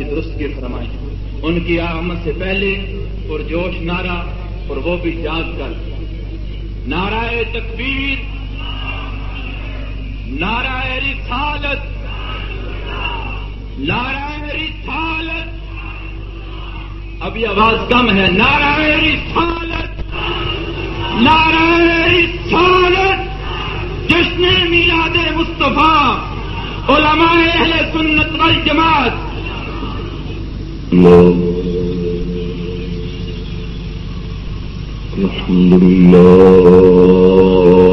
کی درستگی فرمائی۔ ان کی آمد سے پہلے پرجوش نعرہ اور وہ بھی جاگ کر۔ نعرہ تکبیر، نعرہ رسالت نعرہ رسالت۔ ابھی آواز کم ہے۔ نعرہ رسالت نعرہ رسالت۔ جس نے میلاد مصطفیٰ، علماء اہل سنت والجماعت۔ الله الحمد لله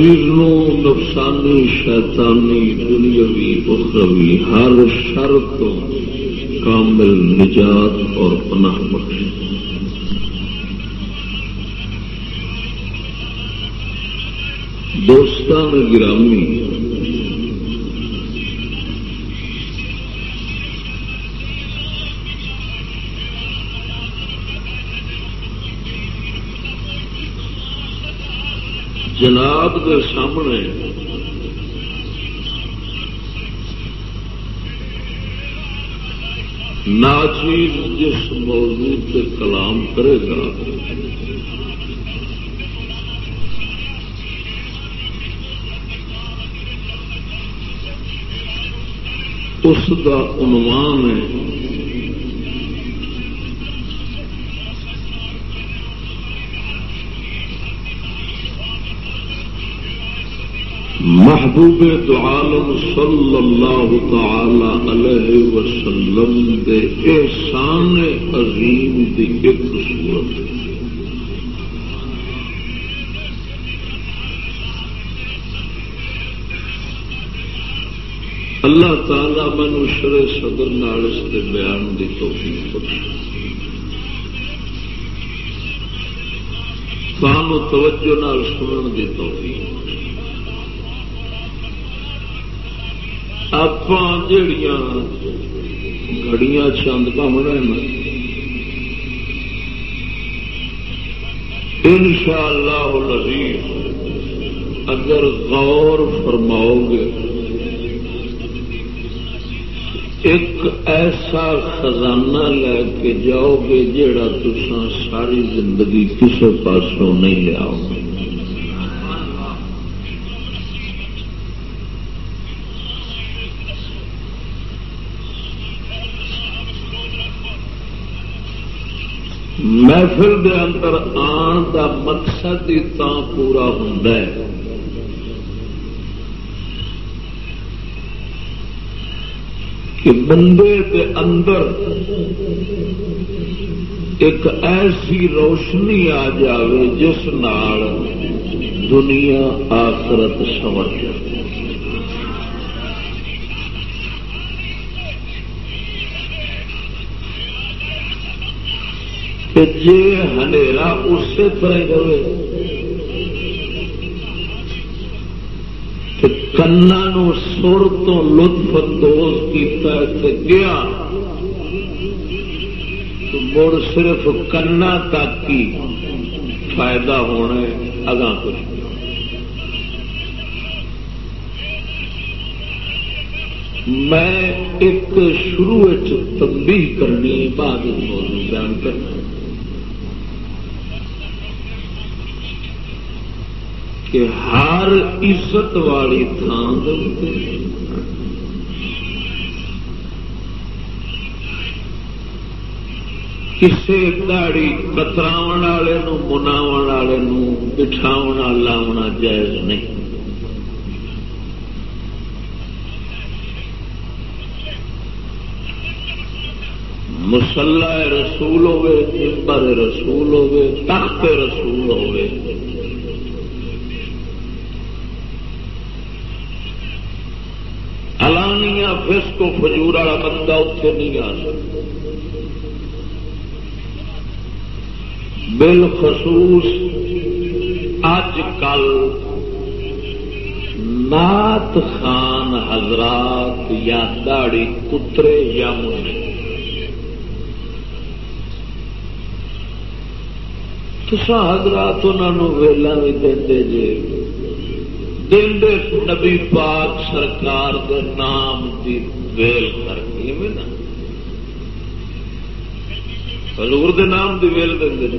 ناجیر نقصانی، شیطانی، دنیاوی، اخروی، ہر شر تو کامل نجات اور پناہ بخش دوستان گرامی جس موضوع سے کلام کرے گا۔ اس کا عنوان ہے محبوب دعالم صلی اللہ تعالی علیہ وسلم دے احسان عظیم دی ایک صورت اللہ تعالی مینو شر صدر نالس کے بیان کی توفیق بخش۔ سانو توجہ نال سنن کی توفیق۔ آپ جڑیاں گڑیاں چند کم رہے ان شاء اللہ اگر غور فرماؤ گے ایک ایسا خزانہ لے کے جاؤ گے جڑا تسان ساری زندگی کسی پاسوں نہیں لیاؤ گے محفل دے اندر آن دا مقصد ہی تا پورا ہوں کہ بندے دے اندر ایک ایسی روشنی آ جائے جس نال دنیا آخرت سمر جائے جی اسی طرح رہے کنا سر تو لطف اندوز کیا گیا۔ مڑ صرف کنا تک ہی فائدہ ہونا اگاں کچھ میں ایک شروع تبدیل کرنی بعد بیان کرنا کہ ہر عزت والی تھان کسی داڑی کترا والے مناو والے بٹھا لاؤنا جائز نہیں۔ مسلح رسول ہوے جمبر رسول ہوے تخت رسول ہوے الانیا فس کو فجور والا بندہ اتنے نہیں آ سکتا۔ بالخصوص اج کل نات خان حضرات یا داڑی کترے یا منڈے تسا حضرات انہوں ویلا بھی دے جے جی۔ دے نبی پاک سرکار دے نام دی ویل کر کے نا؟ حضور دے نام دی ویل دے جی۔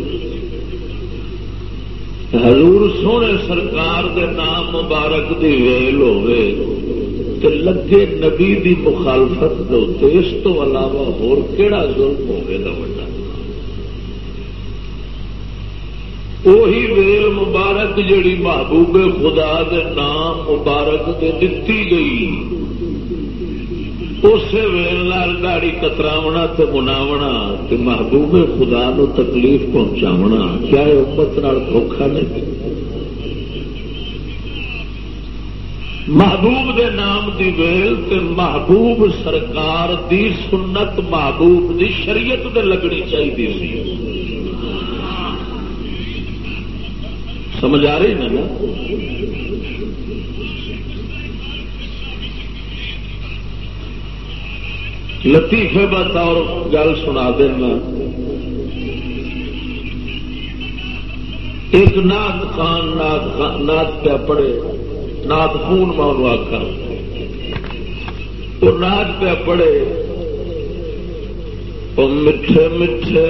حضور سونے سرکار دے نام مبارک دی ویل ہوئے تو لگے نبی دی مخالفت دے اس تو علاوہ ہور کیڑا ظلم ہوگے وڈا؟ وہی ویل مبارک جڑی محبوب خدا دے نام مبارک دے دتی گئی۔ اسی ویل لال گاڑی کتراونا تے مناونا تے محبوب خدا نو تکلیف پہنچاونا۔ کیا امت نال دھوکھا نہیں محبوب دے نام دی ویل تے محبوب سرکار دی سنت محبوب دی شریعت دے لگنی چاہیے سی سمجھ آ رہی نا؟ لطیفے بطور گل سنا دینا۔ ایک نات خان نات پہ پڑے نات خون مانو آخر وہ نات پہ پڑے میٹھے میٹھے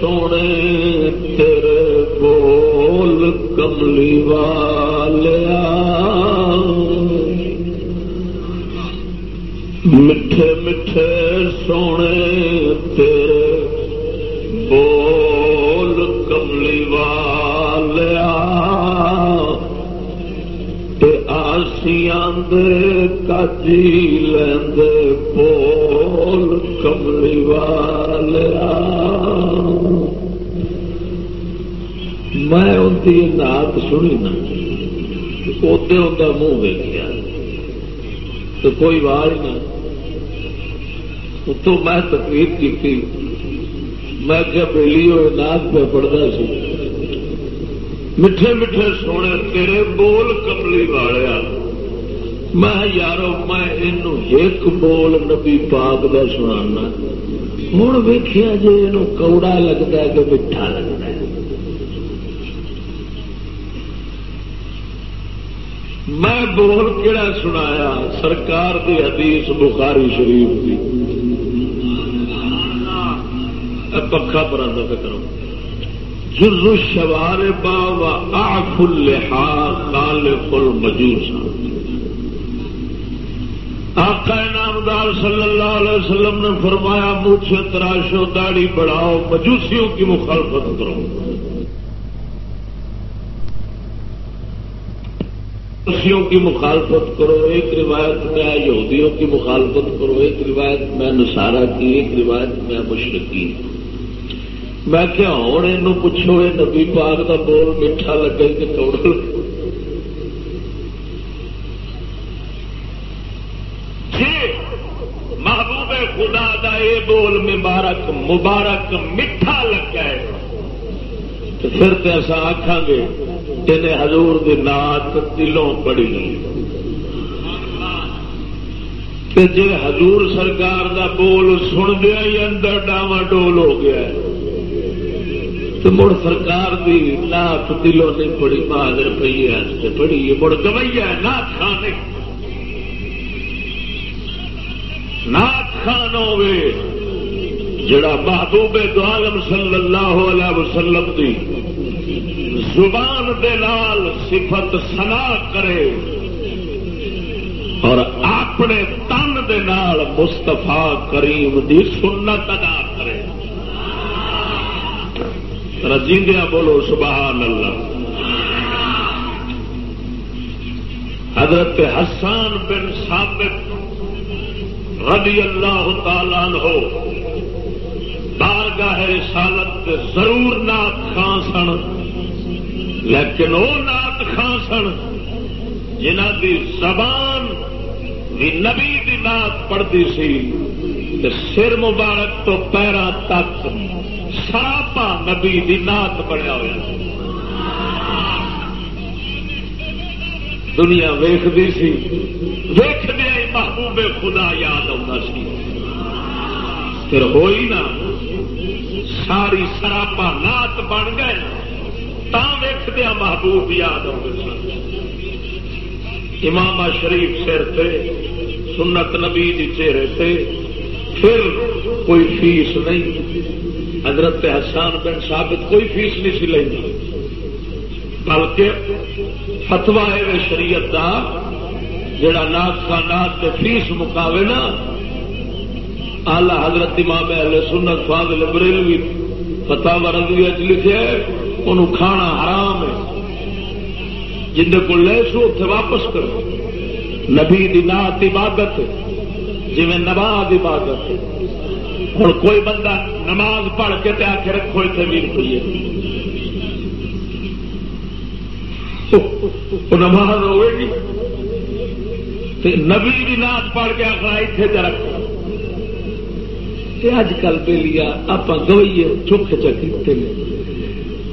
سونے تیرے بول کملی والیا میٹھے میٹھے سونے تیرے بول کملی والیا آسیاں بول کملی میں ان کی نات سنی نا ادے ان کا منہ ویکیا تو کوئی آواز نہ اتوں میں تقریر کی میں کیا پہلی ہوئے نات پہ پڑھتا سی میٹھے میٹھے سونے تیرے بول کملی والیا میں یارو، میں ایک بول نبی پاک کا سنا ہوں ویخیا جی یہ کوڑا لگتا ہے کہ میٹھا لگتا ہے۔ میں بول کہڑا سنایا؟ سرکار کی حدیث بخاری شریف کی پکا پرانا کرو۔ جز شوار با آخ الحا کال فل مجور آقا نامدار صلی اللہ علیہ وسلم نے فرمایا، مجھے تراشو، داڑھی بڑھاؤ، مجوسیوں کی مخالفت کرو۔ مجوسیوں کی مخالفت کرو، ایک روایت میں یہودیوں کی مخالفت کرو، ایک روایت میں نسارا کی، ایک روایت میں مشرقی میں کیا ہوں یہ پوچھو یہ نبی پاک کا بول میٹھا لگے کہ توڑ خدا دا اے بول مبارک مبارک میٹھا لگا ہے پھر تو ایسا آخان گے جنہیں حضور دی نات دلوں پڑی جی حضور سرکار دا بول سن دیا ہی اندر ڈاوا ڈول ہو گیا تو مڑ سرکار دی نات دلوں نہیں پڑی بہادر پی ہے پڑی مڑ گویا نات کھانے نات خان ہوے جڑا محبوب دعالم صلی اللہ علیہ وسلم دی زبان دے لال صفت سنا کرے اور اپنے تن دے نال مستفا کریم دی سنت ادا کرے رجیندیا بولو، سبحان اللہ۔ حضرت حسان بن ثابت رضی اللہ تعالی ہو بارگاہ رسالت ضرور نات خان سن، لیکن وہ نات خان سن جنہ دی زبان بھی نبی دی نات پڑھتی سی سر مبارک تو پیرا تک۔ سراپا نبی دی نات بنیا ہوا دنیا ویختی سی۔ ویخدیا محبوب خدا یاد آتا سی۔ پھر ہوئی نا، ساری سراپا نات بن گئے تا ویخدیا محبوب یاد آتے سن۔ امام شریف سر سے سنت نبی چہرے سے پھر کوئی فیس نہیں۔ حضرت حسان بن ثابت کوئی فیس نہیں سی لینی بلکہ فتوا ہے شریعت دا، جڑا نات کا نات کے فیس مکاوے نا. آلہ حضرت امام اہل سنت فاضل بریلوی فتح رضوی لکھے انہوں کھانا حرام ہے. جن کو لے سو اتنے واپس کرو. نبی دی نات عبادت جی نماز عبادت ہوں کوئی بندہ نماز پڑھ کے آ کے رکھو اتنے بھی روپیے نماز ہوئے گی۔ نبی کی نات پڑھ کے آخر اتنے چ رکھو۔ اج کل پہ لیا آپ گوئیے چوکھ چکے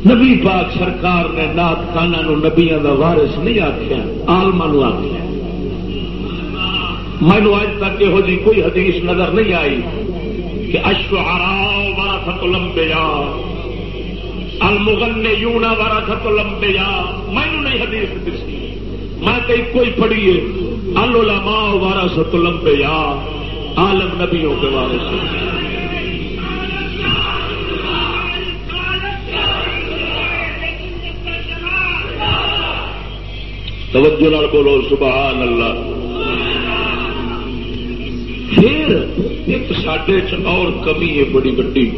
نبی پاک سرکار نے نات خانہ نبیا کا وارس نہیں آخیا آلما آخیا مینو اج تک یہو جی کوئی حدیث نظر نہیں آئی۔ کہ اشوہارا وارا تھک لمبیا المغن نے یونا وارا نہیں حدیث دسی میں کئی کوئی پڑھیے الما وارا ست لمبیا عالم نبیوں کے وارث۔ ہیں توجہ نال بولو، سبحان اللہ۔ پھر ایک سڈے اور کمی ہے، بڑی بڑی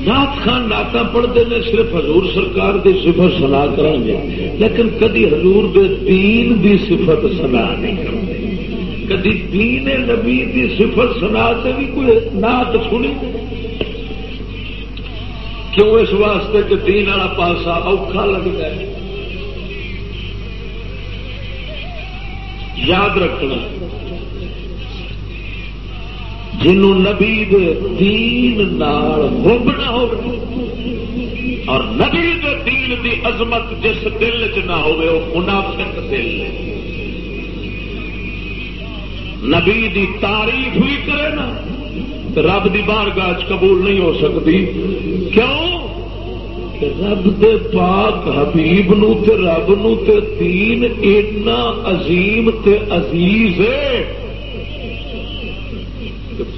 نات خان نعت پڑھتے ہیں، صرف حضور سرکار کی سفر سنا کر لیکن کدی حضور دے دین دی صفت سنا نہیں کرتے۔ کدی دین نبی دی صفت سنا سے بھی کوئی نعت سنی؟ کیوں اس واسطے کہ دین والا پاسا اوکھا لگتا ہے یاد رکھنا۔ جنوں نبی دین ہوب نہ ہو اور نبی دے دین دی عظمت جس دل چ نہ ہوئے وہ منافق دل نبی دی تعریف بھی کرے نا، رب دی بارگاہ قبول نہیں ہو سکتی۔ کیوں؟ رب دے پاک حبیب نو تے رب نو تے دین اینا عظیم تے عزیز ہے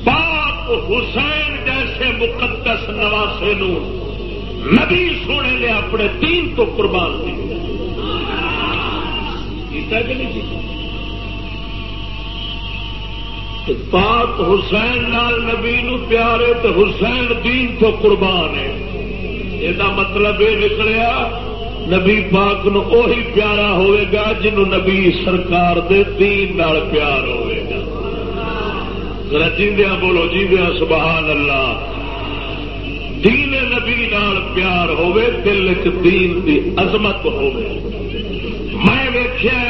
پاک حسین جیسے مقدس نواسے نو نبی سونے نے اپنے دین تو قربان دیا پاک حسین نال نبی نو پیارے تو حسین دین تو قربان ہے۔ یہ مطلب یہ نکلیا نبی پاک نو اوہی پیارا ہوئے گا جنہوں نبی سرکار دے دین نال پیار ہوئے گا جیندیا بولو جیندیا سبحان اللہ دین نبی نال پیار ہوئے دل چ دین دی عظمت ہوئے میں ویخیا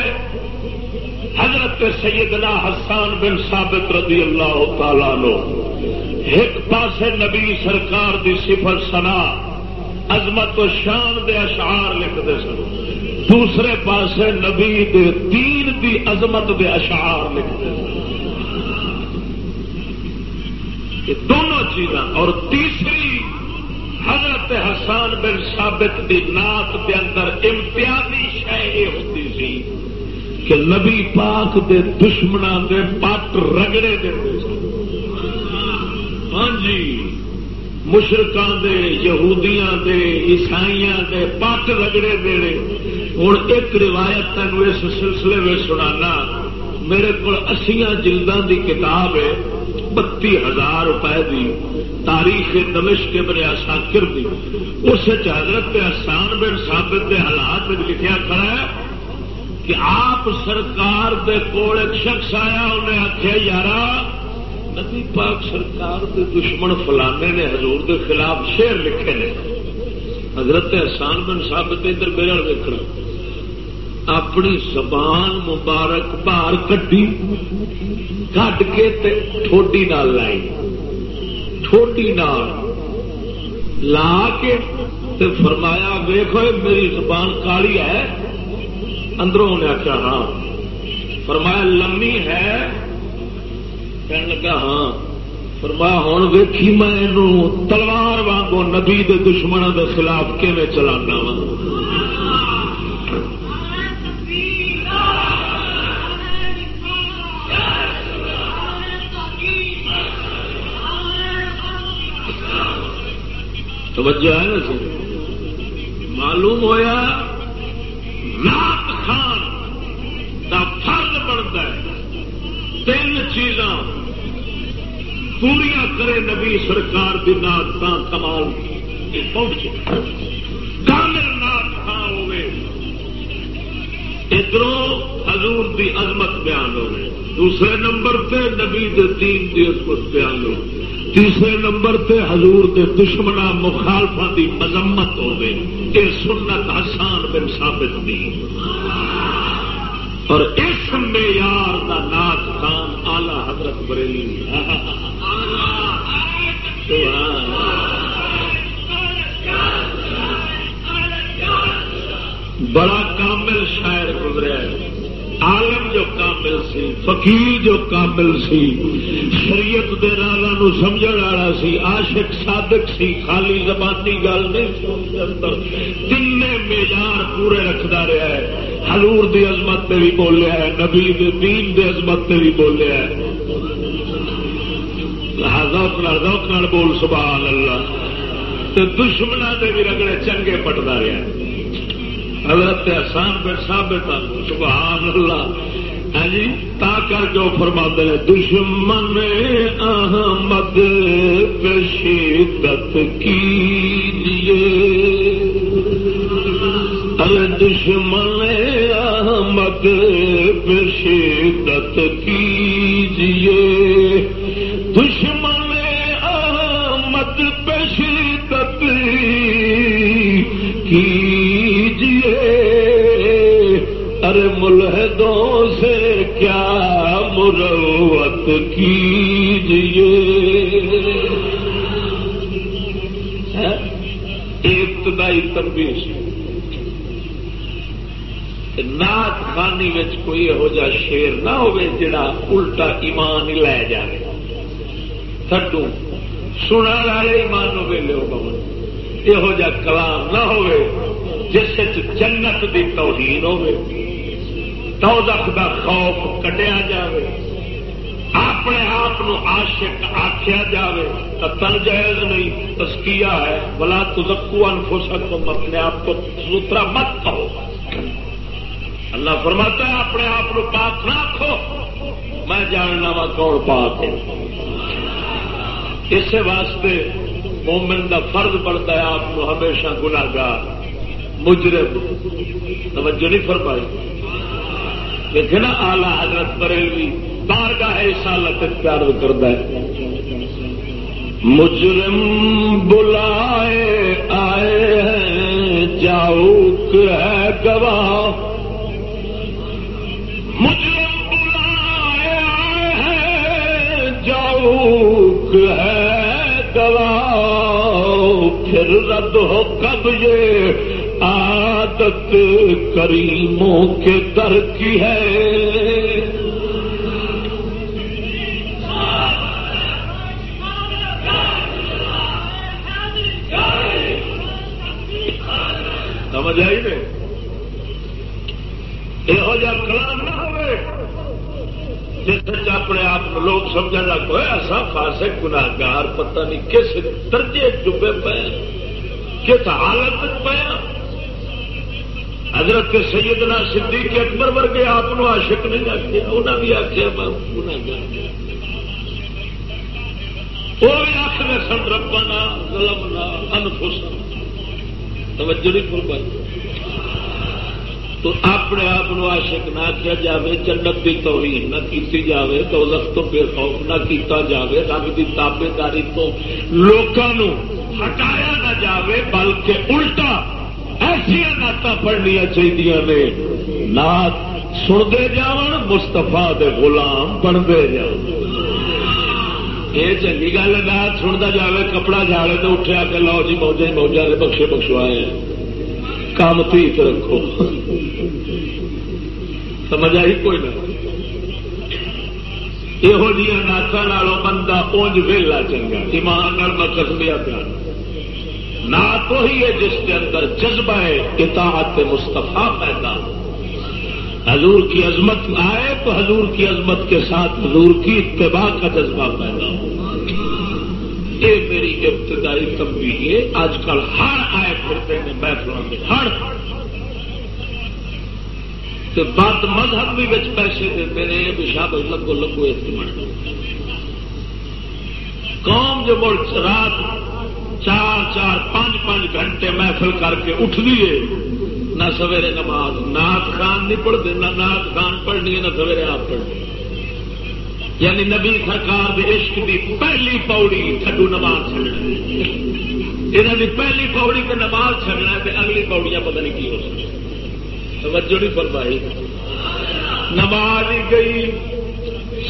حضرت سیدنا حسان بن ثابت رضی اللہ تعالی نو ایک پاسے نبی سرکار دی صفر سنا عظمت و شان دے اشعار لکھتے سن۔ دوسرے پاسے نبی دے دین دی عظمت دے اشعار لکھتے سن۔ دونوں چیزاں اور تیسری حضرت حسان بن ثابت دی نات کے اندر امتیازی شہ یہ ہوتی سی کہ نبی پاک دے دشمنوں دے پٹ رگڑے دے ہاں جی۔ مشرقوں دے، یہودیاں دے، عیسائیاں دے، پٹ رگڑے دے ہوں ایک روایت تین اس سلسلے میں سنانا۔ میرے کو اسیاں جلدوں دی کتاب ہے، بتی ہزار روپے دی، تاریخ دمش کے بڑے آساکر دی۔ اس حضرت احسان بن ثابت کے حالات لکھا کھڑا ہے کہ آپ سرکار دے کول ایک شخص آیا، انہیں آخیا یار نبی پاک سرکار کے دشمن فلانے نے حضور کے خلاف شیر لکھے نے۔ حضرت احسان بن ثابت ادھر میرے دیکھنا اپنی زبان مبارک باہر کٹی کٹ کے ٹھوڈی نال لائی۔ ٹھوڈی نال لا کے تے فرمایا ویخو میری زبان کالی ہے۔ اندروں انہیں آخیا ہاں۔ فرمایا، لمی ہے کہنے لگا ہاں فرمایا ہوں ویکھی میں تلوار وانگو نبی دے دشمنوں کے خلاف کیون چلانا وا توجہ ہے نا معلوم ہویا نات خان کا فرد بنتا ہے، تین چیزاں پوریا کرے نبی سرکار کی نات خان کمال پہنچے کامل نات خان ہوئے ادھر حضور دی عظمت بیان ہوئے دوسرے نمبر پہ نبی دے دین دی عظمت بیان ہو تیسرے نمبر پہ حضور دے دشمنا مخالفا دی مذمت ہوئے یہ سنت حسان بن ثابت نہیں اور اس معیار کا نات خان آلہ حضرت بریلی۔ بڑا کامل شاعر گزرا عالم جو کامل سی، فقیر جو کامل سی، شریعت دے رالا نو سمجھ والا سی، عاشق، صادق سی، خالی زبانی گل نہیں تین معیار پورے رکھتا رہا ہے۔ حضور دی عظمت تے بھی بولیا ہے، نبی دے دین دے عظمت تے بھی بولیا ہے۔ روک نال بول سبحان اللہ۔ تو دشمنا دے بھی رگڑے چنگے پٹتا رہا حضرت احسان پہ ثابت سبحان اللہ۔ ہاں جی تا کر کے وہ فرما دے دشمن احمد شدت کیجیے ارے دشمن احمد شدت کیجیے ملحدوں سے کیا مروت کیجیے ابتدائی ترویش نات خانی کوئی یہو جا شیر نہ ہوئے جڑا الٹا ایمان ہی لے جائے تھڈو سنا والے ایمان ویلے ہو پون یہو جا کلام نہ ہوئے جس جنت دی توہین ہوئے۔ دوزخ دا خوف کٹیا جاوے، اپنے آپ عاشق آخیا جاوے، تو تن جائز نہیں تسکیا ہے؟ بلا تزکو انفسکم، اپنے آپ کو سترا مت کہو۔ اللہ فرماتا ہے، اپنے آپ کو پاک نہ رکھو۔ میں جاننا وا کون پاک ہے۔ اس واسطے مومن دا فرض بنتا ہے، آپ کو ہمیشہ گناگار مجرم۔ توجہ نہیں فرمائی۔ دیکھے نا آلہ حضرت بریلوی بار کا ہے سالت پیار کرتا ہے۔ مجرم بلائے آئے ہیں، جاؤ ہے گواہ۔ مجرم بلائے آئے ہیں، جاؤ ہے گواہ۔ پھر رد ہو کب یہ عادت کریموں کے در کی ہے۔ سمجھ آئی نے یہو جہ کلام نہ ہوئے، جس اپنے آپ لوگ سمجھ لگ پائے ایسا فاسق گناگار پتہ نہیں کس درجے ڈبے پے، کس حالت پایا حضرت سیدنا صدیق اکبر ورگے آپ عاشق نہیں آخیا انہیں بھی آخیا گناگار وہ بھی آخر سن، ربنا ظلمنا انفسنا۔ توجہ نہیں فرمائی۔ تو اپنے آپ عاشق نہ کیا جائے جنت کی توہین نہ کی جائے تو لفتوں پہ خوف نہ کیتا جائے رب کی تابے داری تو لوگوں ہٹایا نہ جائے بلکہ الٹا ایسا نعت پڑھنیا چاہیے نے۔ نعت سنتے جان مستفا دے غلام بنتے جاؤ یہ چنگی گل نعت سنتا جائے کپڑا جاڑے تو اٹھا کے لو جی موجے موجہ بخشے بخشوائے۔ کام تیت رکھو۔ سمجھ آئی؟ کوئی نہ۔ یہو جی نالوں بندہ اونج ویلا چنگا، ایمان مقصد پیا نہ تو ہی ہے جس کے اندر جذبہ ہے، اطاعت مستفا پیدا ہو۔ حضور کی عظمت آئے تو حضور کی عظمت کے ساتھ حضور کی اتباع کا جذبہ پیدا ہو۔ یہ میری ابتدائی تبدیلی ہے آج کل ہر آئے پھرتے ہیں محفلوں میں ہر۔ بد مذہب بھی بچ پیسے دیتے ہیں پیشاب لگو لگو استعمال قوم جو ملک، رات چار چار، پانچ پانچ گھنٹے محفل کر کے اٹھ دیے نہ سویرے نماز نات خان نہیں پڑھتے، نہ نات خان پڑھنی ہے، نہ سویرے آپ پڑھنی یعنی نبی سرکار کے عشق کی پہلی پوڑی تھڈو نماز چڑھنا یہاں کی پہلی پوڑی تو نماز چڑھنا ہے اگلی پوڑیاں پتہ نہیں کی ہو سکتی۔ توجہ نہیں فرمائی۔ نماز ہی گئی،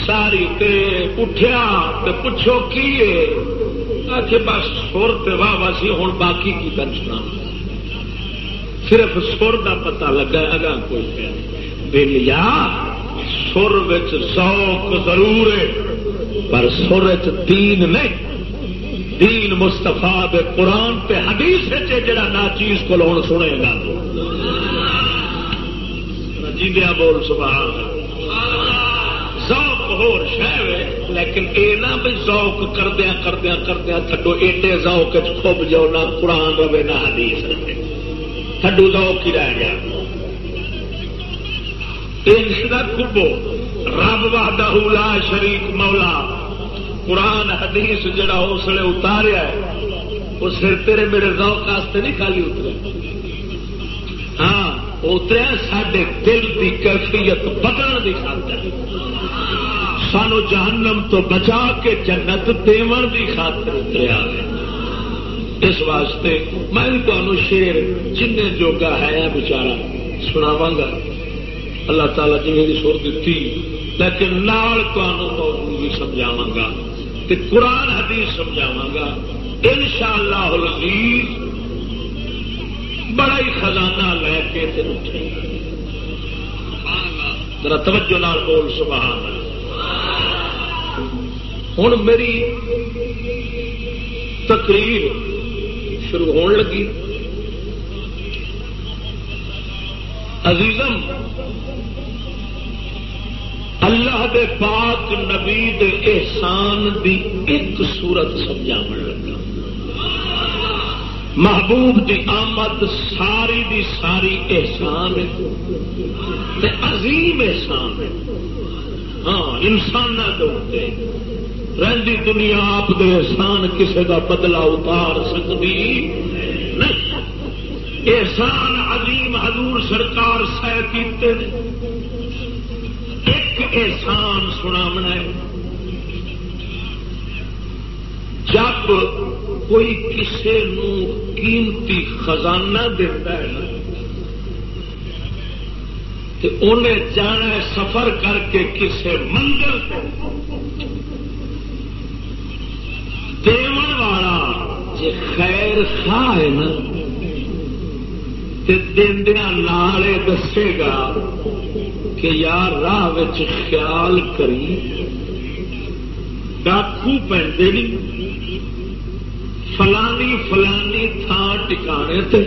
ساری تے اٹھیا تے پوچھو کی آخ بس سر تے واہ واسی ہوں باقی کی کنچنا صرف سر کا پتا لگا اگا کوئی بلیا سر ذوق ضرور ہے، پر سر تین نہیں۔ دین مستفا قرآن پہ حدیث جڑا نا چیز کو لوگ سنے گا جیندیا جی بول، سبحان ذوق ہو شہ لیکن یہ نہ بھی ذوق کردیا کردیا کردیا تھڈو ایڈے ذوق کھب جاؤ، نہ قرآن رہے نہ حدیث رہے تھڈو ذوق ہی رہ گیا۔ کبو رب وحدہ لا شریک مولا۔ قرآن، حدیث جڑا اس لیے اتاریا ہے، وہ سر تیرے میرے ذوق واسطے نہیں خالی اترے۔ ہاں اتریا سڈے دل کی کیفیت بدلنے کی خاطر۔ سانو جہنم تو بچا کے جنت دیون کی خاطر اتریا اس واسطے میں تمہوں شیر جن جوگا ہے بچارا سناوا گا۔ اللہ تعالی جی کی سر دیتی لیکن نال بھی سمجھاوا گا کہ قرآن حدیث سمجھاوا گا۔ ان شاء اللہ بڑا ہی خزانہ لے کے اٹھے۔ ذرا توجہ نال بول، سبحان ہوں میری تقریر شروع ہون لگی عزیزم اللہ دے پاک نبی دے احسان دی ایک صورت سمجھا لگا محبوب دی آمد ساری دی ساری احسان ہے عظیم احسان ہے ہاں انسان دے رہی دنیا آپ دے احسان کسے کا بدلا اتار سکتی احسان عظیم حضور سرکار سہ کیتے ایک احسان سنا ہے۔ جب کوئی کسی قیمتی خزانہ دیتا ہے انہیں جانا سفر کر کے کسی منزل دیون والا جی خیر خواہ ہے نا دیا نالے دسے گا کہ یار راہ خیال کری، ڈاکو پہنتے نہیں فلانی فلانی تھان ٹکانے تھے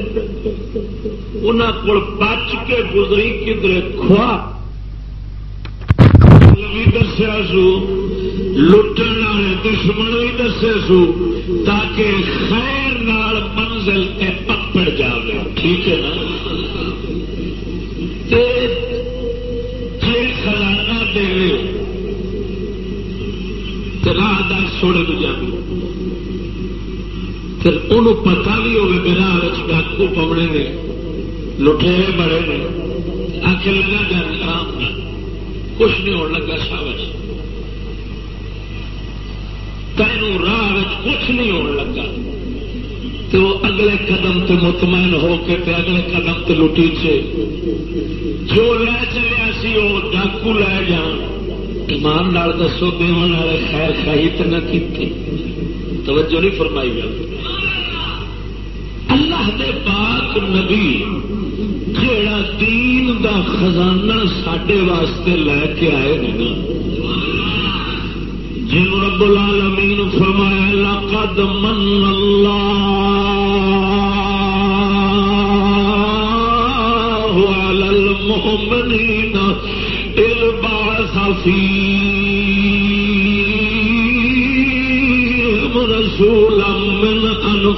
انہوں کو بچ کے گزری کدھر کھوا بھی دسیا سو، لٹن والے دشمن بھی دسے سو، تاکہ خیر نال منزل تے پکڑ جاوے۔ ٹھیک ہے نا؟ پھر ان پتا بھی ہوگی میرا ڈاکو پونے نے لٹے بڑے نے۔ آخر لگا جانا۔ آرام نہ کچھ نہیں ہونے لگا سب تینوں راہ کچھ نہیں ہونے لگا۔ تو اگلے قدم تے مطمئن ہو کے تے اگلے قدم تے لٹی سے جو لے چلے سی وہ ڈاکو لے جان۔ ایمان نال دسو دیوان والے خیر خاہی تو نہ کی توجہ نہیں فرمائی گل اللہ دے پاک نبی جیڑا دین دا خزانہ سڈے واسطے لے کے آئے ہیں جن رب العالمین فرمایا، لقد من اللہ على المؤمنین البعث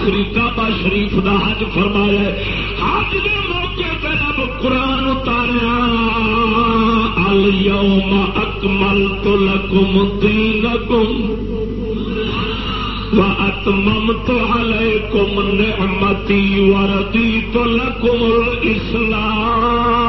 آخری کعبہ شریف دا حج فرمایا حج دے موقع پہ رب قرآن اتاریا۔ اکمل تو لکم دینکم واتممت علیکم نعمتی تو لکم الاسلام۔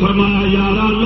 فرمایا یارا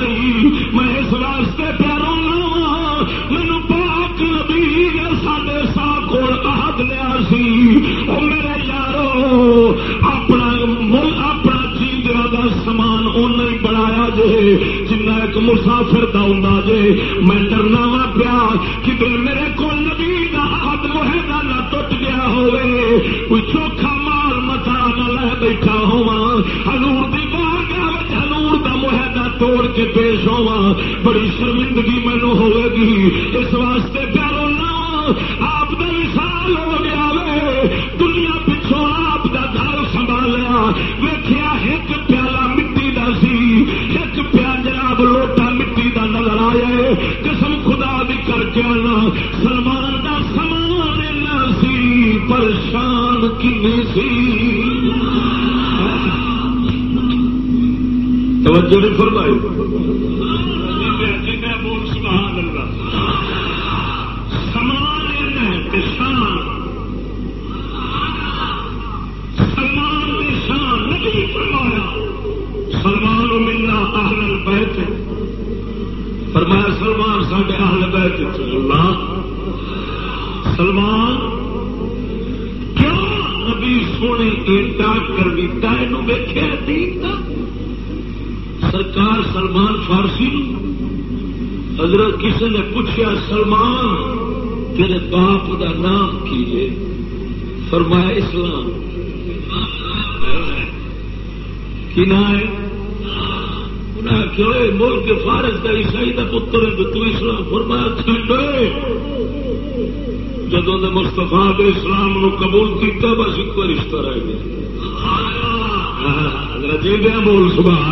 اس واسطے پیروں آپ کا وشال ہو گیا وے دنیا پچھوں آپ کا گھر سنبھالا ویخیا ایک پیالہ مٹی کا سی، ایک پیا جناب لوٹا مٹی کا نظر آیا قسم خدا بھی کر کے آنا، سلمان کا سامان سی پریشان کنی سی؟ توجہ نہیں فرما قبول کیا بس ایک رشتہ رہ گیا بول سبحان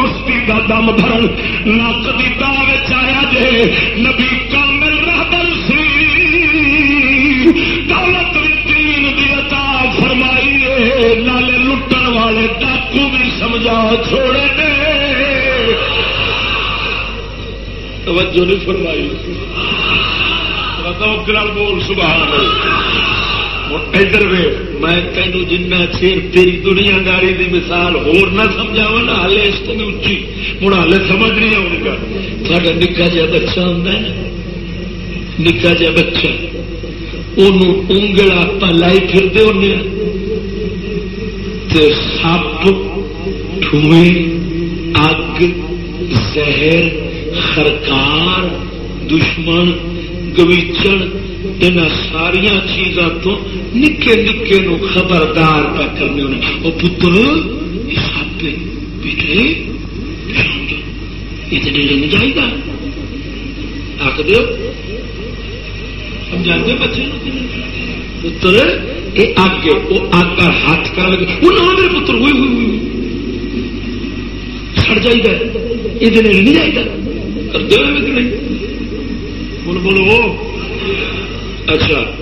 دوستی دا دم بھرن۔ نہ کدی دعوے آیا جے نبی کامل رہبر سی۔ دولت دین دی فرمائی ہے نالے لٹن والے ڈاکو بھی سمجھا چھوڑے دے توجہ نہیں فرمائی۔ بول، سبحان اللہ۔ ادھر وے میں تینوں جنہ چیر تیری دنیا داری کی مثال ہور نہ سمجھاوا نا ہالے اس کو اچھی ہوں ہالے سمجھ نہیں آؤ گا سا نکا جہا بچہ ہوں نکا جہا بچہ انگل آپ لائی پھرتے ہونے سپ ٹھوئیں اگ زہر خرکار دشمن گویچڑ ان ساریا چیزوں تو نکے نکے نو خبردار پہ کرنے ہونے۔ وہ پتر سپ بیٹے یہ تو نیڑے نہیں جائے گا۔ آخ دو سمجھا بچے پتر یہ اگ وہ اگ کا ہاتھ کر لگے۔ وہ نہ میرے پتر، ہوئی ہوئی ہوئی سڑ جائے گا۔ یہ نیڑے نہیں جائے گا۔ کر دو نہیں بول بولو۔ اچھا۔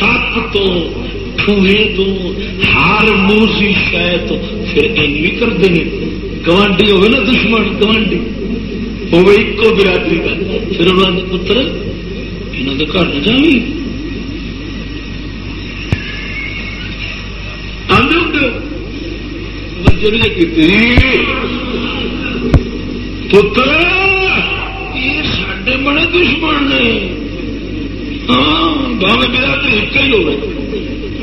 سپ تو ٹھوہے تو، ہار موسی شاید پھر این بھی کرتے ہیں گوانڈی ہوگی نا دشمن، گوانڈی۔ ہوگی ایک برادری کا۔ پھر انہوں نے پتر یہاں کے گھر نہ جانی پتر، یہ سڈے بڑے دشمن نے۔ ہاں باوے برادری ایک ہی ہوگی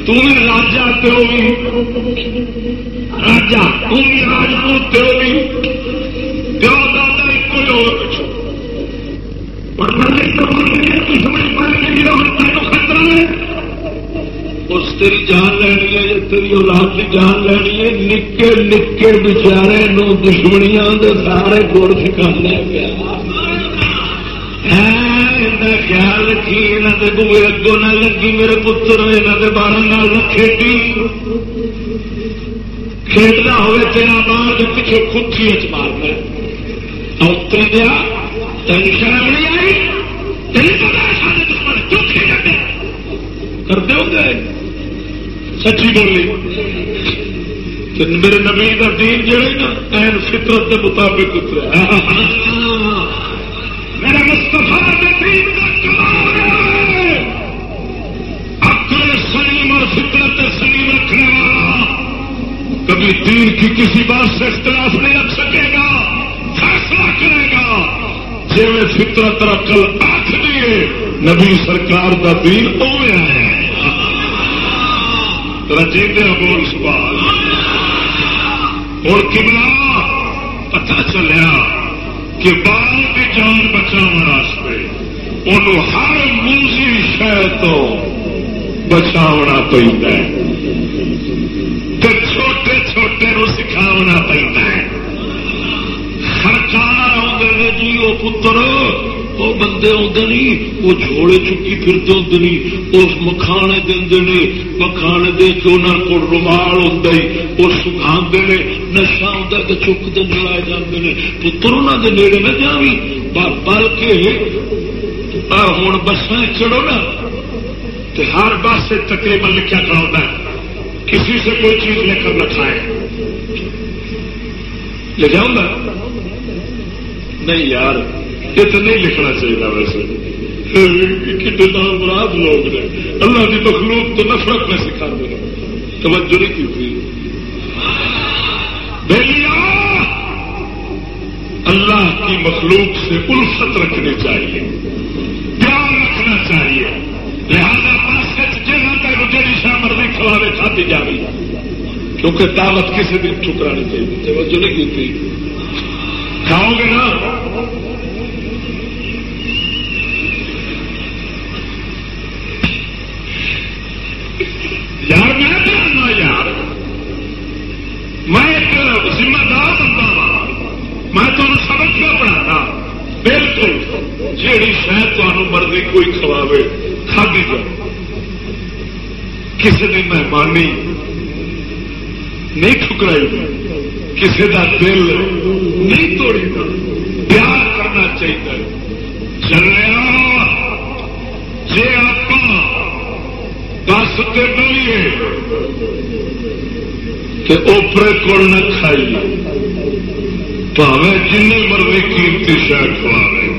تھی راجا پیو بھی راجا تھی راجپوت پیو بھی پیو دادا ایک ہی اس تیری جان لینی ہے تیری اولاد کی جان لینی ہے۔ نکے نکے بچارے دشمنیاں سارے گڑ سکھانے پیا خیال رکھی یہاں کے بوے اگوں نہ لگی میرے پتر یہاں کے بارہ نال کھیتی کھیلنا ہوئے تیرا مار کے پیچھے کچھی اچ مارنا اتری دیا تین شرم نہیں آئی تین پتا سارے دشمن کیوں کھیلتے کرتے ہوں گے سچی بولی میرے نبی کا دین جڑے نا این فطرت کے مطابق اترا دین کی کسی بات سے اختلاف نہیں رکھ سکے گا، فیصلہ کرے گا۔ جی میں فطرت رکل آخ دیے نبی سرکار کا دین ہو ہے۔ رجیندر بول سوال اور کملا پتا چلیا کہ بال کی جان بچاؤ ان ہر موسی شہر تو بچاونا پہنتا وہ جھوڑے چکی پھرتے ہوتے نہیں اس مکھانے دے مکھانے دے کے انہوں کو رومال ہوتا وہ سکھا نے نشا ہوتا تو چک دن لائے جاتے ہیں پتر انہوں کے نیڑے نہ جاوی بل کے ہوں بسان چڑھو نا۔ تو ہر بس سے تقریباً لکھا کرا کسی سے کوئی چیز لے کر نہ کھائے۔ لے جاؤں گا؟ نہیں یار، یہ تو نہیں لکھنا چاہیے ویسے۔ مراد لوگ نے اللہ کی مخلوق تو نفرت میں سکھا دے رہے توجہ نہیں کی تھی اللہ کی مخلوق سے الفت رکھنی چاہیے۔ پیار رکھنا چاہیے۔ لہٰذا پاس جگہ تک جی شاہ مرضی کھلاوے کھاتی جا رہی کیونکہ دعوت کسی دن ٹھکرانی چاہیے توجہ نہیں۔ کی تھی کھاؤ گے نا؟ مرضی کوئی کھواوے کھادی جائے کسی کی مہمانی نہیں ٹھکرائی کسی کا دل نہیں توڑی پیار کرنا چاہیے چلیا جی آپ دس کے بلیے کہ اوپرے کول نہ کھائیے پاوے جن مرضی کیرتی شہ کھوا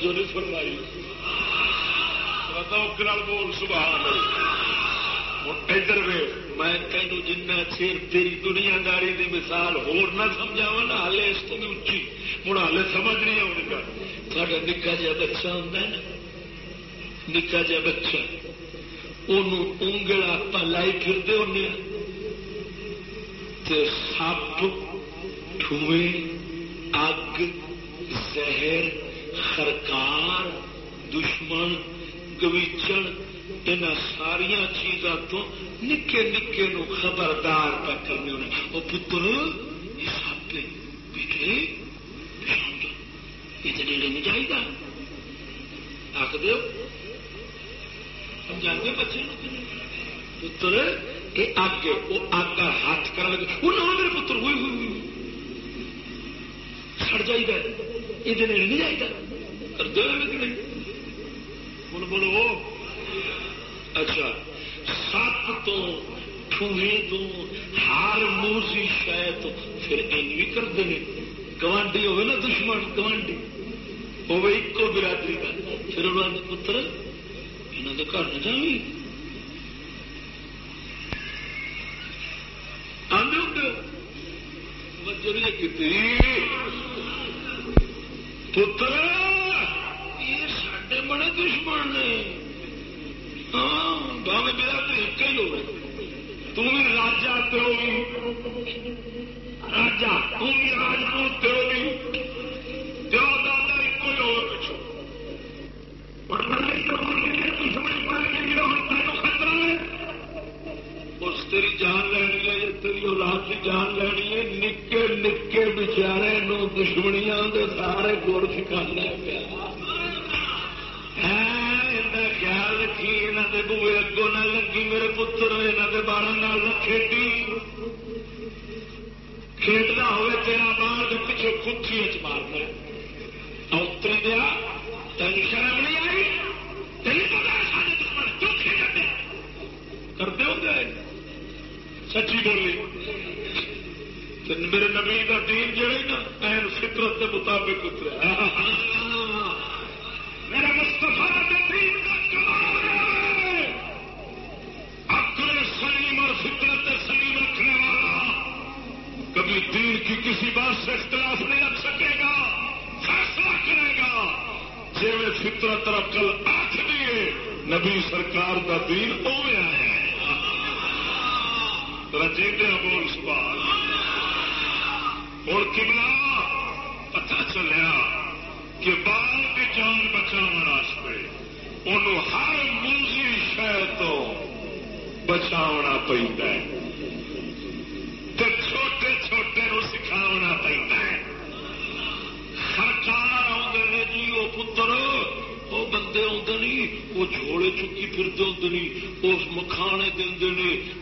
توجہ نہیں فرمائی۔ بول، سبحان اللہ۔ ادھر وے میں تینوں جنہ چیر تیری دنیا داری دی مثال ہور نہ سمجھاوا نا ہالے اس تو بھی اچھی ہوں ہالے سمجھ نہیں آؤں گا۔ تھوڑا نکا جہا بچہ ہوتا ہے نا، نکا جہا بچہ۔ انگل آپ لائی پھرتے ہونے سپ ٹھوئے اگ زہر خرکار دشمن گویچن ان ساریا چیزوں تو نکے نکے نو خبردار پہ کرنے ہونے۔ وہ پتر یہ سپ بیٹے یہ تو نیڑے نہیں چاہیے آخ دو سمجھا بچے پتر یہ اگ وہ اگ ہاتھ کر لگے۔ وہ نہ میرے پتر، ہوئی ہوئی ہوئی سڑ جائیے یہ نہیں جائیے کر دو نہیں۔ بولو بولو۔ اچھا سپ تو ٹھوہے تو ہار موسی شاید تو پھر این بھی کرتے ہیں گوانڈی ہوئے نا دشمن، گوانڈی۔ ہوئے ایک برادری کا۔ پھر انہوں نے پتر یہاں کے گھر نہ جاوی پتر! یہ سڈے بڑے دشمن نے۔ ہاں باوے میرا تو ایک ہی ہوگا تم بھی راجا پیو بھی راجا تم بھی راجپوت پیو بھی پیو دادا ایک ہی ہوگا پچھو اس تیری جان لینی ہے تیری اولاد کی جان لینی ہے۔ نکے نکے بچارے نو دشمنیاں دے سارے گڑ سکھانا پیا خیال رکھی یہاں کے بوے اگوں نہ لگی میرے پتر یہاں کے بارہ نال نہ کھیڈی کھیڈنا ہوئے تیرا بال کے پیچھے کتھی چ مارنا اتری دیا تین شرم نہیں آئی تین پتا سارے دشمن کیوں کھیل کرتے ہوتے سچی بولی میرے نبی کا دین جہی نا این فطرت کے مطابق اترا میرا مستفا دین کا سلیم اور فطرت سلیم رکھنے والا۔ کبھی دین کی کسی بات سے اختلاف نہیں رکھ سکے گا، فیصلہ کرے گا۔ جی میں فطرت رکل آخ دیے، نبی سرکار کا دین ہو گیا ہے۔ رجیدے بول سوال اور کملا پتا چلیا۔ کہ بال کی جان بچاؤ ان ہر منزی شہر تو بچاؤنا پہ چھوٹے چھوٹے نو سکھاونا پہنتا ہے۔ سرکار آدھے جی وہ پتر وہ بندے آتے نہیں وہ جھوڑے چکی پھرتے ہوتے نہیں وہ مکھانے دے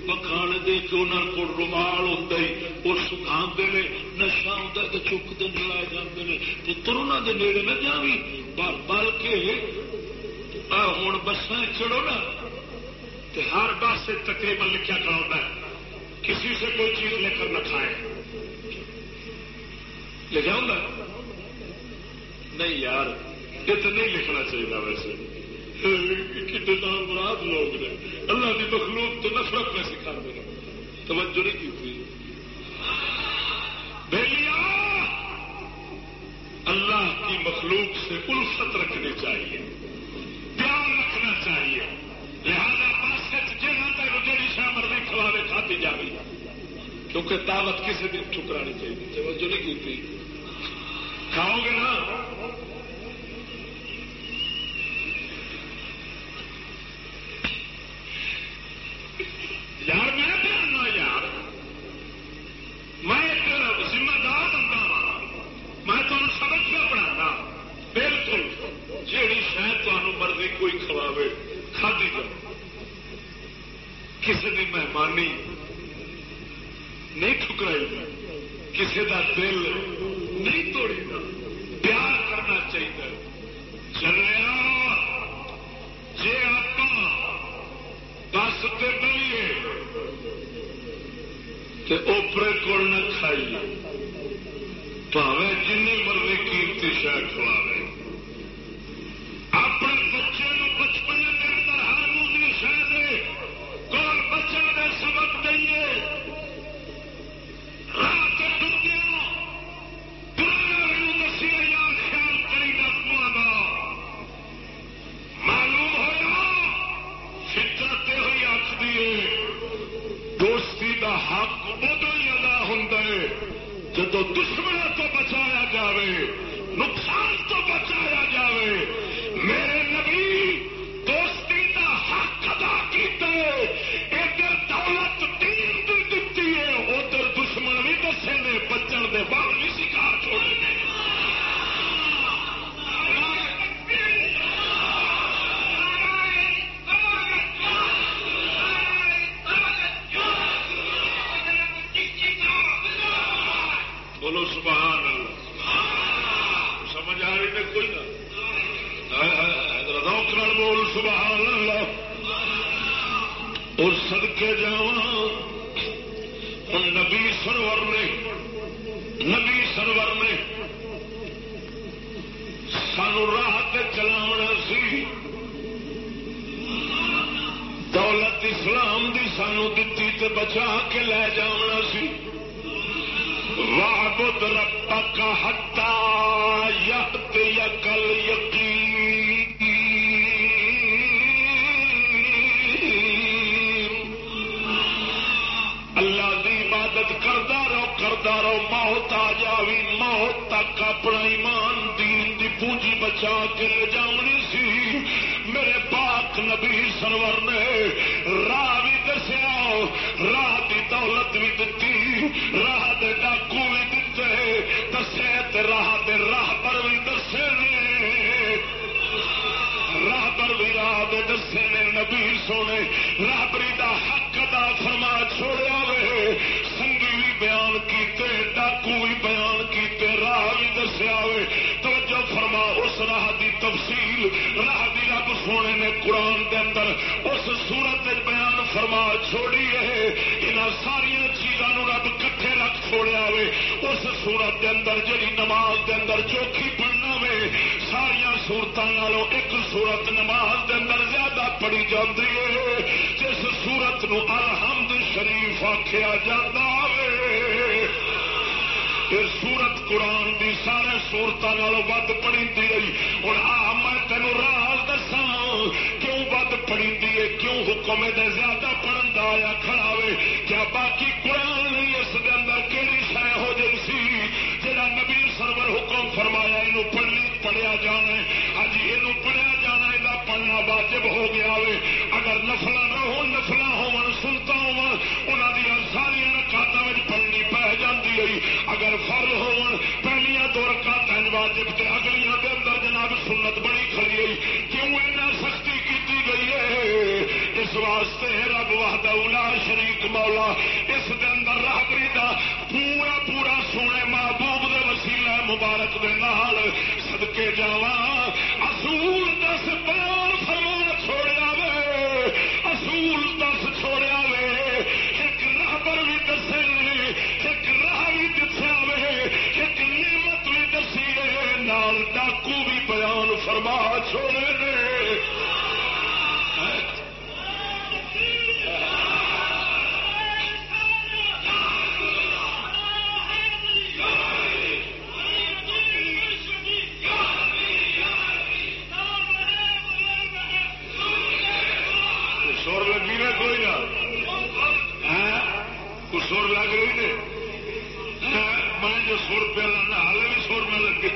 مکھانے دے کے انہوں کو رومال ہوتا ہی وہ سکھا نے نشا ہوتا تو چکتے لائے جاتے ہیں پتر انہوں کے نیڑے نہ جاوی بل کے ہوں بسان چڑھو نا۔ ہر بس سے تقریباً لکھا کرا کسی سے کوئی چیز لے کر نہ کھائے۔ لکھا ہوں نہیں یار یہ تو نہیں لکھنا چاہیے ویسے۔ کتنے نام مراد لوگ نے۔ اللہ کی مخلوق تو نفرت میں سکھا دے توجہ نہیں کی تھی۔ اللہ کی مخلوق سے الفت رکھنی چاہیے۔ پیار رکھنا چاہیے۔ لہذا پاس جہاں تک جی شاہ مرضی کھلا کھاتی جا رہی کیونکہ دعوت کسی دن ٹھکرانی چاہیے۔ توجہ نہیں کی تھی۔ کھاؤ گے نا۔ یار میں جاننا یار؟ میں ایک ذمہ دار بندہ وا میں تمہیں سبق پہ پڑھا بالکل۔ جیڑی شاید تمہیں مرضی کوئی کھواوے کھادی جاؤ۔ کسی کی مہمانی نہیں ٹھکرائی کسی کا دل نہیں توڑی پیار کرنا چاہیے چلیا جی آپ بس پہ بلیے اوپرے کو نہ کھائیے۔ پاوے جن مرضی کیمتی شہ کھوا اپنے بچے بچپن کے اندر ہر دوسری شہ دے کون بچے نے سبق دئیے۔ رات حق ادو ہی ادا ہوں جدو دشمنوں تو بچایا جاوے، نقصان تو بچایا جاوے، میرے نبی دوستی کا حق ادا کیتے ادھر دولت دی اور سدکے جا نبی سرور نے، نبی سرور نے سانو راہ چلاونا سی۔ دولت اسلام دی سانو دتی تے بچا کے لے جانا سی۔ واہبد ربک حتا یحت یکل یقین اللہ دی عبادت کردا رہو کردا رہو، موت آ جاوی، موت تک اپنا ایمان، دین دی پونجی بچا کے لے جاونی سی۔ میرے پاک نبی سرور نے راہ بھی دسیا، راہ دی دولت بھی دتی، راہ دے ڈاکو بھی دتے، دسے تے راہ دے راہ پر بھی دسے نے۔ راہ پر بھی راہ دے دسے نے، نبی سونے رابری دا حق ادا فرما چھوڑیا۔ قرآن دے اندر اس سورت بیان فرما چھوڑی ہے یہاں ساریا چیزوں رب کٹھے رکھ چھوڑیا وے اس سورت دے اندر جی نماز دے اندر چوکھی پڑھنا وے ساریا سورتوں ایک سورت نماز دے اندر زیادہ پڑھی جاتی ہے، جس سورت نو الحمد شریف آخیا جا سورت قرآن دی سارے سورتوں ود پڑی رہی ہوں آ، میں تینوں راز دسا کیوں ود پڑی ہے، کیوں حکم دے زیادہ پڑھن دا آیا کھڑا وے کیا باقی قرآن نہیں، اس دے اندر کہڑی شہ ہو جی سی؟ جہاں نبی سرور حکم فرمایا یہ پڑھنی پڑھیا جانا ہاں جی یہ پڑھیا جانا یہ پڑھنا واجب ہو گیا وے اگر نفل نہ ہو نفل ہو سنتا ہوا دیا ساریا رکاطوں میں پڑھنی پی جاتی ہے اگر فل ہو پہلیا دو رکاط واجب تے اگلیاں دے اندر جناب سنت بڑی کھڑی ہوئی۔ واسطے رب وحدہ، اولا شریک مولا۔ اس دے اندر رابری دا پورا پورا سونے محبوب دے وسیلہ مبارک دے نال صدقے جاوا اصول دس بیان فرما چھوڑیا وے اصول دس چھوڑیا وے ایک رابر بھی دسے، ایک راہ بھی دسیا وے ایک نعمت بھی دسی نال ڈاکو بھی بیان فرما چھوڑے۔ سو روپیہ لانا ہال بھی سو روپیہ لگے۔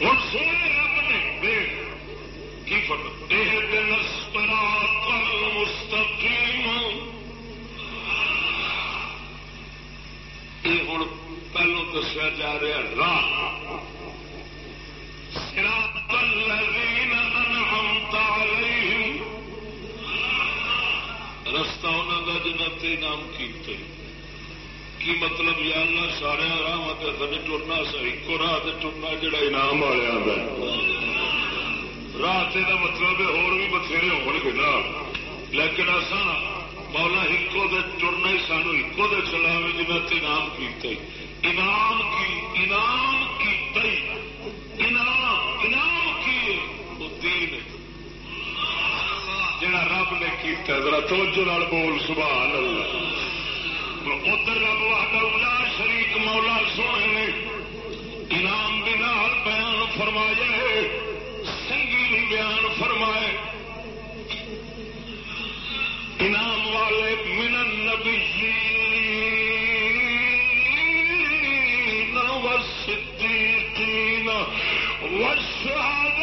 ہوں سونے رب نے دیکھ کی فرق یہ دن اسپرا مستقیم یہ ہوں پہلو دسیا جا رہا راہ رستہ انہوں کا جنت انعام کیتے کی مطلب یا اللہ سارے راہ کدے ٹرنا سا ایک راہ سے ٹرنا جڑا انعام والے راہ کا مطلب ہور بھی بتھیرے ہون گے نا۔ لیکن اصا مولا ایکو دے ٹرنا ہی سانو ایکو دے چلاوے جنت انعام کیتے انعام کی انعام کی تئی انعام کی وہ دین جڑا رب نے کیتا ذرا توجہ نال بول، سبحان اللہ۔ ادھر رب واہدہ شریک مولا سونے نے انعام بھی نال بیان فرمایا ہے سنگی بھی بیان فرمائے انعام والے من النبیین والصدیقین والشهداء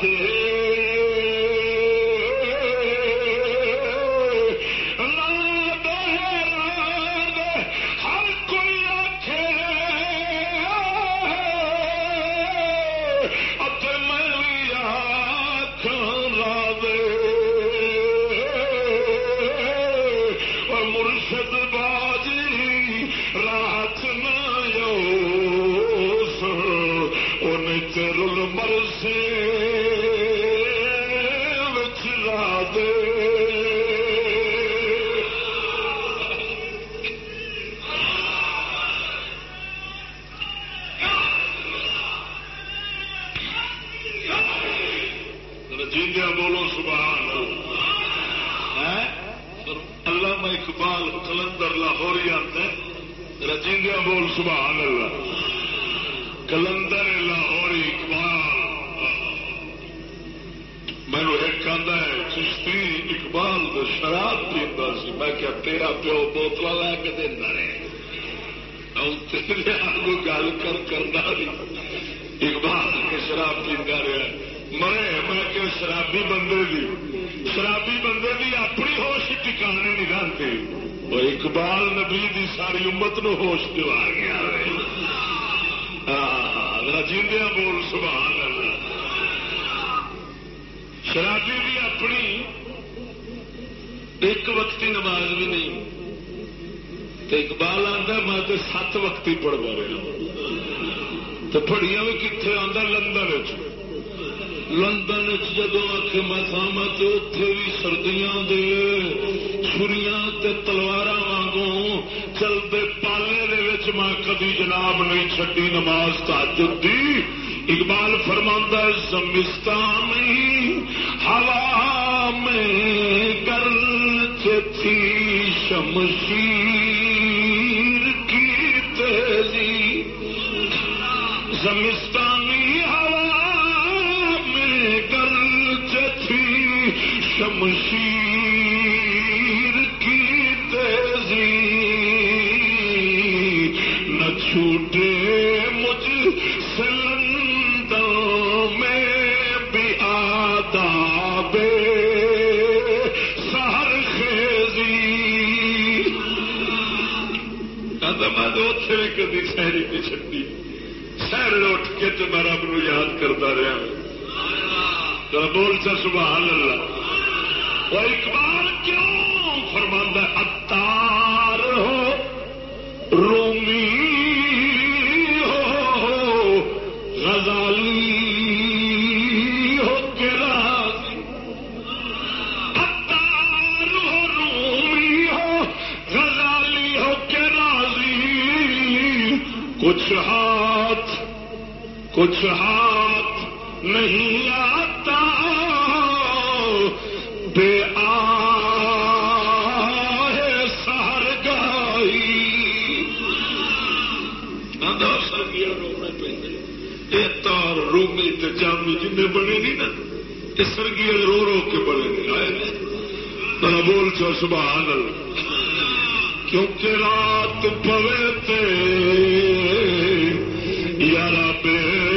کے میں کیا تیرا پیو بوتل لے کے دینا رہے گل کر کرنا شراب پیتا رہا مرے، میں کہ شرابی بندے دی۔ شرابی بندے دی اپنی ہوش ٹکانے نہیں وہ اقبال نبی دی ساری امت نو ہوش دوا گیا رجیندیا بول، سبحان اللہ۔ شرابی بھی اپنی ایک وقتی نماز بھی نہیں۔ تو اقبال آتا میں تو سات وقتی پڑھتا رہا تو پڑھیا بھی کتنے آتا لندن لندن جدو آخ میں اتے بھی سردیاں دے چھریاں تے تلوار وانگوں چلتے پالے دے میں کدی جناب نہیں چڈی نماز تاجد دی اقبال فرماندہ زمستان ہوا میں گر تھی شمشیر کی تیلی زمس کدی سہری کی چھٹی۔ سہر اٹھ کے تو میں رب نو یاد کرتا رہا۔ بول سا سبحان اللہ۔ وہ اقبال کیوں فرماندہ اتار ہو، رومی کچھ ہاتھ نہیں آتا، بے آہ سہر گائی آدھا سرگیا رونا پہ۔ یہ تار رومی تے جامی جن بنے نہیں نا۔ یہ سرگیا رو رو کے بنے نہیں۔ آئے ذرا بول چو سبحان اللہ کیونکہ رات پوے تے یار بے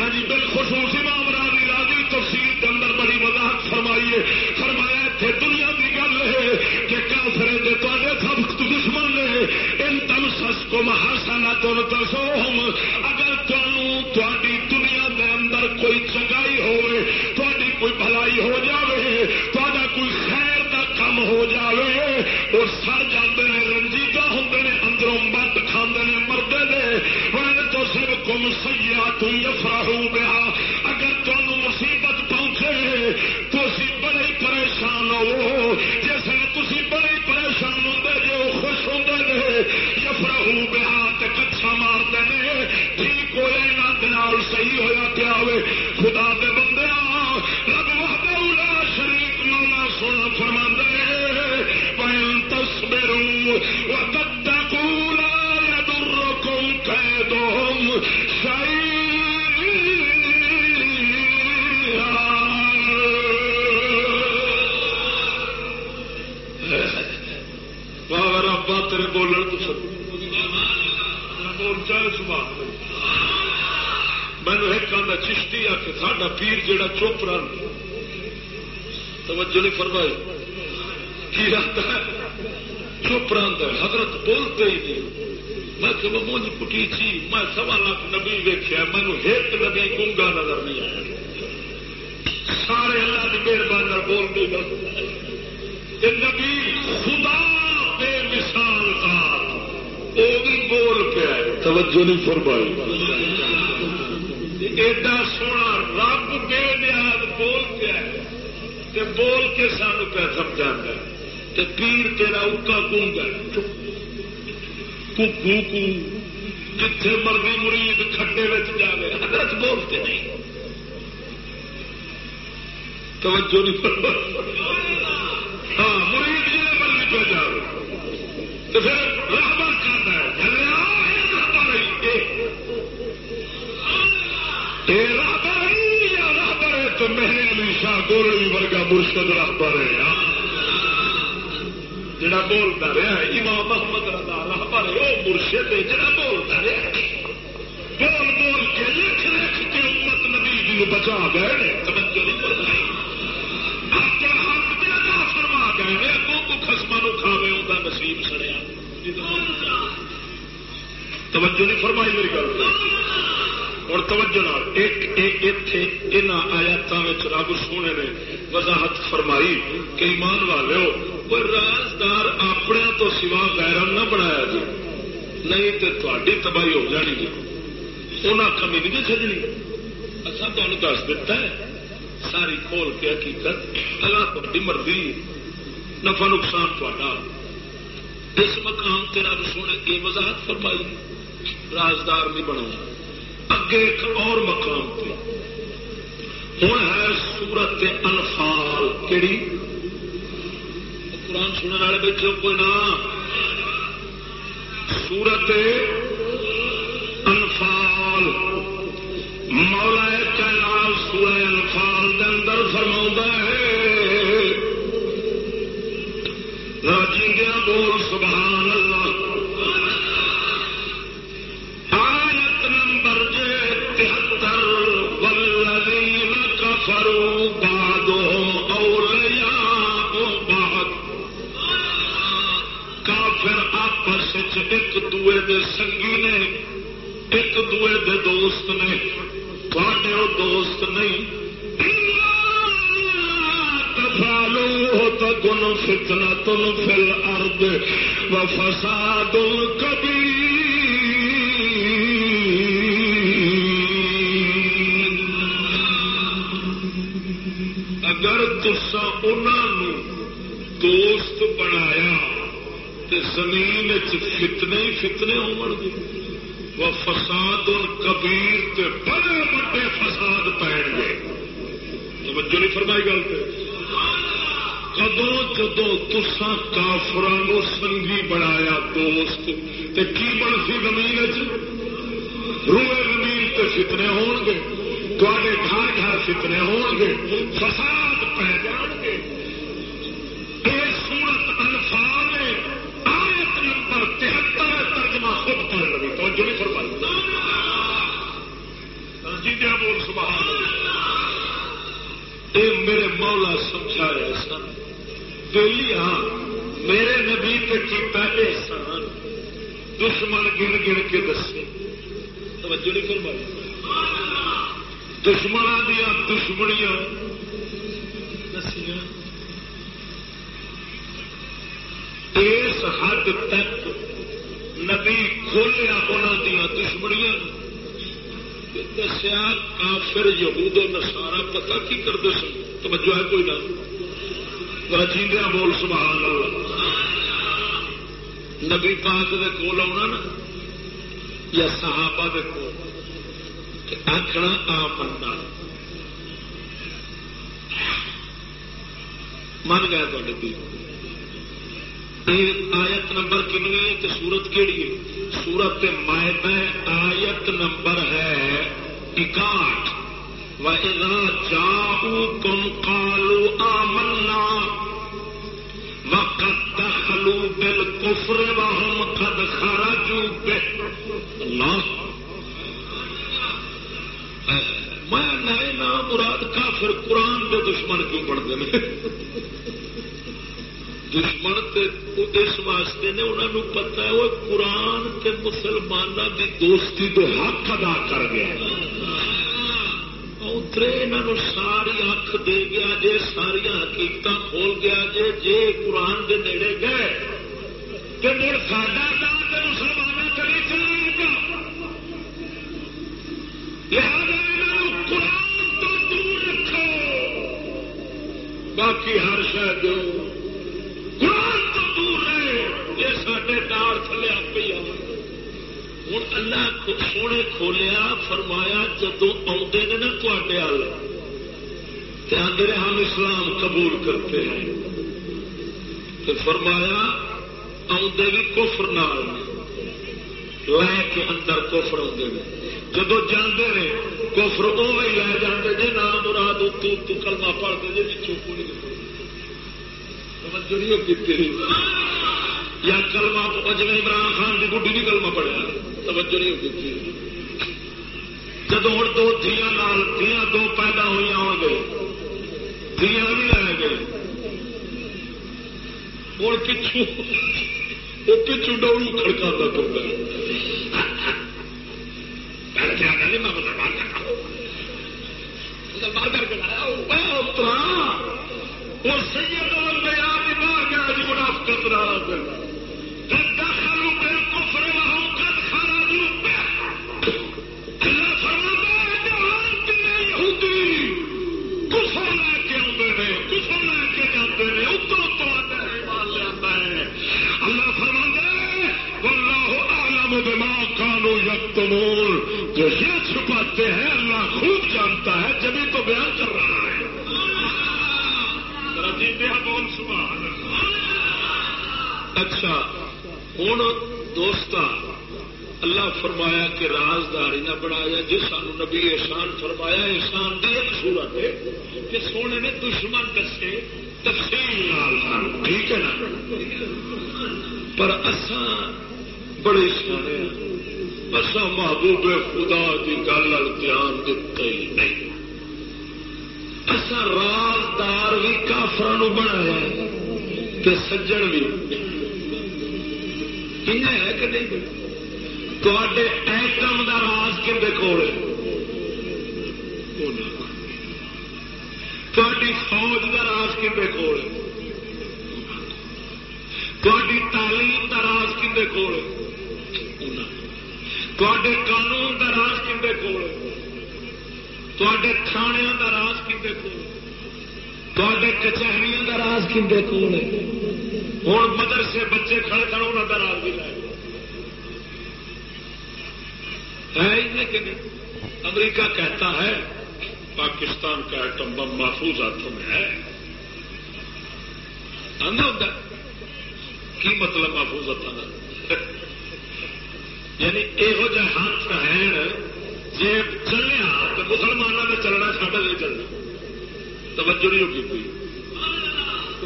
ہاں جی بالخصوص امام راضی راضی تفصیل کے اندر بڑی وضاحت فرمائی فرمایا اتنے دنیا کی گل ہے کہ کافر جی تے سب دشمن نے۔ ان تم سس کو محاسنا تم دسو ہم۔ اگر تمہوں دنیا دے اندر کوئی چنگائی ہوئی تھوڑی کوئی بھلائی ہو جائے سیاح تم یفراہو اگر تمہوں توجہ نہیں فرمائی کی رہتا ہے؟ چپ رہتا ہے حضرت بولتے ہی نہیں میں کہ وہ مونج پٹی تھی، میں سوا لاکھ نبی ویخیا مینو ایک نبی گونگا نظر نہیں آیا۔ سارے اللہ کی مہربانی بول بولتے گل نبی، خدا بے مثال کا وہ بھی بول پیا توجہ نہیں فرمائی۔ ایڈا سونا رب بے نیاد بول پیا تے بول کے سانو پہ سمجھا پیر تیرا اکا گونگا ککو کو جتھے مرضی مرید کھڈے جائے حضرت بولتے نہیں۔ توجہ نہیں ہاں مرید جی مرضی پہ جائے تو پھر رحمت کرتا ہے تو میرے علی شاہ گولوی ورگا مرشد رحبر ہے۔ جڑا بولتا رہا امام محمد رضا رحبر ہے وہ مرشد ہے جڑا بولتا رہا بول بول کے لکھ لکھ کے امت نبی جی بچا گئے توجہ نہیں فرمائی۔ اپنا حق فرما گئے اگوں کو خسما نو کھاوے نصیب سڑیا۔ توجہ نہیں فرمائی میری گل۔ اور توجہ ایک ان آیات رب سونے نے وضاحت فرمائی کہ ایمان والے ہو بنایا جی۔ نہیں تو تاری تباہی ہو جانی جی۔ انہیں کمی نہیں چجنی اصا اچھا، تمہیں دس دتا ہے۔ ساری کھول کے حقیقت، اللہ تاری مرضی، نفع نقصان تا اس مقام سے رب سونے کی وضاحت فرمائی، رازدار نہیں بنا اگے ایک اور مقام پہ ہوں ہے سورت انفال۔ کہڑی قرآن سننے والے بچوں کوئی نہ سورت انفال۔ مولا کائنات سورہ انفال کے اندر فرما ہے۔ راجی گیا بول، سبحان اللہ۔ دے سنگی نے، ایک دوے دے دوست نے تھوڑے وہ دوست نہیں۔ فالو تو گن فتنا تن فل ارد و فساد کبھی اگر تسا دوست زمین فتنے ہی فتنے ہو وہ فساد اور کبیر تے بڑے بڑے فساد پہن گے۔ توجہ نہیں فرمائی گل پہ کدو جدو تسا کافران سنگھی بنایا دوست۔ تے کی بنسی زمین روئے زمین تے فتنے ہون گے۔ تے گھر گھر فتنے ہون گے۔ فساد توجہ نہیں فرمائی دشمن دیا دشمنیاں۔ دسیاں اس حد تک نبی کھولیا انہوں دیا دشمنیاں دسیا کافر، یہود و نسارا پتا کی کرتے سن؟ توجہ ہے کوئی نہ جیندیا بول، سبحان اللہ۔ نبی پاک دے کول آنا نا۔ یا صحابہ دے کول آخنا آ مننا من گیا تو آیت نمبر کنوی ہے تو سورت کہڑی ہے؟ سورت مائدہ آیت نمبر ہے اکاٹھ۔ وَإِذَا جَاءُوكُمْ قَالُوا آمَنَّا وَقَدْ دَخَلُوا بِالْكُفْرِ وَهُمْ قَدْ خَرَجُوا بِهِ اللہ۔ میں نئے نام مراد کافر قرآن کے دشمن کیوں بنتے ہیں؟ دشمن اس واسطے نے انہوں نے پتا ہے وہ قرآن کے مسلمانوں کی دوستی تو حق ادا کر گیا۔ اترے یہاں ساری اکھ دے گیا جے ساریا حقیقت کھول گیا جے جے قرآن کے نیڑے گئے۔ تو مڑ ساڈا نام تو مسلمانوں کا نہیں گا لہذا یہاں قرآن تو دور رکھو۔ باقی ہر شہر دو۔ قرآن تو دور رہے۔ یہ سارے ڈار تھلے آپ ہی آ ہوں اللہ سونے کھولیا، فرمایا جدو آتے نے نا تے آدھے ہم اسلام قبول کرتے ہیں۔ تو فرمایا آدھے بھی کفر نال، لے کے اندر کفر آتے ہیں جدو جانے نے، کفر وہ لے جاتے جی نام مراد تو کلمہ پڑھتے جی چوکو نہیں توجہ نہیں یا کلمہ جی عمران خان کی گڈی بھی کلمہ پڑیا توجہ نہیں کی جب ہوں دو دیا نال دیا دو پیدا ہوئی ہو گئے دیا بھی لے گئے۔ ہوں پچھو وہ پچھو ڈولو کھڑکا تر گئے نہیں میں مسلمان مسلمان کر کے لایا اور سید بیان کر رہا ہے۔ بول سبحان اچھا ہوں دوست اللہ فرمایا کہ رازداری نہ بنایا جی سانو نبی احسان فرمایا، احسان کی ایک صورت ہے کہ سونے نے دشمن دسے، تفصیل ٹھیک ہے نا؟ پر اسان بڑے سارے اصا محبوب خدا کی گل دھیان دتا ہی نہیں۔ اصا رازدار بھی کافر بنایا تے سجن بھی ہے کہ نہیں؟ تے ایٹم کا راز کھے کول تاری فوج کا راز کھے کول تاری تعلیم کا راز کھے کول تے قانون کا راز کھے کول تے تھانے کا راز کھے کول تے کچہری کا راز کھے کول ہوں مدرسے بچے کھڑے کر انہوں کا راز بھی لائے۔ ہے کہ نہیں؟ امریکہ کہتا ہے، پاکستان کا ایٹم بم محفوظ ہاتھوں میں ہے۔ کی مطلب محفوظ یعنی ہاتھ یعنی یہو جہ ہاتھ ہے جی چلیا ہاں، تو مسلمانوں نے چلنا ساڈا نہیں چلنا۔ توجہ نہیں ہوگی کوئی۔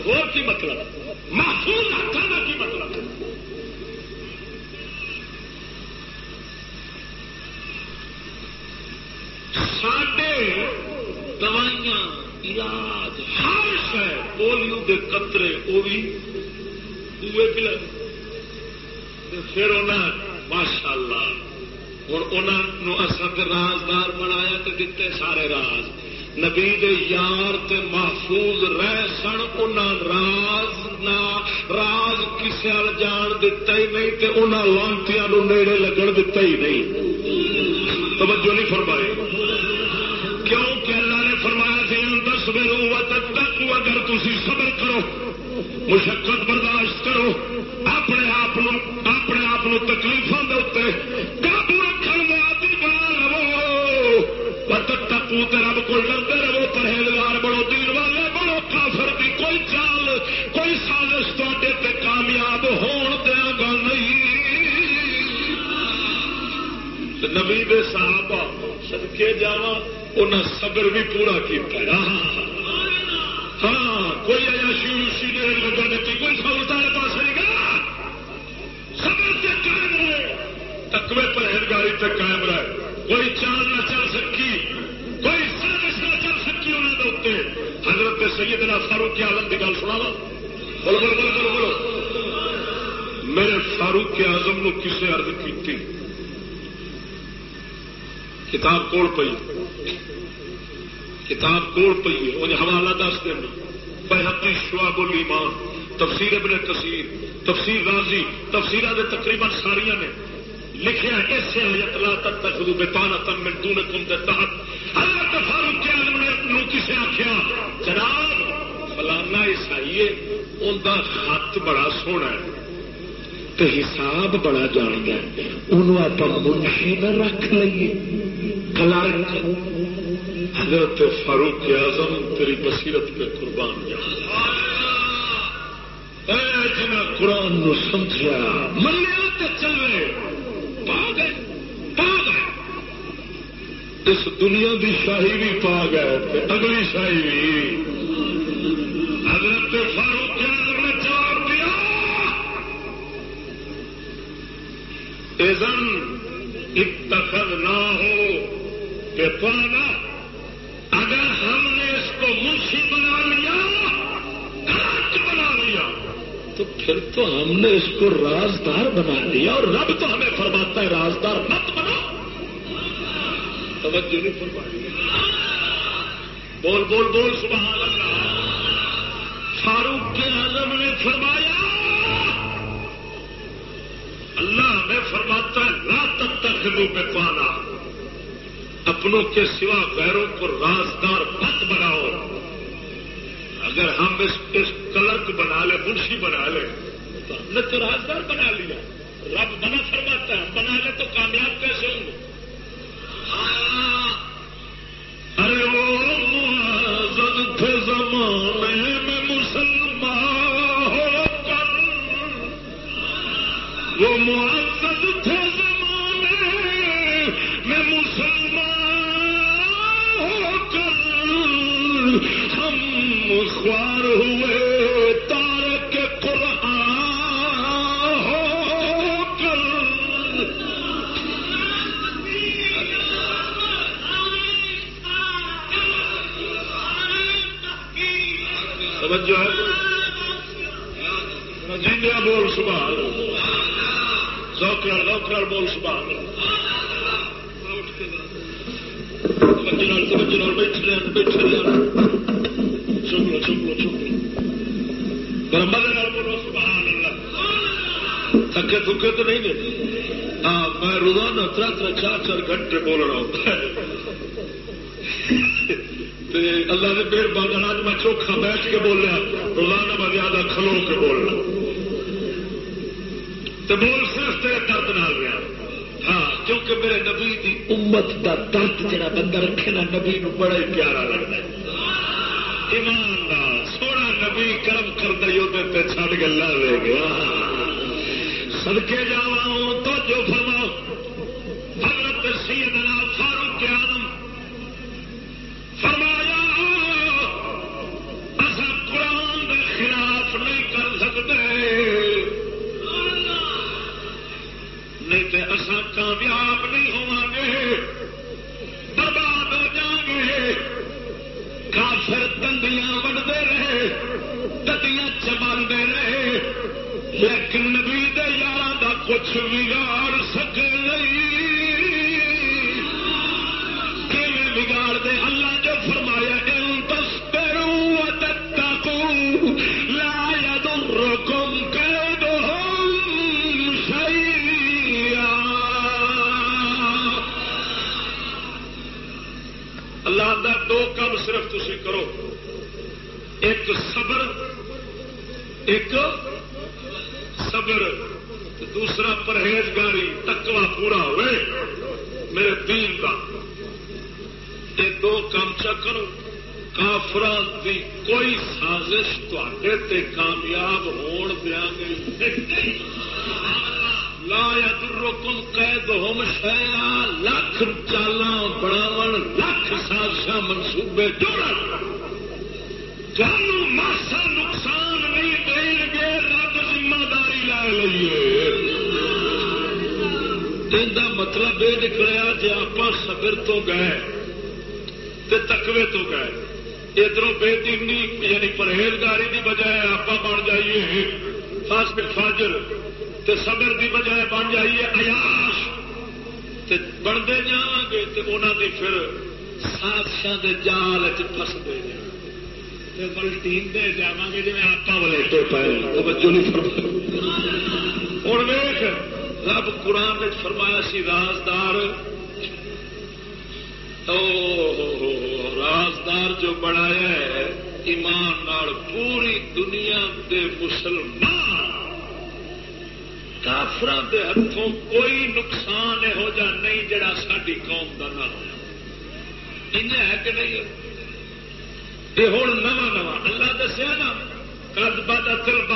ہو کی مطلب؟ محفوظ ہاتھوں کا کی مطلب۔ سڈے دوائیاں، علاج، ہر شہ پولیو کے قطرے وہ بھی پلا پھر انہیں ماشاء اللہ ہوں انہوں اصل رازدار بنایا تو دیتے سارے راز نبی دے یار تے محفوظ رہ سن ان راز نہ راز کسی جان دتا ہی نہیں تے ان لانتیاں نیڑے لگن دتا ہی نہیں توجہ نہیں فرمائی کیوں کہ اللہ نے فرمایا سی ان دس میرو تک اگر تھی صبر کرو مشقت برداشت کرو اپنے آپ اپنے آپ تکلیفوں کے اتنے لو تکو رب کو ڈرتے رہو، پرہیزگار بڑو دین والے بڑو کافر کی کوئی چال، کوئی سازش تے کامیاب ہون دیا گا نہیں۔ نبی دے صحابہ سدکے جا انہیں صبر بھی پورا کیا ہاں کوئی ایشی وشی نے لگا دیتی کوئی سہولت والے پاس نہیں گیا۔ سبر سے قائم رہے۔ تکوے پرہیزگاری سے قائم رہے۔ کوئی چال نہ چل سکی، کوئی سازش نہ چل سکی انہوں نے اتنے حضرت سیدنا فاروق آلم کی گل سنا بولو بولو بولو بولو بولو۔ میرے فاروق آزم نو کسے ارد کی کتاب کوڑ پی کتاب کوڑ پی ہے۔ انہیں حوالہ دس دینا بحقی شعب الایمان۔ تفسیر ابن کثیر۔ تفسیر راضی۔ تفسیر دے تقریباً ساریا نے۔ لکھیا اس آیت لا تتخذوا بطانة من دونکم دے تحت حضرت فاروق اعظم نے نو کسے آخیا جناب، فلانا عیسائی ان کا خط بڑا سونا ہے۔ تو حساب بڑا جانتا ہے۔ انہوں آپ منشی نہ رکھ لئیے۔ کلارک حضرت فاروق اعظم، تیری بصیرت پہ قربان جنا قرآن نو سمجھا منیا تو چلے۔ پا گئے پا گئے اس دنیا کی شاہی بھی پا گئے اگلی شاہی بھی۔ حضرت فاروق اعظم نے جواب دیا۔ اتخذ نہ ہو کہ پانا اگر ہم نے اس کو منشی بنا لیا تو پھر تو ہم نے اس کو رازدار بنا لیا اور رب تو ہمیں فرماتا ہے رازدار مت بنا توجہ نہیں فرمائی۔ بول بول بول، سبحان اللہ۔ فاروق کے اعظم نے فرمایا، اللہ ہمیں فرماتا ہے، لا تب تک پہ پانا اپنوں کے سوا غیروں کو رازدار مت بناؤ۔ اگر ہم اس اس کلرک بنا لیں منشی بنا لیں تو ہم نے تو بنا لیا۔ رب بنا فرماتا ہے، بنا لے تو کامیاب کیسے ہوں؟ گے ارے وہ زمانے میں مسلمان ہو کر وہ معزز تھے۔ خوار ہوئے، تارک قرآن ہو کر۔ توجہ ہے؟ جنیا بول سبحان سوکر سوکر بول سبحان توجہ بیٹھ رہے بیٹھ رہے چپ لو چپ چکلو چکلو چکلو مدد بولو، سبحان اللہ. تھکے تھکے تو نہیں دے ہاں میں روزانہ تر تر چار چار گھنٹے بولنا ہوتا ہے. اللہ نے پیر بادل آج میں چوکھا بیٹھ کے بول رہا روزانہ میں زیادہ کھلو کے بولنا. تو بول صرف تیرے درد نال رہا. ہاں کیونکہ میرے نبی دی امت دا درد جڑا بندہ رکھے نا، نبی نو بڑا ہی پیارا لگتا ہے. ایمان سونا نبی کرم کر دے چڑ گلا لے گیا۔ سڑکے جاؤ تو جو فرماؤ۔ رہے آپ تو گئے تے تقوی تو گئے۔ ادھر بے دینی یعنی پرہیزگاری کی بجائے آپ بن جائیے۔ خاص فاجر تے صبر کی بجائے بن جائیے ایاش تے بنتے جا گے تو انہوں نے پھر سادشاہ کے جال چستے جا ملٹین دے جا گے جی آپ ولیٹے پائے۔ توجہ نہیں فرما ہوں ویخ رب قرآن فرمایا سی، رازدار رازدار جو بنایا ہے، ایمان نال پوری دنیا دے مسلمان کافر دے ہاتھوں کوئی نقصان یہو جا نہیں جڑا ساری قوم کا نہ ہو۔ ہے کہ نہیں یہ ہوں نواں نواں۔ اللہ دسیا نا کد بد اکل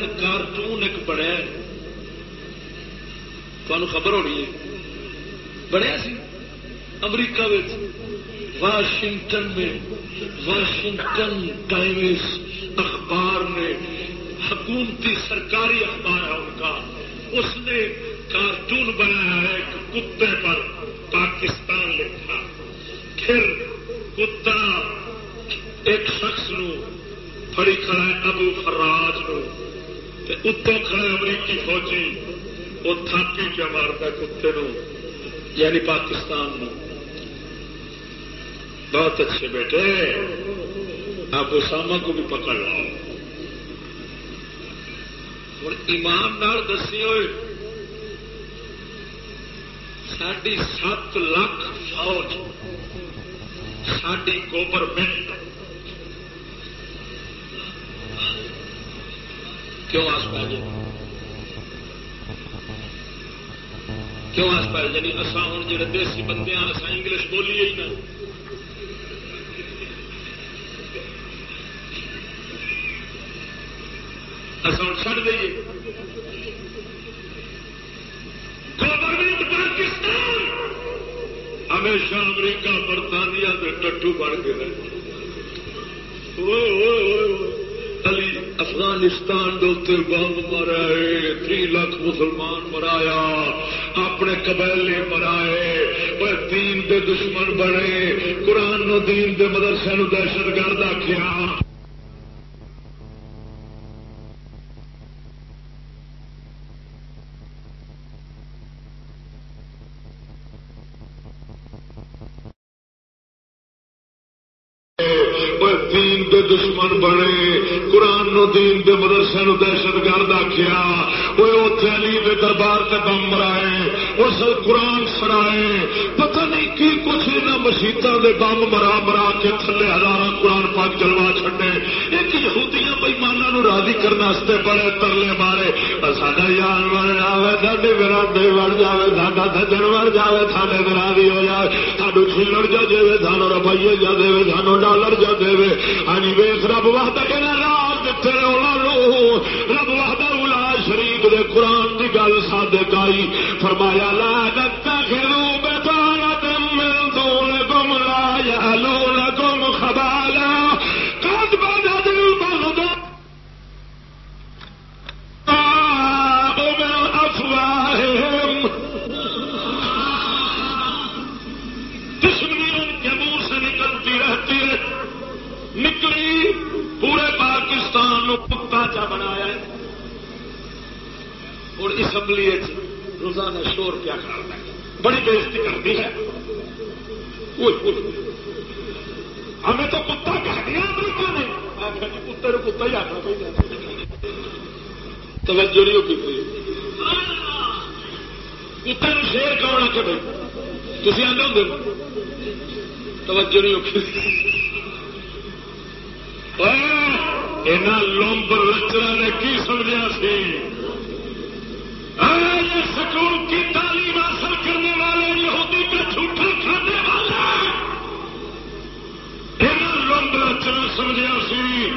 دن کارٹون ایک بڑا تمہیں خبر ہونی ہے۔ بڑھیا سی۔ امریکہ واشنگٹن میں۔ واشنگٹن ٹائمز اخبار نے حکومتی سرکاری اخبار ہے ان کا۔ اس نے کارٹون بنایا ہے ایک کتے پر۔ پاکستان لکھا پھر کتا ایک شخص نو پڑی کھڑا ہے، ابو فراج نو اتوں کھڑا امریکی فوجی وہ تھاپی کیا مارتا کتے نو یعنی پاکستان نو بہت اچھے بیٹے آپ اسامہ کو بھی پکڑ لاؤ اور ایماندار دسی ہوئے ساڑی سات لاکھ فوج ساری گورنمنٹ کیوں آس پا جائے کیوں آس پا یعنی اصا ہوں جڑے دیسی بندے ہیں اصا انگلش بولیے ہی نا اصا ہوں چڑھ دئیے۔ گورنمنٹ پاکستان! ہمیشہ امریکہ برطانیہ کے ٹٹو بن کے رہے علی افغانستان دے بم مرائے، تری لاکھ مسلمان مرایا، اپنے قبیلے مرائے وہ دین دے دشمن بنے، قرآن نو دین دے مدرسے دہشت گرد آخیا دین دے دشمن بنے، قرآن نو دین دے مدرسے نو دہشت گرد آخیا وہ اتنے علی دے دربار سے بم مرائے اس قرآن سڑائے پتہ نہیں کی کچھ نہ مسیطا دے بم مرا مرا کے تھلے ہزار قرآن پاک جلوا چھڈے۔ ایک یہودیاں بےمانا راضی کرنے بڑے ترلے مارے۔ ساڈا یار بن جائے ساڈے برادے بڑھ جائے ساڈا سجن بڑھ جائے ساڈے راضی ہو جائے سانو چھیلڑ جا دے سانو روپیے جا دے سانو ڈالر جا دے ہاں جی, ویخ رب وقت راج دیتے رب وقت الا شریف دے قرآن کی گل سادے آئی۔ فرمایا، لا دتا خیرو انسان پکا چا بنایا ہے۔ اور اسمبلی روزانہ شور کیا کرتا ہے۔ بڑی بےزتی کرتی ہے۔ ہمیں تو کتا کہہ دیا امریکہ نے آپ کتے کتا ہی آنا پہ توجہ نہیں ہوگی کوئی۔ کتے شیر کون آ کے بھائی تھی آدھے ہوں توجہ نہیں ہوگی ہوتی لومب لچرا نے کی سمجھا سی؟ سکول کی تعلیم حاصل کرنے والے یہودی کا جھوٹا کھانے والا یہاں لومب لچرا سمجھا سی۔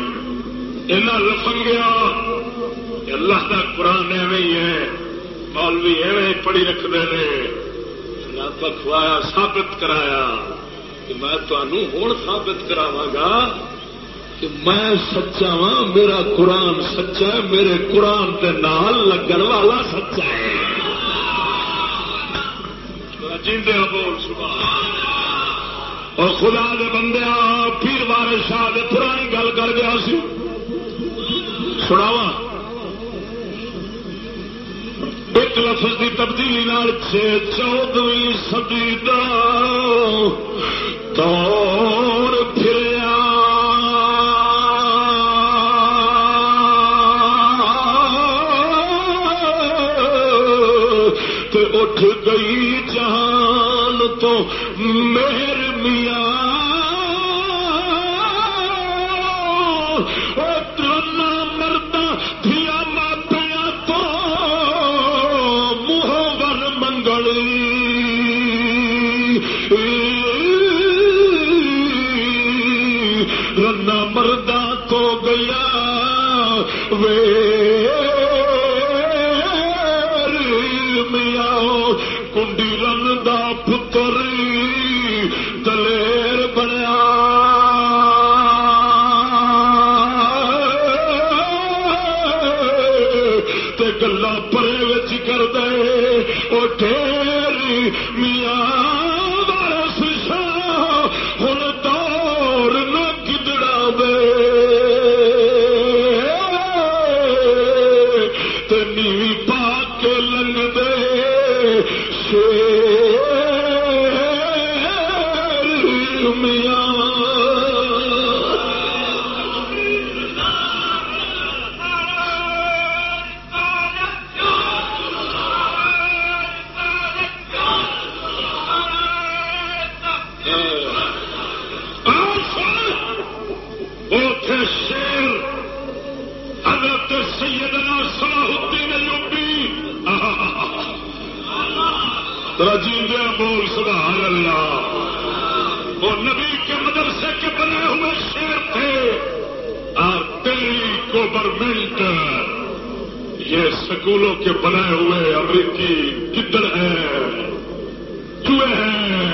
یہاں لفنگیا۔ اللہ کا قرآن ایویں ہی ہے۔ مولوی ایویں پڑھی رکھتے ہیں پکوایا ثابت کرایا۔ کہ میں تمہوں ہوں ثابت کراوا گا۔ کہ میں سچا وا میرا قرآن سچا ہے، میرے قرآن کے نال لگن والا سچا ہے۔ بول اور خدا دے بندے پیر بار شاہ دے پرانی گل کر گیا سی۔ سناوا ایک لفظ کی تبدیلی چھ چودویں سدی دور پھریا گئی کنڈی رن دا پتر دلیر بنیا گلا پرے کر دے وہ ٹھیری سکولوں کے بنائے ہوئے امریکی گدڑ ہیں، چوہے ہیں۔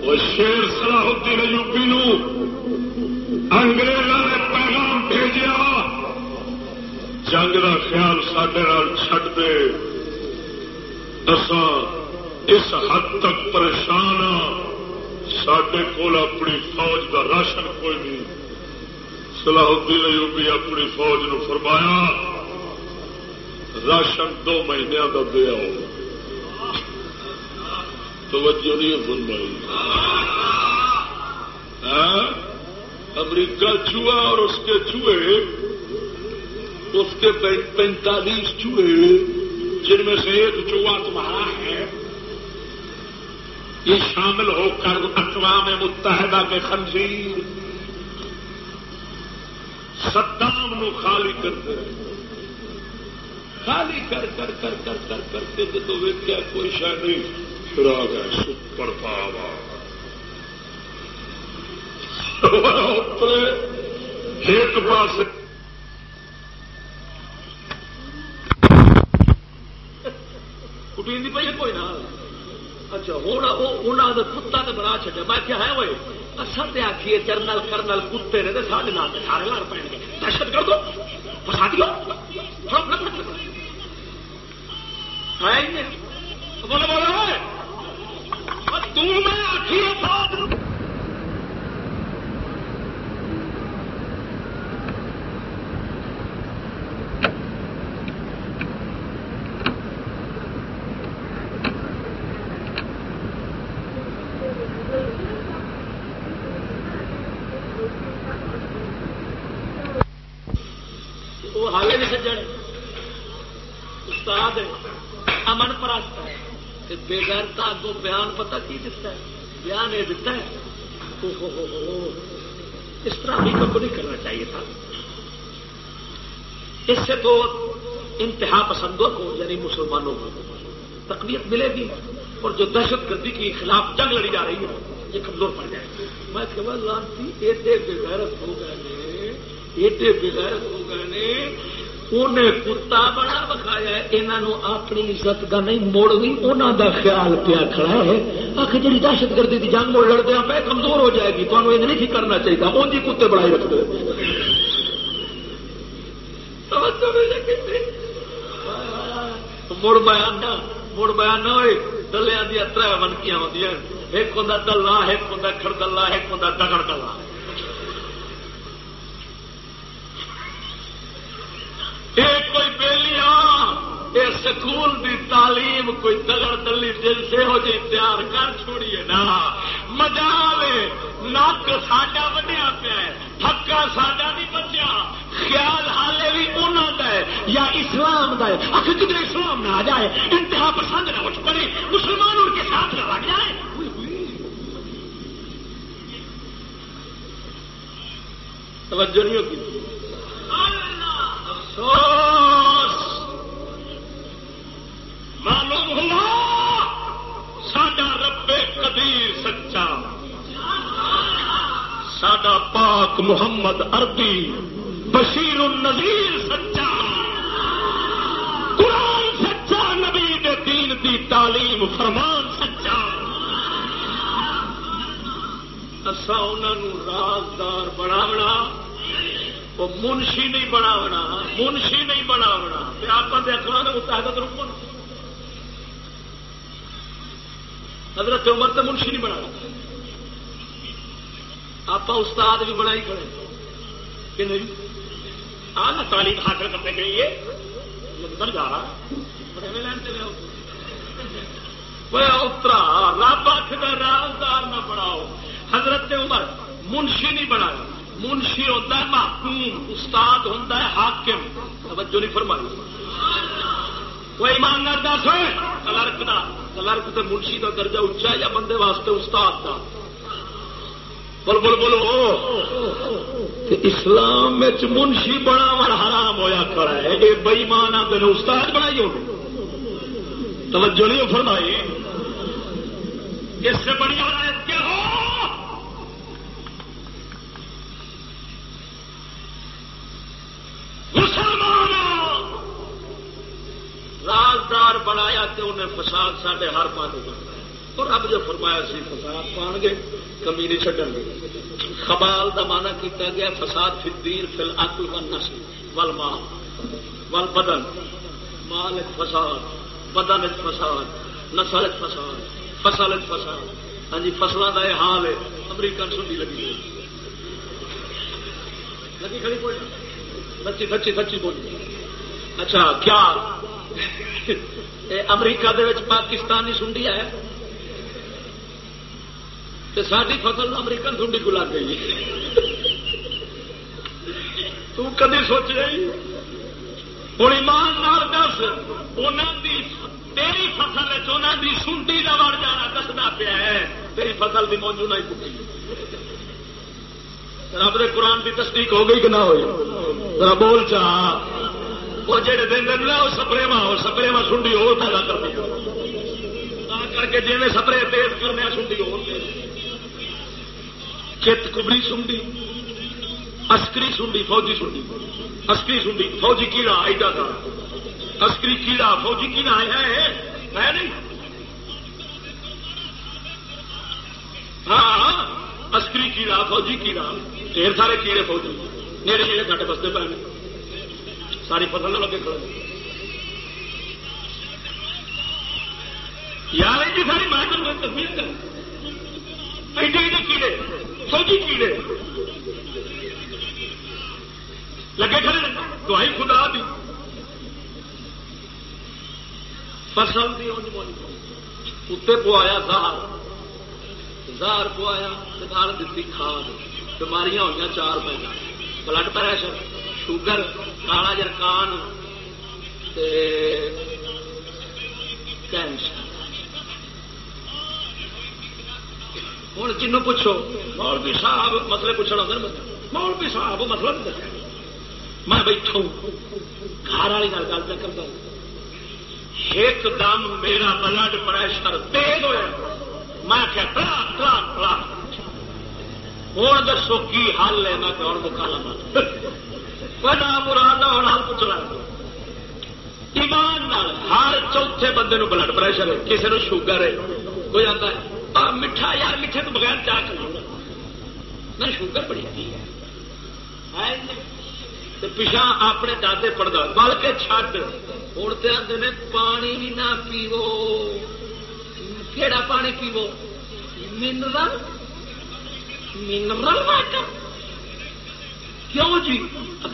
وہ شیر صلاح الدین ایوبی نو انگریزوں نے پیغام بھیجا جنگ کا خیال سڈے چڈ دے۔ اصا اس حد تک پریشان ہاں۔ سڈے کول اپنی فوج کا راشن کوئی نہیں۔ صلاح الدین ایوبی اپنی فوج نو فرمایا۔ راشن دو مہینے کا دیا توجہ نہیں سن بھائی۔ ہاں؟ امریکہ چوہا اور اس کے چوہے، اس کے پینتالیس چوہے، جن میں سے ایک چوہا تمہارا ہے۔ یہ شامل ہو کر اقوام متحدہ کے خنزیر سدام نو خالی کرتے ہیں۔ خالی کر کر کر کر کر کر کے جدو ویکیا کوئی شاید نہیں۔ پھر آ گیا سپر پاوا ایک پاس کٹی پی کوئی نہ۔ اچھا ہوں وہ کتا تو بنا چڈیا میں کیا ہے وہ اصل تو آخیے چرنل کرنل کتے نے سارے نال سارے لڑ پے دہشت کر دو فسا دو بولو بولو تم آخری سات حالے بھی سجڑے استاد امن پرست ہے بے گیرتا کو بیان پتا کی دیتا ہے؟ بیان یہ دیتا ہے۔ اس طرح بھی کب نہیں کرنا چاہیے تھا۔ اس سے تو انتہا پسندوں کو یعنی مسلمانوں کو تقویت ملے گی اور جو دہشت گردی کے خلاف جنگ لڑی جا رہی ہے، یہ کمزور پڑ جائے گی۔ میں کیول لانتی ایڈے بغیرت ہو گئے ایڈے بغیرت ہو گئے انہیں کتا بڑا بکھایا انہوں اپنی عزت کا نہیں، مڑ بھی انہوں کا خیال پیا کھڑا ہے۔ آخ جی دہشت گردی کی جنگ مڑ لڑتے پہ ہاں، کمزور ہو جائے گی تمہیں یہ نہیں کرنا چاہیے وہ جی کتے بڑائی رکھ دو۔ مڑ بیان مڑ بیان نہ ہوئے دلیا دیا تر ونکیاں ہوتی ہیں ایک ہوں دلہ ایک ہوں کھڑ دلہ ایک ہوں دگڑ دلہ ایک کوئی بیلیا یہ سکول دی تعلیم، کوئی دگڑ دلی دل سے ہو جی تیار کر چھوڑیے نا۔ مزا لے نک ساڈا بنیا پیا تھکا ساڈا نہیں بچیا۔ خیال حالے بھی انہوں کا ہے، یا اسلام کا ہے۔ آخر کدھر اسلام نہ آ جائے؟ انتہا پسند نہ اٹھ پڑے۔ مسلمان ان کے ساتھ نہ لگ جائے۔ توجہ نہیں ہوگی افسوس۔ معلوم ہوا سڈا ربے قدیر سچا۔ سڈا پاک محمد اربی بشیر النظیر سچا۔ قرآن سچا، نبی دے دین دی تعلیم فرمان سچا۔ اصا انہوں رازدار بناونا۔ وہ منشی نہیں بناونا، منشی نہیں بناونا۔ آپ دیکھنا متحدت رکن حضرت عمر تو منشی نہیں بنا آپ استاد بھی بنا ہی کھڑے۔ کہ نہیں؟ آنا تعلیم حاصل کرنے کے لیے لندن جا رہا بڑے اترا رب آخر رازدار نہ بناؤ۔ حضرت عمر منشی نہیں بنایا۔ منشی ہوتا ہے محکوم استاد ہوتا ہے حاکم۔ توجہ نہیں فرمائی۔ کوئی ایماندار دس ہوئے کلرک کا کلرک تو منشی کا درجہ اچا ہے یا بندے واسطے استاد کا بول بول بولو۔ اسلام منشی بڑا حرام ہویا کھڑا ہے۔ یہ بئیمان آتے استاد بنائی ہو توجہ نہیں فرمائی۔ اس سے بڑی ہدایت کیا ہو؟ مسلمان رازدار بنایا تو انہیں فساد سارے ہر پاس کرنا اور اب جو فرمایا سی، فساد پان گے کمی نہیں چڈن گے۔ خبال کا مانا کیا گیا، فساد فدیر فل اکل و نسل ول مال، ول بدن۔ مال فساد، بدن فساد، نسل فساد، فصل فساد۔ ہاں جی فصلوں کا یہ حال ہے، امریکن سنڈی لگی لگی کھڑی کوئی؟ سچی سچی سچی بولی اچھا کیا؟ امریکہ دے پاکستانی سنڈی ہے؟ تو ساری فصل امریکن سنڈی کو لگ گئی؟ تو کدی سوچ رہی؟ ہوں ایمان دس تیری فصل کی سنڈی کا وڑ جانا دسنا پیا ہے، تیری فصل کی موجود نہیں پکی رب دے قرآن کی تصدیق ہو گئی کہ نہ ہوئی؟ ذرا بول چاہ وہ جہے دن دن وہ سپرے ماں وہ سپرے ماں سنڈی اور پیدا کر دیا کر کے جی سپرے تیز کرنے سنڈی ہو چت کبڑی سنڈی اسکری سنڈی، فوجی سنڈی۔ اسکری سنڈی، فوجی کیڑا ایڈا کا اسکری کیڑا، فوجی کیڑا ہے؟ نہیں؟ ہاں۔, ہاں۔ اسکری کیڑا فوجی کیڑا ڈیر سارے کیڑے فوجی میرے نیڑے گھٹ بستے پے ساری فصل نہ لگے کھڑے۔ یار جی ساری میں تصویر کر۔ ایڈے ایڈے کیڑے، فوجی کیڑے۔ لگے کھڑے دوائی خدا دی۔ فصل دی اتنے پوایا زہر زہر پوایا دیتی کھاد، بیماریاں ہوئی چار پیدا بلڈ پریشر، شوگر، کالا جرکان کینسر۔ ہوں جنوں پوچھو، مولوی صاحب مسئلے پوچھنا ہوتا مولوی صاحب مسئلہ نہیں دسیا۔ میں بیٹھا گھر والی گل گل کرتا۔ ایک دم میرا بلڈ پریشر تیز ہوا میں کیا پلا پلا پلا ہوں دسو کی حل ہے؟ میں کہ اور مکالا مت بڑا مراد ہوں حل پوچھنا ایمان نال ہر چوتھے بندے نو بلڈ پریشر ہے کسی نے شوگر ہے۔ کوئی آتا ہے میٹھا یار، میٹھے تو بغیر چاہ کر میں شوگر بڑی تھی جی۔ پچھا اپنے دادے پڑتا بل کے چڈ ہوں تو آتے پانی بھی نہ پیو کہڑا پانی پیو؟ منرل؟ منرل واٹر کیوں جی؟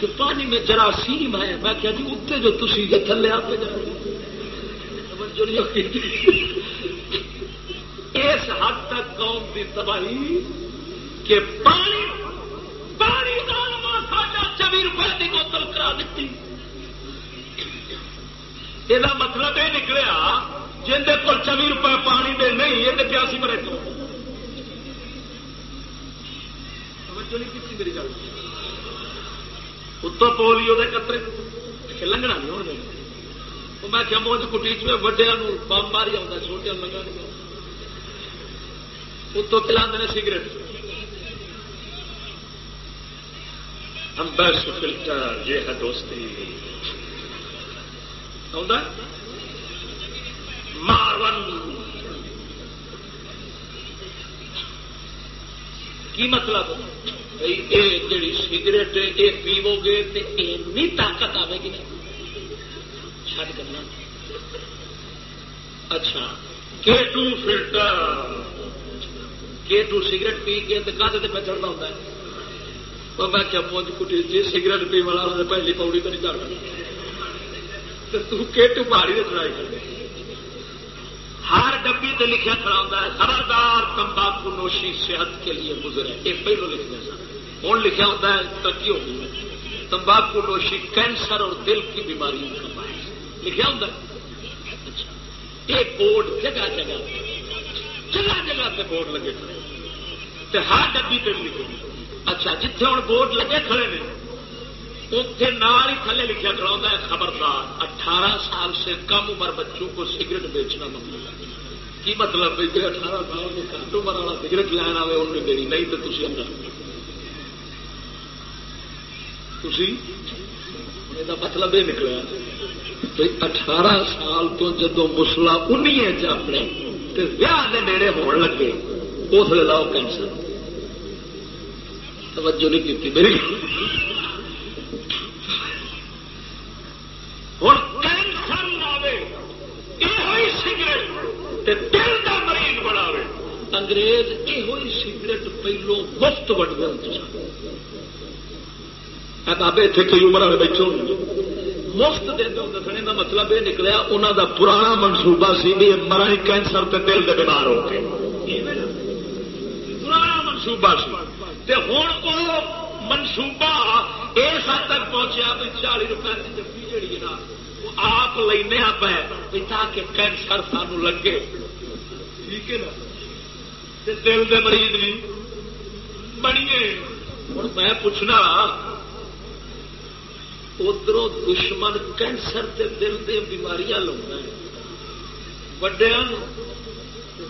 کہ پانی میں جراثیم ہے۔ میں کیا جی اتنے جو تھی تھلے آپ اس حد تک قوم کی تباہی کہ پانی پانی چوبی روپئے کی بوتل کرا دیتی۔ یہ مطلب یہ نکلیا جن کو چوبی روپئے پانی دے نہیں، یہ پیاسی مرے تو۔ میری گل۔ اتو پولیو کے قطرے لنگنا نہیں ہونے میں کیا موج کٹی چ وڈیا بم ماری آتا چھوٹے لگا نہیں اتو پلا سگریٹ۔ امبرس فلٹر یہ ہے دوستی۔ آ مارون۔ کی مطلب؟ یہ جی سگریٹ یہ پیو گے تو این طاقت آئے گی چھ کرنا اچھا K two filter? K two cigarette پی کے کھاتے پہ چڑھنا ہوتا ہے؟ تو میں کیا پہنچ کٹی جی سگریٹ پی والا پہلی پوڑی تو نہیں چڑھنا۔ تو کے ٹو پہاڑی سے چڑھائی کر ہر ڈبی تے لکھا کھڑا ہوتا ہے، خبردار تمباکو نوشی صحت کے لیے گزرے یہ پہلو لکھنے سر ہوں لکھا ہوتا ہے، ترقی ہوگی ہے۔ تمباکو نوشی کینسر اور دل کی بیماریوں کا باعث لکھا ہوتا ہے؟ اچھا۔ یہ بورڈ جگہ جگہ جگہ جگہ سے بورڈ لگے کھڑے ہر ڈبی پہ لکھے۔ اچھا جتنے ہوں بورڈ لگے کھڑے نے اتنے نال ہی تھلے لکھا کھڑا ہے، خبردار۔ اٹھارہ سال سے کم عمر بچوں کو سگریٹ بیچنا مطلب کی مطلب ہے؟ کہ اٹھارہ سال سے کم عمر والا سگریٹ لینا آئے انہیں دینی نہیں تو تھی اندر۔ تھی مطلب یہ نکلا اٹھارہ سال تو جدو مسلا انہیں اپنے ویاہ کے نیڑے ہون لگے، اس لیے لاؤ کینسر توجہ نہیں کی میری۔ ہوں کینسر لاوے یہ سگریٹ دل کا مریض بناوے۔ انگریز یہ سگریٹ پہلو مفت بٹ گئے بابے اتنے کئی عمر والے بیٹھے ہونے مفت دسنے کا مطلب یہ نکلیا انہوں کا پرانا منصوبہ سی بھی مرا ہی کینسر تے دل کے بیمار ہو کے۔ پرانا منصوبہ سی۔ ہوں وہ منصوبہ اس حد تک پہنچیا، بھی چالی روپئے کی ڈبی جیڑی نا، وہ آپ لینا پہ تاکہ کینسر سانو لگے۔ ٹھیک ہے نا؟ دل دے مریض بھی بنیے ہوں میں پوچھنا ادھر دشمن کینسر کے دل دے بیماریاں لوگ وڈیا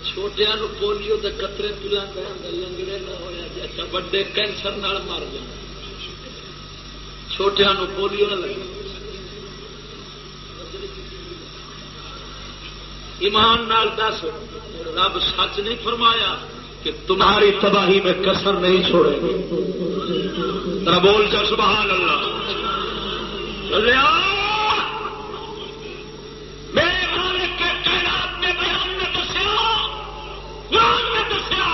چھوٹیا پولیو کے قطرے پلا لنگڑے نہ ہوا اچھا وڈے کینسر مر جان چھوٹیا پولیو نہ لگے ایمان نال دس رب سچ نہیں فرمایا کہ تمہاری تباہی میں کسر نہیں چھوڑے گی بول چا سبحان اللہ میرے مالک کے تعینات نے بیان قرآن میں دسیا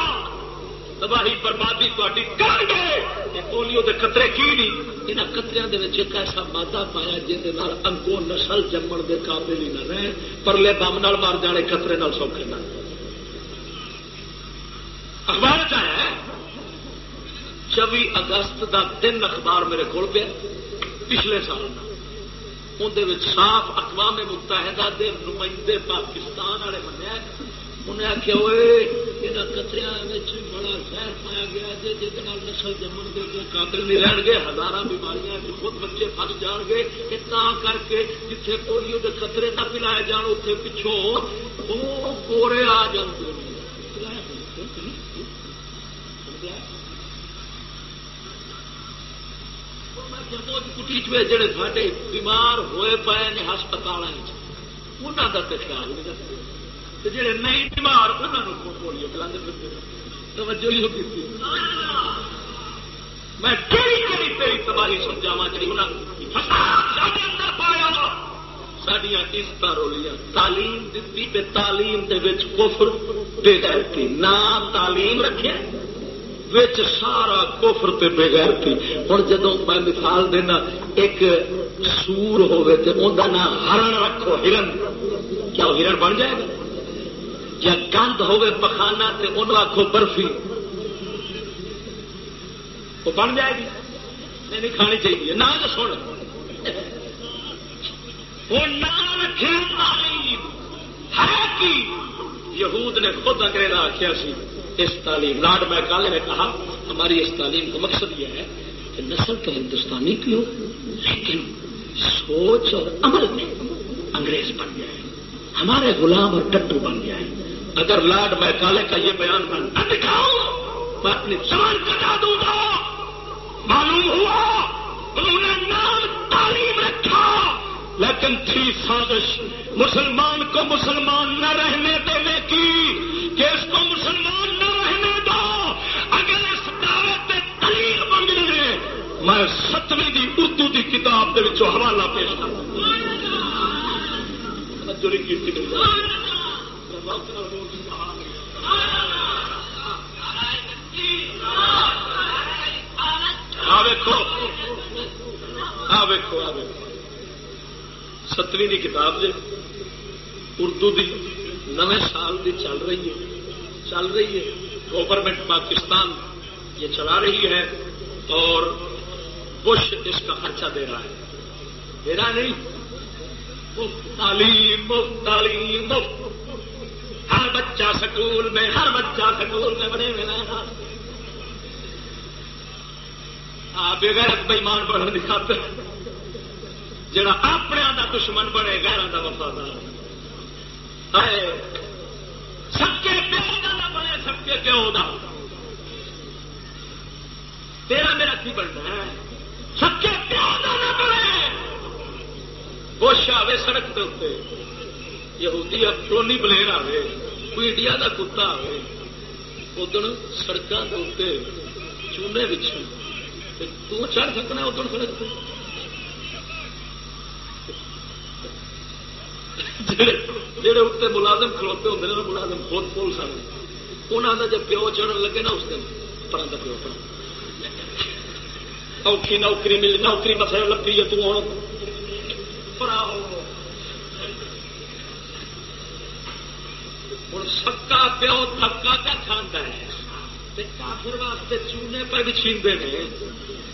تباہی بربادی تاری کر گئے یہ پولیو کے قطرے کی نہیں یہاں قطرے ایک ایسا مادہ پایا جہد انگوں نسل جمن کے قابل ہی نہ رہے پرلے بم مار جانے قطرے سوکھے نہ۔ اخبار چاہے چوبی اگست کا دن اخبار میرے کو پیا پچھلے سال اندر صاف اقوام متحدہ دے نمائندے پاکستان والے منیا انہیں آخیا ہوئے یہ کتریا بڑا زہر پایا گیا جی جہد نسل جمن کے قابل نہیں رہن گے ہزار بیماریاں خود بچے پس جان گے۔ کر کے جتنے پولیو کے قطرے نہ پلائے جان اتنے پچھوں وہ کورے آ جاتے کٹی چوے جڑے ساڈے بیمار ہوئے پے نے ہسپتال انہوں کا تو خیال نہیں رکھتے جڑے نہیں بیمار انہوں پولیو پلا توجہ ہی ہوتی میں کہڑی کہڑی تیری تباہی سمجھاوا جی اندر پایا سڈیا عزت رولیاں تعلیم دیتی بے تعلیم دے کفر بے غیرتی نام تعلیم رکھے سارا کوفر تے بغیر تھی ہوں جدو میں مثال دینا ایک سور ہوے تے انہوں نام ہرن رکھو ہرن کیا ہرن بن جائے گا یا گند ہوے پخانا تے انہوں آخو برفی، وہ بن جائے گی۔ نہیں کھانی چاہیے۔ نہ تو سن وہ نام رکھے تعلیم۔ ہے کی؟ یہود نے خود انگریز آخیا سی، اس تعلیم۔ لاڈ میکالے نے کہا، ہماری اس تعلیم کا مقصد یہ ہے کہ نسل تو ہندوستانی کی ہو، لیکن سوچ اور عمل میں انگریز بن گیا ہے ہمارے غلام اور ٹٹو بن گیا ہے۔ اگر لاڈ میکالے کا یہ بیان میں نہ دکھاؤں، میں اپنی جان کٹا دوں گا معلوم ہوا، انہوں نے نام تعلیم رکھا۔ لیکن تھی سازش، مسلمان کو مسلمان نہ رہنے دینے کی۔ کہ اس کو مسلمان نہ رہنے دو۔ اگر اس دعوت دلیل بننے میں ستویں دی اردو دی کتاب کے حوالہ پیش کر آ ویکو ستویں کی کتاب جی اردو دی نو سال دی چل رہی ہے۔ چل رہی ہے۔ گورنمنٹ پاکستان یہ چلا رہی ہے اور بش اس کا خرچہ دے رہا ہے۔ دے رہا نہیں۔ تعلیم تعلیم. ہر بچہ سکول میں، ہر بچہ سکول میں بڑے بنے ہوئے بغیر بےمان بڑھنے دکھاتے جڑا اپنے کا دشمن بنے گہرا کا وفادار۔ سب کے پیو کا نہ بنے سب کے پیو کا تیرا میرا کی بننا ہے؟ سب کے پیو کا نہ بنے۔ گوش آئے سڑک کے اتنے یہودی کلونی بلیر آئے کوئی انڈیا کا کتا آئے ادھر سڑکوں کے اتنے چونے بچھو تو چڑھ سکنا ادھر سڑک پہ جہے اتنے ملازم کھلوتے ہوتے ہیں ملازم خود پولیس والے انہوں کا جب پیو چڑھن لگے نا، اس دن پر پیو پڑا اوکھی نوکری ملی نوکری مسئلہ لگتی ہے تم ہوں ہوں سکا پیو تھکا کیا کھانا ہے کافر واسطے چونے پہ بھی چھینتے ہیں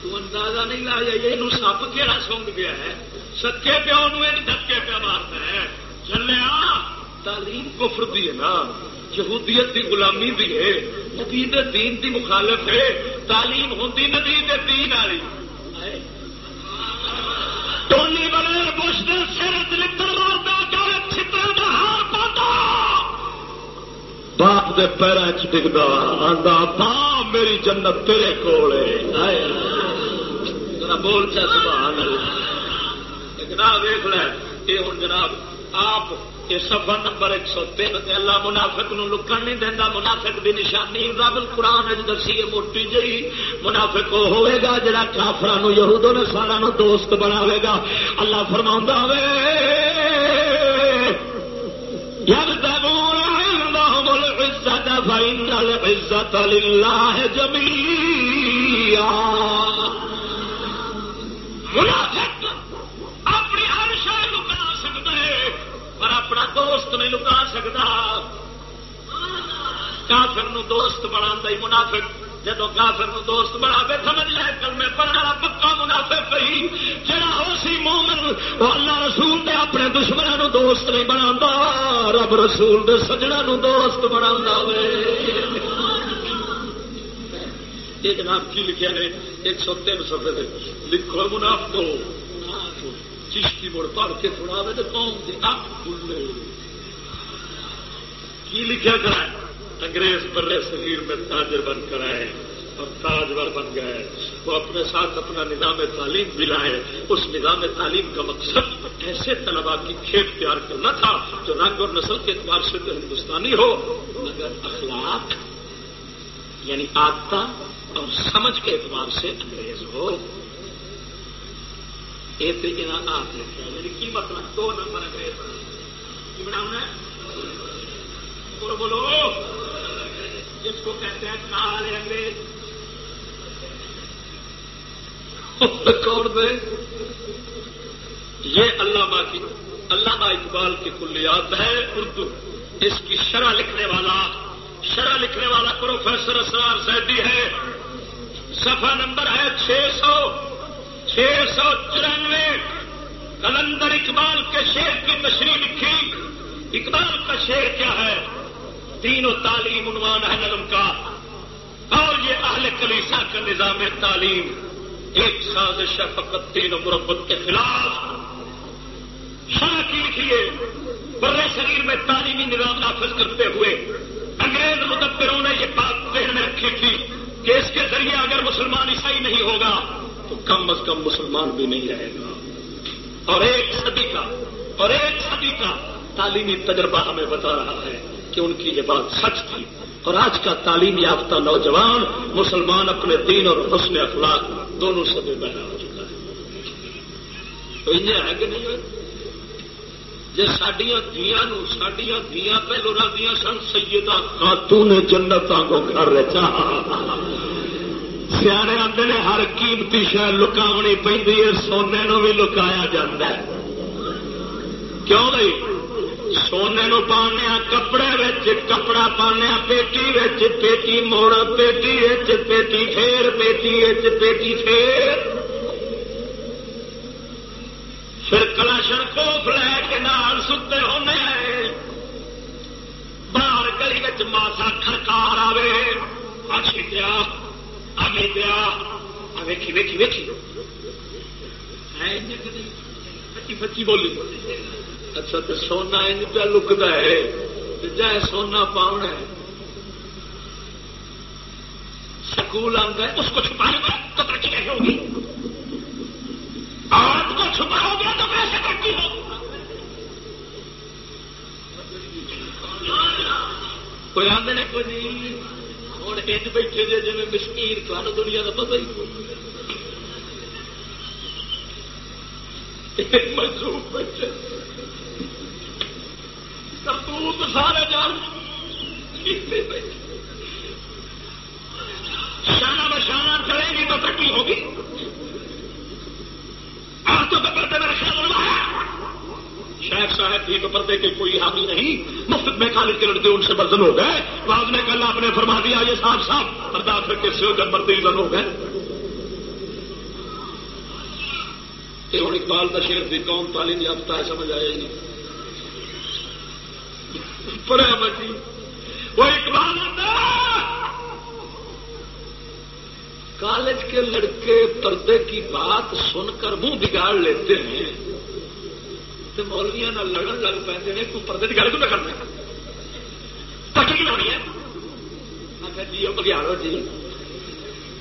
تو اندازہ نہیں لایا یہ سپ کہڑا سونگ گیا ہے؟ سکے پیو نو دھکے پہ مارتا ہے۔ چلیا تعلیم کفر دی ہے نا۔ یہودیت دی غلامی دی ہے۔ نبی دین دی مخالف ہے۔ تعلیم ہوتی نبی دین والی۔ ٹولی سر مارتا چھتر کا ہار پاتا۔ باپ دے پیروں چ ڈگتا آتا با، میری جنت تیرے کول بول چا، سبحان اللہ۔ جناب ویخ لے، یہ ہوں جناب آپ یہ سفر نمبر ایک سو تین اللہ منافق نو لکن نہیں دینا منافق دی نشانی، رب قرآن دسی ہے، موٹی جی منافق وہ ہوئے گا جڑا کافر یہودوں نے سارا نو دوست بناوے گا۔ اللہ فرما عزت للہ جمی منافق اپنی ہر شہر لکا سکتا ہے پر اپنا دوست نہیں لکا سکتا کافر نو دوست بنا منافق جب کافر نو دوست بنا کے سمجھ لے کل میں پڑھنے پکا منافع پی جڑا ہو سی مومن وہ اللہ رسول دے اپنے دشمنوں نو دوست نہیں بنا رب رسول دے سجنا نو دوست بنا یہ جناب کی لکھا ہے ایک سو تین سفے لکھو مناف تو چشتی مڑ پڑھ کے تھوڑا تو قوم کی اک کھلے۔ کی لکھا کرا انگریز برے شریر میں تاجر بن کر آئے اور تاجور بن گئے۔ وہ اپنے ساتھ اپنا نظام تعلیم بھی لائے۔ اس نظام تعلیم کا مقصد ایسے طلبا کی کھیت تیار کرنا تھا جو رنگ اور نسل کے اعتبار سے تو ہندوستانی ہو، مگر اخلاق یعنی آدتا اور سمجھ کے اعتبار سے انگریز ہو۔ یہ آپ لکھا یعنی کی مطلب دو نمبر انگریز کی بناؤں بولو بولو؟ جس کو کہتے ہیں کالے انگریز۔ کون دے؟ یہ علامہ کی علامہ اقبال کی کلیات ہے اردو۔ اس کی شرح لکھنے والا شرح لکھنے والا پروفیسر اسرار سیدی ہے۔ صفحہ نمبر ہے چھ سو۔ چھ سو چورانوے کلندر اقبال کے شیر کی تشریح لکھی۔ اقبال کا شیر کیا ہے؟ تین و تعلیم عنوان ہے نظم کا۔ اور یہ اہل کلیسا کا نظام تعلیم۔ ایک سازش ہے فقط تین و مربت کے خلاف۔ شاہ کی لکھیے، برے شریر میں تعلیمی نظام نافذ کرتے ہوئے انگریز مدبروں نے یہ بات ذہن میں رکھی تھی کہ اس کے ذریعے اگر مسلمان عیسائی نہیں ہوگا کم از کم مسلمان بھی نہیں رہے گا۔ اور ایک صدی کا اور ایک صدی کا تعلیمی تجربہ ہمیں بتا رہا ہے کہ ان کی یہ بات سچ تھی۔ اور آج کا تعلیم یافتہ نوجوان مسلمان اپنے دین اور حسن اخلاق دونوں سے بے بہرا ہو چکا ہے۔ تو انہیں ہے کہ نہیں جی سڈیا دیا سڈیا دیا پہلو رہی سن، سیدہ خاتون جنت کو گھر سیانے آتے نے ہر قیمتی شہر لکاونی پہ سونے نو بھی لکایا جا کیوں نہیں سونے نو پانے کپڑے کپڑا پانے پیٹی پیٹی موڑ پیٹی پیٹی پھیر، پیٹی پیٹی پھیر۔ پھر کلاشن کوف لے کے نال ستے ہونے باہر گلی ماسا کھڑکار آئے اچھی ابھی ویکھی ویکھی ویکھی پچی پچی بولی اچھا تو سونا ان پہ لکتا ہے جائے سونا پاؤنا ہے سکول آتا ہے اس کو چھپانے گا تو ترقی کیسے ہوگی عورت کو چھپاؤ گے تو کیسے ترقی ہو کوئی آدھے کوئی نہیں ہوں انج بیٹھے جی جی مشکیر تمہیں دنیا کا پتہ ہی مجروب بیٹھے کرتوت سارے جان شانہ بشانہ چلے گی تو ترقی ہوگی آپ تو پردے میں رکھا بڑا شیخ صاحب بھی تو پردے کے کوئی حامی نہیں، مفت میں کالج کے لڑکے ان سے برتن ہو گئے۔ بعد میں کل آپ نے فرما دیا، یہ صاف صاف پردہ پھر کے سے جب برتن بن ہو گئے۔ یہ ہوں اقبال کا شیر تھی قوم تعلیم یافتہ ہے، سمجھ آیا ہی نہیں۔ بچی، وہ اقبال کالج کے لڑکے پردے کی بات سن کر منہ بگاڑ لیتے ہیں۔ تو مولویا نہ لڑن لگ پہ تو پردے کی گل کیوں کرنا پٹکی ہونی ہے جی بگیاڑو جی۔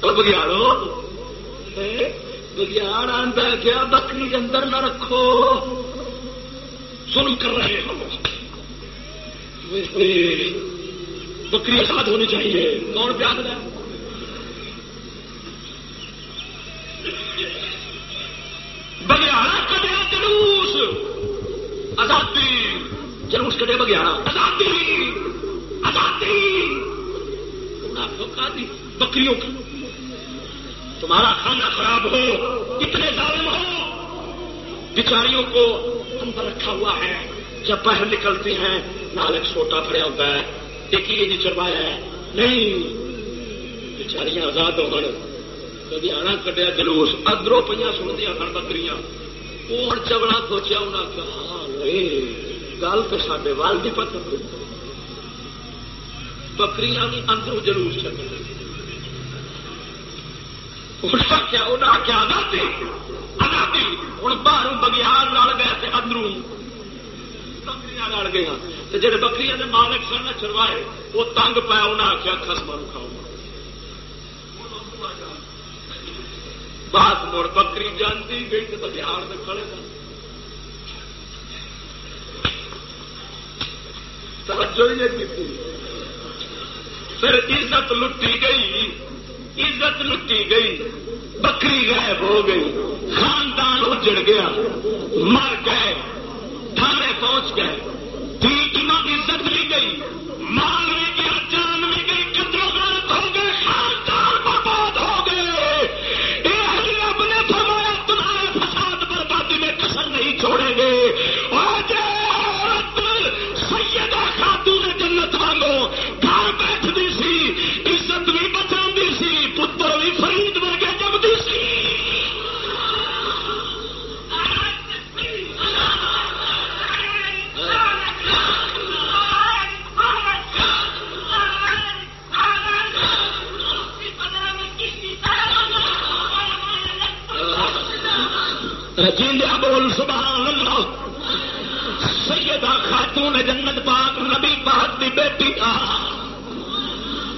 بگیاڑو بگیاڑ آتا کیا بکری اندر نہ رکھو۔ سن کر رہے ہو۔ بکری آزاد ہونی چاہیے۔ کون پیاد ہے؟ بگیارا کٹیا جلوس۔ آزادی! جلوس کٹے بگیارا آزادی! آزادی! بکریوں کا۔ تمہارا کھانا خراب ہو، اتنے ظالم ہو۔ بچاریوں کو اندر رکھا ہوا ہے۔ جب باہر نکلتی ہیں، نال ایک چھوٹا پڑیا ہوتا ہے۔ ایک ہی نہیں چروایا ہے۔ نہیں بچاریاں آزاد ہو گئے۔ کبھی آنا کٹیا جلوس۔ ادرو پہ سنتی سن بکری وہ چبڑا سوچا انہیں کہ گل تو سارے وال بھی پتہ بکریاں بھی اندروں جلوس آخیا انہیں آخیا آزادی آزادی ہوں باہر بگیار لڑ گئے اندروں بکریاں لڑ گئی جہے بکری کے مالک سن چروائے وہ تنگ پایا انہیں آخیا خسما کھاؤ بات مڑ بکری جانتی گئی تو بہار میں کھڑے گا توجہ کی پھر عزت لٹی گئی عزت لٹی گئی بکری غائب ہو گئی خاندان اجڑ گیا مر گئے تھانے پہنچ گئے ٹھیک عزت لی گئی مال بھی گیا جان بھی گئی چھوڑیں گے رجیندیا بول سبحان اللہ سیدہ خاتون جنت پاک نبی پاک دی بیٹی آ۔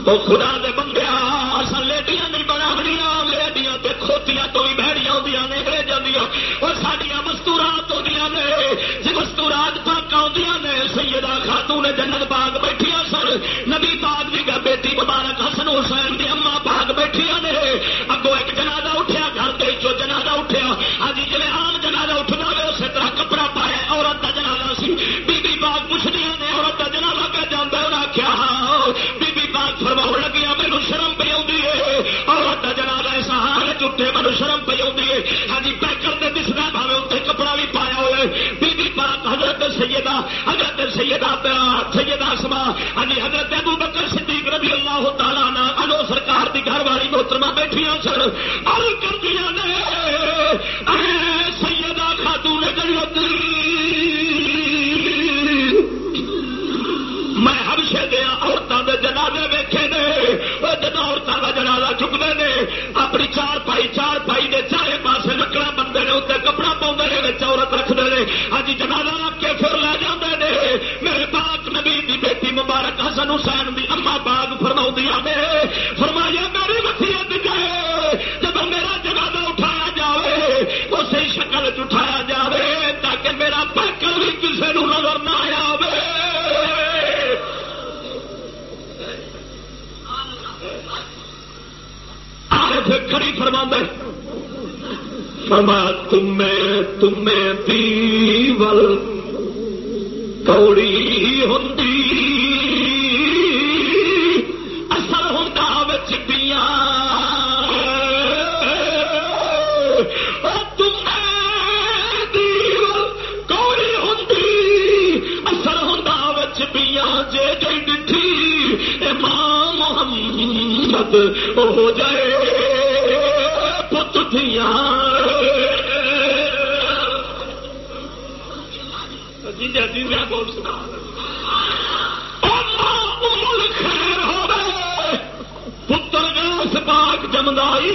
وہ خدا دے بندیا اصل لیڈیاں نہیں بنا بڑیا لیڈیاں تے کھوتیاں تو بھی بہڑیاں ہوندیاں نے ہڑے جاندیاں۔ اور ساڈیاں مستورات ہوندیاں نے جی مستورات پاک ہوندیاں نے، سیدہ خاتون جنت پاک بیٹھیاں سن۔ نبی پاک دی بیٹی مبارک حسن حسین دی اما پاک بیٹھیاں نے۔ اگوں ایک جنازہ اٹھیا، گھر دے جو جنازہ اٹھیا۔ ہاں جی عام جنازہ اٹھدا وے اسی طرح کپڑا پایا، عورت دا جنازہ سی۔ بی بی پاک پوچھدیاں نے، عورت دا جنازہ کیا جاندا ہے؟ انہاں آکھیا ہاں پاک فرماؤ لگیا مینو شرم پی آئی ہے۔ عورت کا جنازہ ایسا حال چٹے مینو شرم پی آئی ہے۔ ہاں جی پیکر سے دسنا بھاوے اتنے کپڑا بھی پایا ہوئے بی بی پاک حضرت سیدہ حضرت سیدہ سیدہ سما ہاں جی حضرت ابو بکر صدیق رضی اللہ تعالیٰ نا انو سرکار دی گھر والی محترمہ بیٹھیاں سن۔ ارل کر دیا نے سیدہ خاتون جنت۔ میں ہمشے دیا عورتوں کے جنازے ویکے نے۔ وہ جب عورتوں کا جنازہ چکتے ہیں اپنی چار پائی چار پائی دے چارے پاسے لکڑا بندے نے اتنے کپڑا پاؤں نے عورت رکھتے ہیں ہاں جی، جنازہ رکھ کے پھر لے جاتے ہیں میرے پاک نبی دی بیٹی مبارک حسن حسین دی اما باغ فرما نے فرمایا، میری وسیعت جائے۔ جب میرا جنازہ اٹھایا جائے اسی شکل چٹھایا جائے تاکہ میرا پیکر بھی کسی نظر نہ آیا پھر کھڑی فرما فرما تمہیں تمہیں دیول کوڑی ہوں اثر ہوتا بچ پیا بچ جے جی ڈٹھی ماں محمد ہو جائے پت دیا جی جی جی، بول سنا خیر ہو پتر گاس پاک جمدائی۔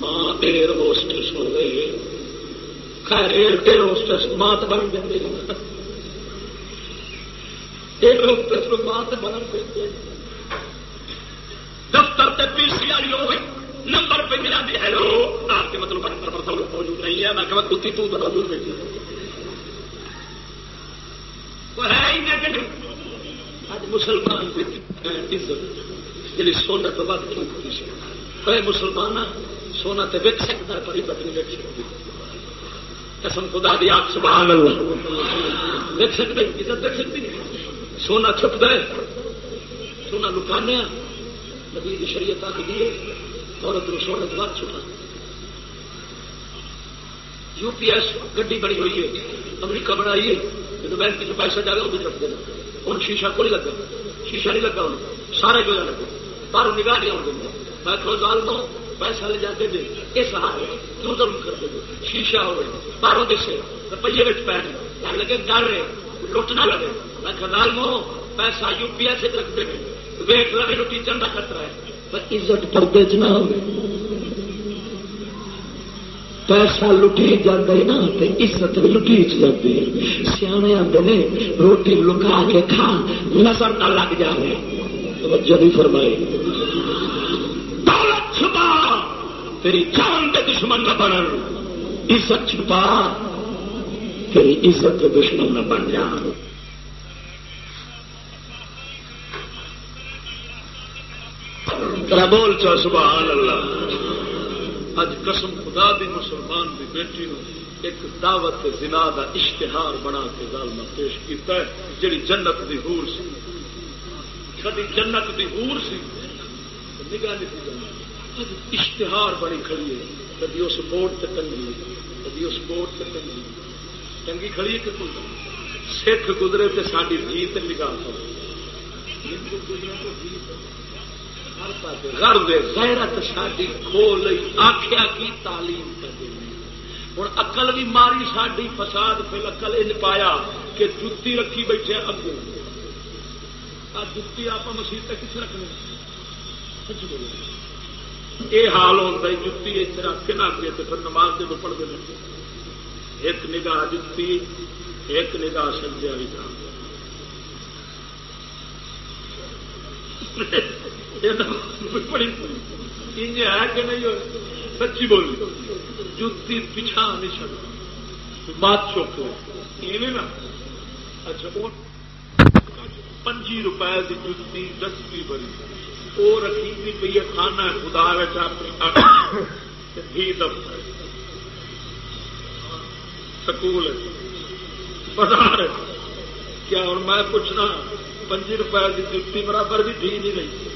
ماں دیر ہوسٹس ہو گئے خیر ایئر ہوسٹس تو بن گئے ایک ہوسٹس بن گئے دفتر پی سی والی ہوئے نمبر پہ ملا دی ہیلو آپ کے مطلب پر سہولت موجود نہیں ہے۔ میں کہ کتی تو موجود بیٹھی وہ ہے ہی آج مسلمان عزت یعنی سونا تو بعد اے مسلمان سونا تو ویک سکتا ہے پر عزت نہیں سکتی قسم خدا دی آپ سبحان اللہ۔ دیکھ سکتے عزت دیکھ سکتی سونا چھپ گئے سونا لکانے نبی کی شریعت آ کے عورت کو سونے کے بعد چھٹا یو پی ایس گڈی بڑی ہوئی ہے۔ امریکہ بنائی ہے۔ جب بینک سے پیسہ جائے وہ بھی رکھ دینا ان شیشہ کوئی لگا۔ شیشہ نہیں لگا۔ ہونا سارے جو لگے۔ پر نگاہ نہیں آؤں میں کھو دال دو پیسہ لے جاتے دے یہ سہارے کیوں ضرور کرتے دے شیشہ ہوئے پاروں دسے روپیے پہ لگے ڈر رہے لٹ نہ لگے۔ میں کھدال مو پیسہ یو پی ایس رکھ دے۔ ویٹ لگے تو ٹیچر کا خطرہ ہے۔ پر عزت پردے چ نہ ہوگی پیسہ لٹی جاتا ہے نا تو عزت لٹی جاتی ہے سیانے آتے نے، روٹی لکا کے کھا، نظر نہ لگ جائے توجہ نہیں فرمائی دولت چھپا، تیری جان کے دشمن نہ بن عزت چھپا، تیری عزت کے دشمن نہ بن جا۔ بول چا، سبحان اللہ۔ اج قسم خدا دی مسلمان دی بیٹی نو ایک دعوت زنا دا اشتہار بنا کے گل میں پیش کیتا ہے، جڑی جنت دی حور سی۔ کدی جنت دی حور سی۔ نگاہ نہیں تھی اج اشتہار بڑی کھڑی ہے۔ کدی اس بورڈ تے ٹنگی کدی اس بورڈ تے ٹنگی ٹنگی کھڑی ہے کہ کوئی سکھ گزرے تے ساری دھی نگاہ کرو گزرے تو دھی غیرت ساری کھو لئی آخیا کی تعلیم ہوں اقل بھی ماری ساری فساد پھر اقل یہ پایا کہ جتی رکھی بیٹھے اگو جتی آپ مسیح تک کس رکھنے؟ یہ حال ہوتا ہے، جتی اتنے رکھ کے نہ آگے تو پھر نماز کے پڑھتے رہتے ایک نگاہ جتی، ایک نگاہ سجیا بھی ہے کہ نہیں سچی بولی۔ جتی پچھا نہیں چڑ بات چوک نا۔ اچھا پنجی روپئے کی جتی دستی بری وہ رکھی پی ہے کھانا خدا دفتر سکول بازار کیا اور میں پوچھنا، پنجی روپئے کی جتی برابر بھی تھی نہیں رہی۔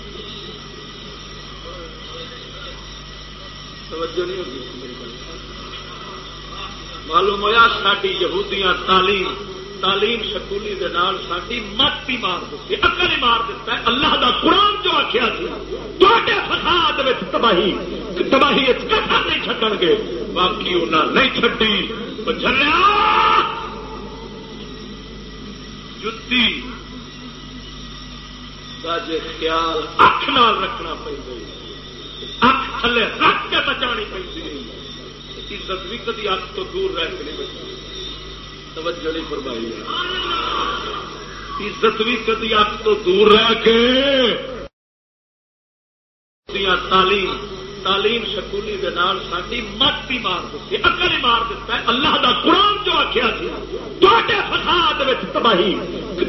توجہ نہیں ہوتی معلوم ہوا ساری یہودیاں تعلیم تعلیم سکولی دے نال ساری مت ہی مار دیتی اکل ہی مار دیتا ہے۔ اللہ دا قرآن جو آخیا تے فساد تباہی تباہی کٹا نہیں چڈن گے۔ باقی انہیں نہیں چڈی جلیا جتی کا جی خیال اکھ نال رکھنا پہ اک تھلے رکھ کے بچانی پی عزت بھی کدی اک تو دور رہ کے نہیں بچی توجہ نہیں فرمائی عزت بھی کدی اک تو دور رہ کے تعلیم تعلیم سکولی دے نال ساری مت بھی مار دیتی اکل ہی مار دیتا ہے۔ اللہ دا قرآن جو آخیا تے فساد تباہی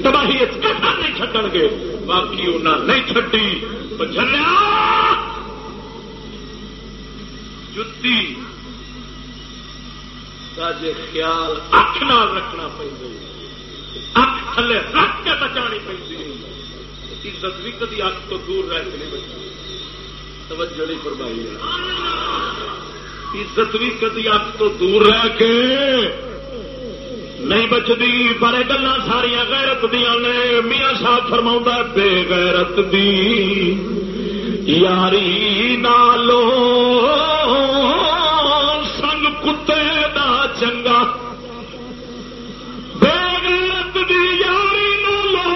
تباہی کٹا نہیں چڈن گے۔ باقی انہیں نہیں چڈی جتی کا جی خیال اکھ نال رکھنا پہ اکھ تھلے رکھ کے بچانی پی عزت بھی کدی اک تو دور رہ کے نہیں بچی توجہ نہیں فرمائی عزت بھی کدی اک تو دور رہ کے نہیں بچتی۔ پر گلا ساریا غیرت دیا نے میاں صاحب فرما بے غیرت دی یاری نالو سنگ چنگا۔ بے دی یاری نالو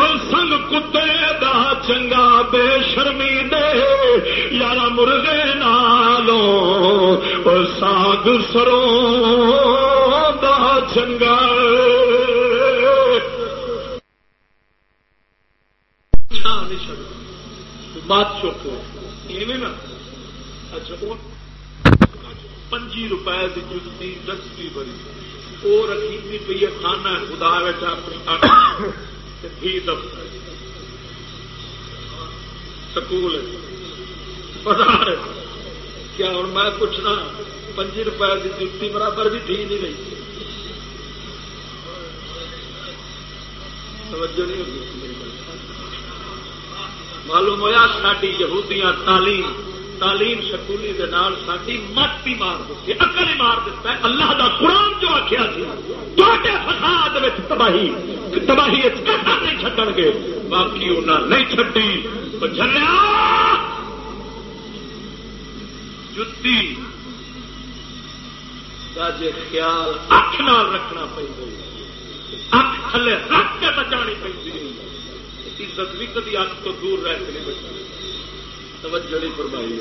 اور سنگ کتے دا چنگا بے شرمی دے۔ یار مرغے نالو، اور ساگ سرو دا چنگا۔ اچھا، بات چوک نا۔ اچھا پنجی روپئے کی جتی دستی بری۔ وہ رکھی پی ہے کھانا خدا اپنی دفتر سکول بازار کیا ہوں میں پوچھنا، پنجی روپئے کی جتی برابر بھی تھی نہیں رہی۔ توجہ نہیں ہوتی معلوم ہوا ساری یہودیاں تعلیم تعلیم سکولی دے نال ساری مت بھی مار دیتی اکل ہی مار دیتا ہے۔ اللہ دا قرآن جو آخیا تے فساد تباہی تباہی کٹا نہیں چڈن گے۔ باقی انہیں نہیں چڈی جلیا جتی کا جی خیال اکھ نال رکھنا پہ اکھ تھلے رکھ کے بچانی پی عزت بھی کدی اکھ تو دور رہ کے نہیں بچی توجہ نہیں فرمائی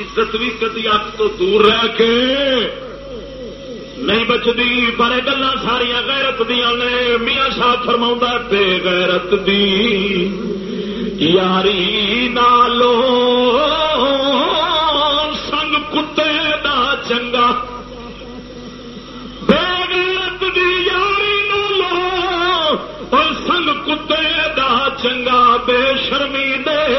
عزت بھی کدی اکھ تو دور رہ کے نہیں بچتی بڑے گلا ساریا غیرت دیا نے، میاں صاحب فرما بے غیرت دی یاری نالو سنگ کتے دا چنگا۔ بے غیرت دی یاری سنگ کتے دا چنگا بے شرمی دے۔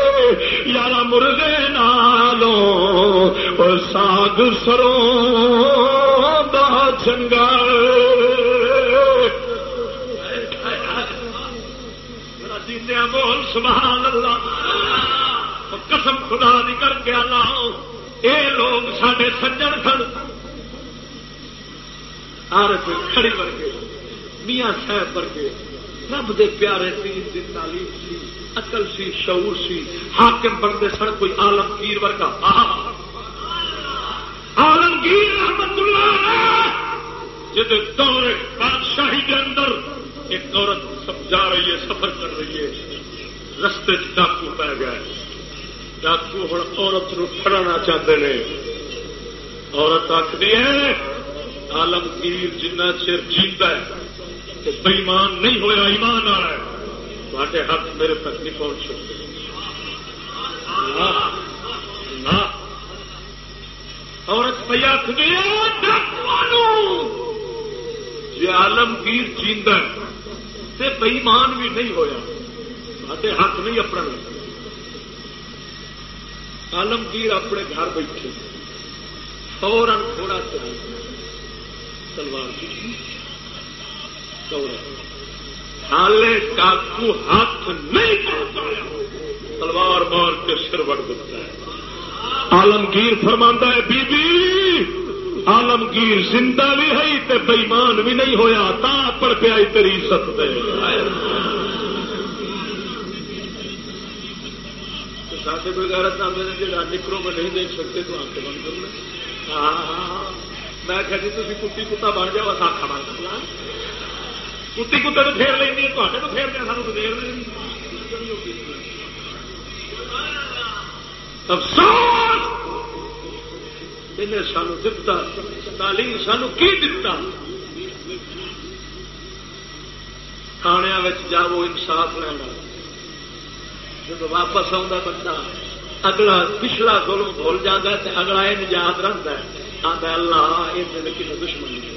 یار مرغے نالو اور ساگ سروں چنگا۔ بول، سبحان اللہ۔ قسم خدا دی کر کے آنا یہ لوگ سڈے سجن سن۔ ہر کھڑی ورگے، میاں صاحب ورگے۔ رب دے پیارے سی دن تعلیم سی اقل سی، شعور سی، حاکم بنتے سن، کوئی آلمگیر ورگا۔ آلمگیر رحمت اللہ جب دور بادشاہی کے اندر ایک عورت جا رہی ہے، سفر کر رہی ہے، رستے ڈاکو پی گئے ڈاکو ہوں عورت نو پڑنا چاہتے ہیں عورت آخری ہے آلمگیر جنہ چر جیتا ہے بےمان نہیں ہوا ایمان آ رہا ہے ہاتھ میرے تک نہیں پہنچ سکتے۔ عورت پہ آخری جی آلمگیر جیند بئیمان بھی نہیں ہوا ہاتھ نہیں اپنا آلمگیر اپنے گھر بیٹھے۔ فورن تھوڑا تلوار ہالے ڈاکو ہاتھ نہیں پہنچایا۔ تلوار مار کے سر وڑ دیتا ہے۔ آلمگیر فرماندہ ہے بی بی آلمگیر زندہ بھی ہے تے بےمان بھی نہیں ہویا، تا پڑ پیا تیری عزت دے۔ ساتھ کوئی غیرت وغیرہ میرے جا نکرو میں نہیں دیکھ سکتے تو آنکھیں بند کر لیں۔ ہاں, ہاں،, ہاں۔ میں کہ جی تھی کتی کتا بن جاؤ، ساکھا بن کر کتی کتے تو پھیر لینی تے تو پھیر دیا سانو تو دیر افسوس انہیں سانو دتا تعلیم سانو کی دتا تھانے جاو انصاف لینا جب واپس آتا بندہ اگلا پچھلا ظلم بھول جاتا ہے اگلا یہ نجات رہتا ہے آتا اللہ یہ میرے کسی دشمن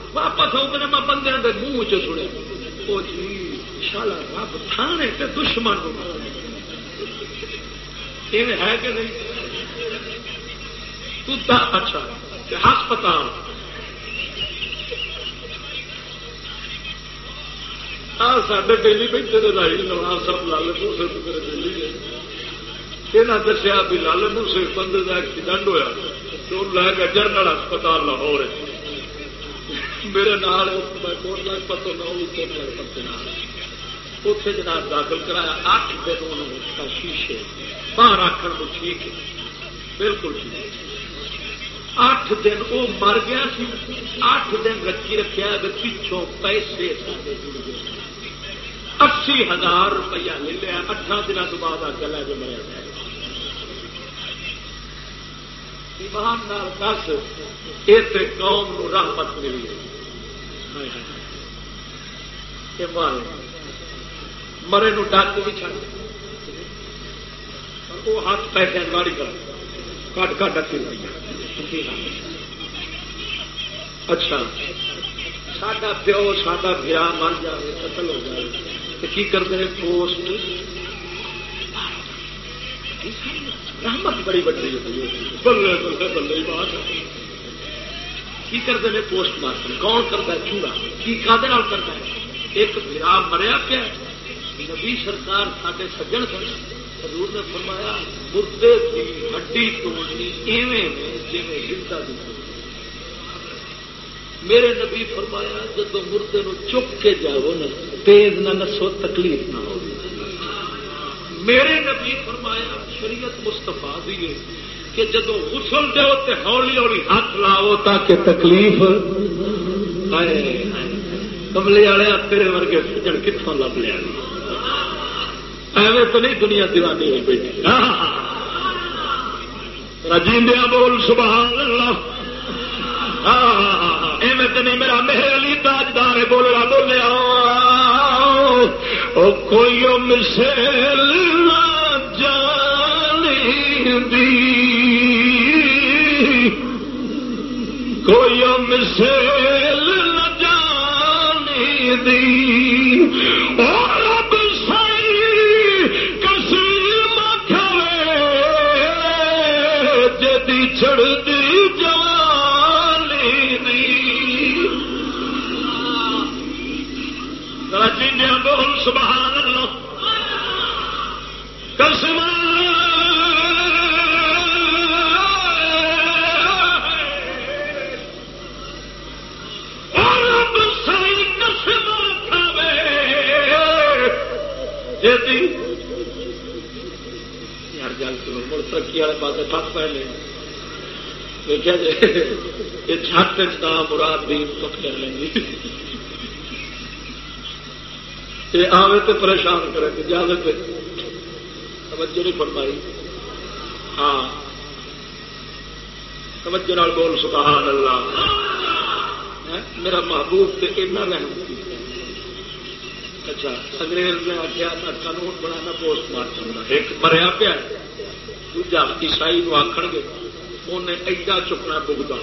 واپس آؤں میں بندے کے منہ چ وہ جی شالا رب تھانے کے دشمن ہے کہ نہیں؟ اچھا ہسپتال۔ سڈے ڈیلی بیٹھے رائی نواز صاحب لال موسے میرے ڈیلی گئے یہاں دسیا بھی لال موسے بندے کا ایکسیڈنٹ ہوا تو لے گیا جنرل ہسپتال لاہور ہے۔ میرے نال میں کوٹ لاگ پتوں اتنے جناب داخل کرایا اٹھ دن انہوں نے شیشے باہر آخر کو ٹھیک ہے۔ بالکل ٹھیک اٹھ دن وہ مر گیا سی۔ اٹھ دن رکھی رکھا پچھوں پیسے سارے جڑ گئے اسی ہزار روپیہ لے لیا اٹھا دنوں تو بعد آ لے کے مریا دس، یہ قوم راحت ملی۔ ہے مرے نو ڈک بھی چڑھ وہ ہاتھ پیسے گاڑی کر کٹ کٹ اچھی روپیہ اچھا ساڈا پیو ساڈا برا مر جائے قتل ہو جائے تو کی کرتے ہیں پوسٹ رحمت بڑی بڑی ہوتی ہے بلے بلے بلے بات کی کرتے ہیں پوسٹ مارٹم کون کرتا ہے؟ چوڑا کی کدے کرتا ہے؟ ایک برا مریا پیا نبی سرکار سارے سجن سن۔ حضور نے فرمایا مردے کی ہڈی توڑنی ایویں جی ہلتا دی میرے نبی فرمایا جب مردے نو چپ کے جاؤ نا، تیز نہ نسو، تکلیف نہ ہو میرے نبی فرمایا، شریعت مستفا دیے کہ جب غسل دو تو ہولی ہولی ہاتھ لاؤ تاکہ تکلیف کملے والے تیرے ورگے سجن کتوں لب لیا۔ ایویں تو نہیں دنیا دیوانی ہوئی بیٹھی۔ رجیندیا بول، سبحان اللہ۔ ایویں تو نہیں میرا مہر علی تاجدار بولنا بولیا کوئی مسل جانی دی۔ کوئی مسل جانی دی۔ اور سائی کسیم جدی چڑھ بول سبحان اللہ۔ یار گل مڑ ترقی والے پاس پہ لے دیکھا جی یہ چھت مراد دین سکھ کر لیں گی یہ آوے تو پریشان کرے گی جاوے پہ توجہ نہیں فرمائی۔ ہاں۔ توجہ بول، سبحان اللہ۔ ہاں۔ میرا محبوب سے ایسا رحم اچھا انگریز نے آخیا قانون بنانا پوسٹ مارٹم کا ایک مریا پیا دوجا عیسائی نو آخر گے۔ انہیں ایڈا چکنا بگتا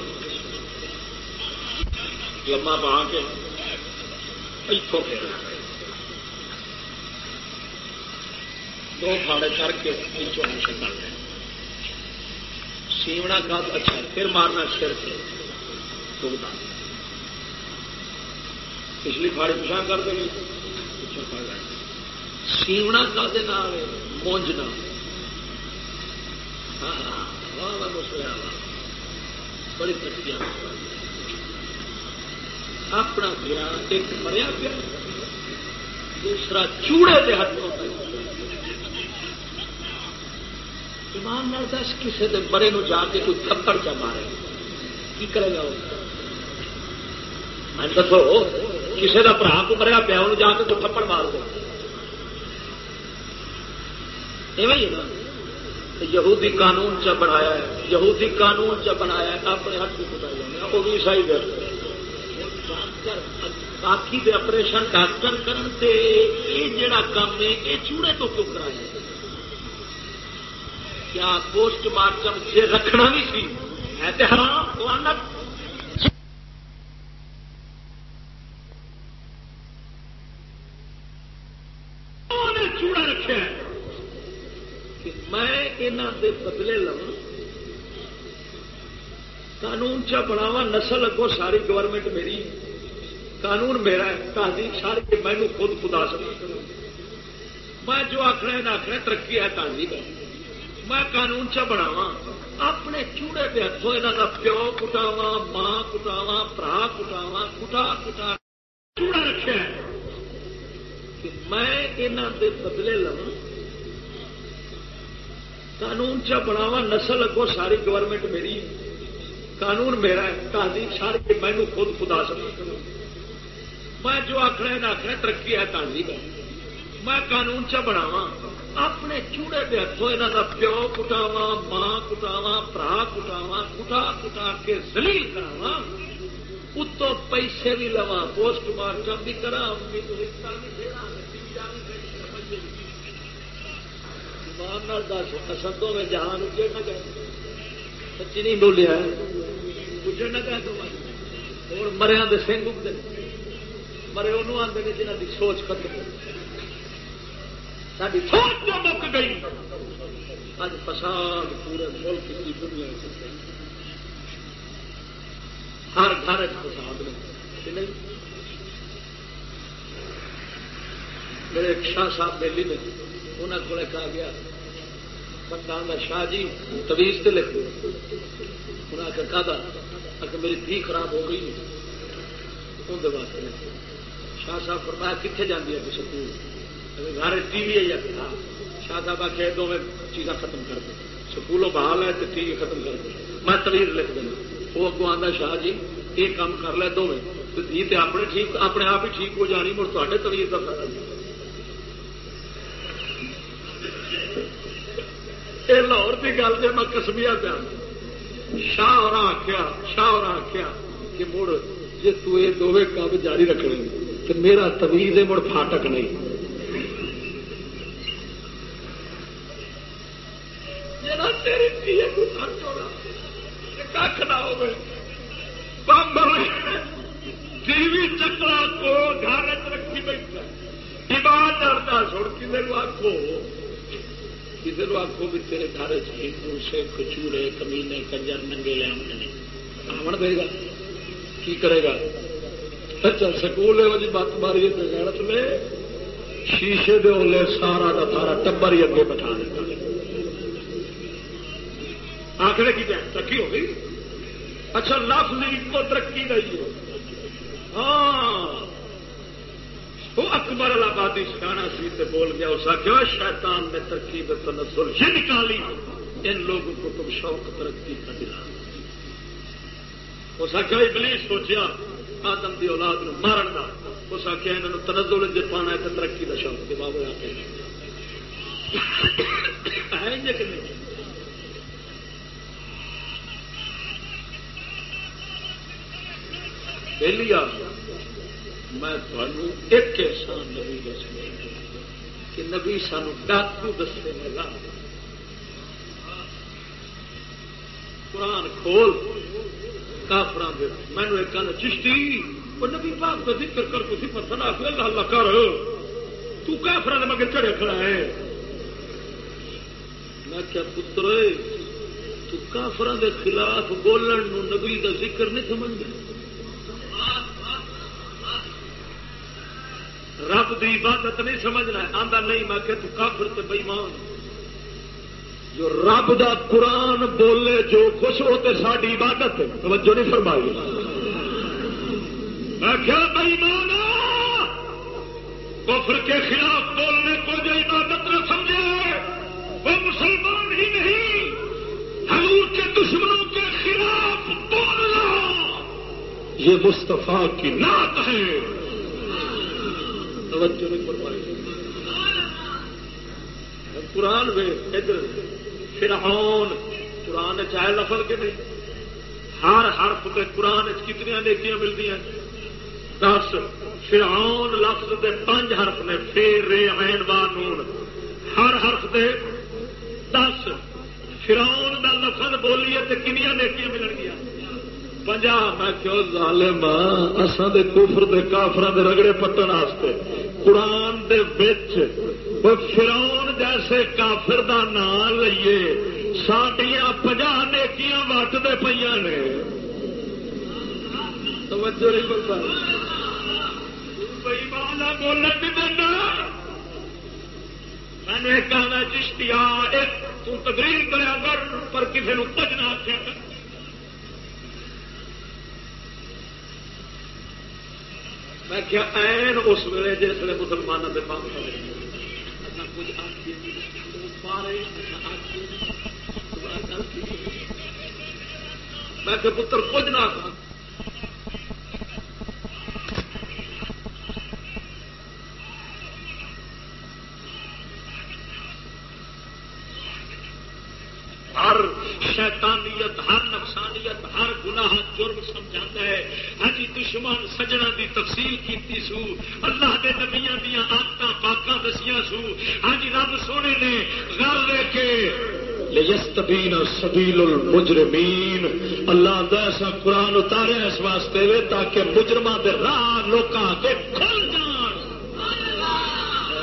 لما پا کے اتوں پھیرنا دو پھاڑے کر کے نیچوں نیچے اچھا کر دیں سیونا کا اچھا پھر مارنا سر سے۔ دگنا پچھلی پھاڑی پچھا کر دیں سیونا کا مونجنا ہاں، ہاں، ہاں، واہ واہ مسلیا بڑی ترقی اپنا پیا ایک مریا پیا، دوسرا چوڑے کے ہاتھوں ایمان نال دس کسی دن بڑے نو جا کے کوئی تھپڑ چا مارے۔ کی کرے گا میں دسو۔ کسی کا برا کو مریا پیا انہوں جا کے کوئی تھپڑ مار دو یہودی قانون چا بنایا ہے، یہودی قانون چا بنایا ہے، اپنے ہاتھ کو بتایا وہ بھی عیسائی دے باقی دے آپریشن ڈاکٹر کرن تے یہ جڑا کام ہے یہ چوڑے تو کیوں کرایا کیا پوسٹ مارٹم سے رکھنا بھی سی؟ ہے تو ہاں حرام چوڑا رکھا میں یہاں کے بدلے لوا قانون چا بناوا نسل اگو ساری گورنمنٹ میری، قانون میرا ہے تہذیب ساری مینو خود خدا سکتا میں جو آخر آخر ترقی ہے، تہذیب ہے۔ میں قانون چا بناوا اپنے چوڑے پہ ہاتھوں یہاں کا پیو کٹاوا ماں کٹاوا برا کٹاوا کٹا کٹا۔ چوڑا رکھا میں یہاں بدلے لوا قانون چا بناوا نسل اگو ساری گورنمنٹ میری قانون میرا ہے تہذیب ساری مینو خود خدا سکتا میں جو آخر آخر ترقی ہے تہذیب ہے میں قانون چا بناوا اپنے چوڑے پہ ہاتھوں یہاں کا پیو کٹاوا ماں کٹاوا برا کٹاوا کٹا کٹا کے زلیل کراوا اتو پیسے بھی لوا پوسٹ مارٹم بھی کرا دس سدوں میں جہان اجڑ نہ گئے سچی نہیں بولیا اجڑ نہ گئے تو مریا کے سنگ اگتے مرے انہوں آتے ہیں جنہ کی سوچ ختم ساری سوچ جو مک گئی۔ اج فساد پورے ملک کی دنیا ہر گھر فساد نہیں؟ میرے شاہ صاحب دہلی میں انہوں کو کہا گیا بندہ شاہ جی تویز سے لکھ دو۔ انہیں آخر کہ میری تھی خراب ہو گئی۔ اندر واسطے۔ شاہ صاحب فرمایا کتنے جاتی ہے سکول؟ گھر ٹی وی ہے یا شاہ صاحب آخر دونوں چیزاں ختم کر دیں سکولوں بحال ہے تو ٹی وی ختم کر دیں میں تویز لکھ دینا۔ وہ اگو آتا شاہ جی یہ کام کر لے دونوں. دھی تو اپنے ٹھیک اپنے آپ ہی ٹھیک ہو جانی، مڑ تے تویز کا فائدہ نہیں۔ یہ لاہور کی گل جی میں کسمیا پیا۔ شاہ اور آخیا شاہ اور آخیا کہ مڑ جی تمے کام جاری رکھنے تو میرا تویز ہے مڑ فاٹک نہیں۔ کھ نہ ہو بمب ٹی وی چکلا کو گھر رکھی بیٹھا۔ ڈیمانڈ ڈرتا چھوڑ کسی کو آخو کسی کو آخو بھی تیرے گھر ہندو سکھ چوڑے کمینے، کنجر، ننگے لے آمن دے گا کی کرے گا؟ اچھا سکول جی بت ماری غیرت میں شیشے دے سارا کا سارا ٹبر ہی اگے بٹھا دیتا۔ آخر کی بہن ترقی ہو گئی۔ اچھا لفظ کو ترقی نہیں ہو۔ ہاں۔ وہ اکبر آبادی شانہ سی سے بول گیا، اس آخر شیطان نے ترکیب تنسل یہ نکالی؟ ان لوگوں کو تم شوق ترقی کا دلا۔ اس آخر ابلیس سوچیا، آدم کی اولاد نو مارن کا اس آخیا یہاں تنزل جی پانا ہے تو ترقی کا شوق دے بابے آ کے۔ پہلی آ میں ایک احسان نبی دس کہ نبی سان ڈاکو دسے لگا قرآن کھول کافر مینو ایک گل چشتی وہ نبی پاک کا ذکر کر کو صفر سنا کے اللہ اللہ کر، تو کافر مگر چڑھے کھڑا ہے۔ میں کیا پتر تو کافر دے خلاف بولن نبی کا ذکر نہیں سمجھ رب کی عبادت نہیں سمجھنا آدھا نہیں، میں کہ تو کافر تے بےمان جو رب دا قرآن بولے، جو خوش ہوتے ساری عبادت توجہ نہیں فرمائی۔ میں کیا بےمان کفر کے خلاف بولنے کو جو عبادت نہ سمجھے، وہ مسلمان ہی نہیں۔ حضور کے دشمنوں کے خلاف بولنا، یہ مستفا کی نعت ہے۔ توجہ نہیں فرمائی۔ قرآن میں ادھر فرعون، قرآن چاہے لفظ کے نہیں، ہر حرف کے قرآن کتنی نیکیاں ملتی ہیں دس، فرعون لفظ کے پانچ حرف نے، فیر، رے، عین، با، نون۔ ہر حرف دے دس، فرعون دا لفظ بولیے تو کنیا نیکیاں ملن گیا پنجا میں کیوں ظالم اساں دے کفر دے کافراں دے رگڑے پٹن واسطے۔ قرآن دے وچ فرعون جیسے کافر دا نام لئیے، ساڈیاں پنجا نیکیاں وٹتے پہ نے۔ توجہ نہیں بولتا بھی دینا میں نے کہنا چشتیا ایک تقریر کرا کر پر کسی نے کچھ نہ آخیا میں کیا این اس ویلے جس ویلے مسلمانوں کے بم میں پتر کچھ نہ ہر شیطانیت، ہر نفسانیت، ہر گناہ جرم سمجھا ہے۔ ہاں جی دشمن سجنا دی تفصیل کی سو، اللہ کے نبیا دیا آدت پاک دسیا سو۔ ہاں جی رب سونے نے گل لے کے لیستبین سبیل المجرمین، اللہ دا قرآن اتارے اس واسطے وے تاکہ مجرمہ دے راہ لوکاں کے کھل جان۔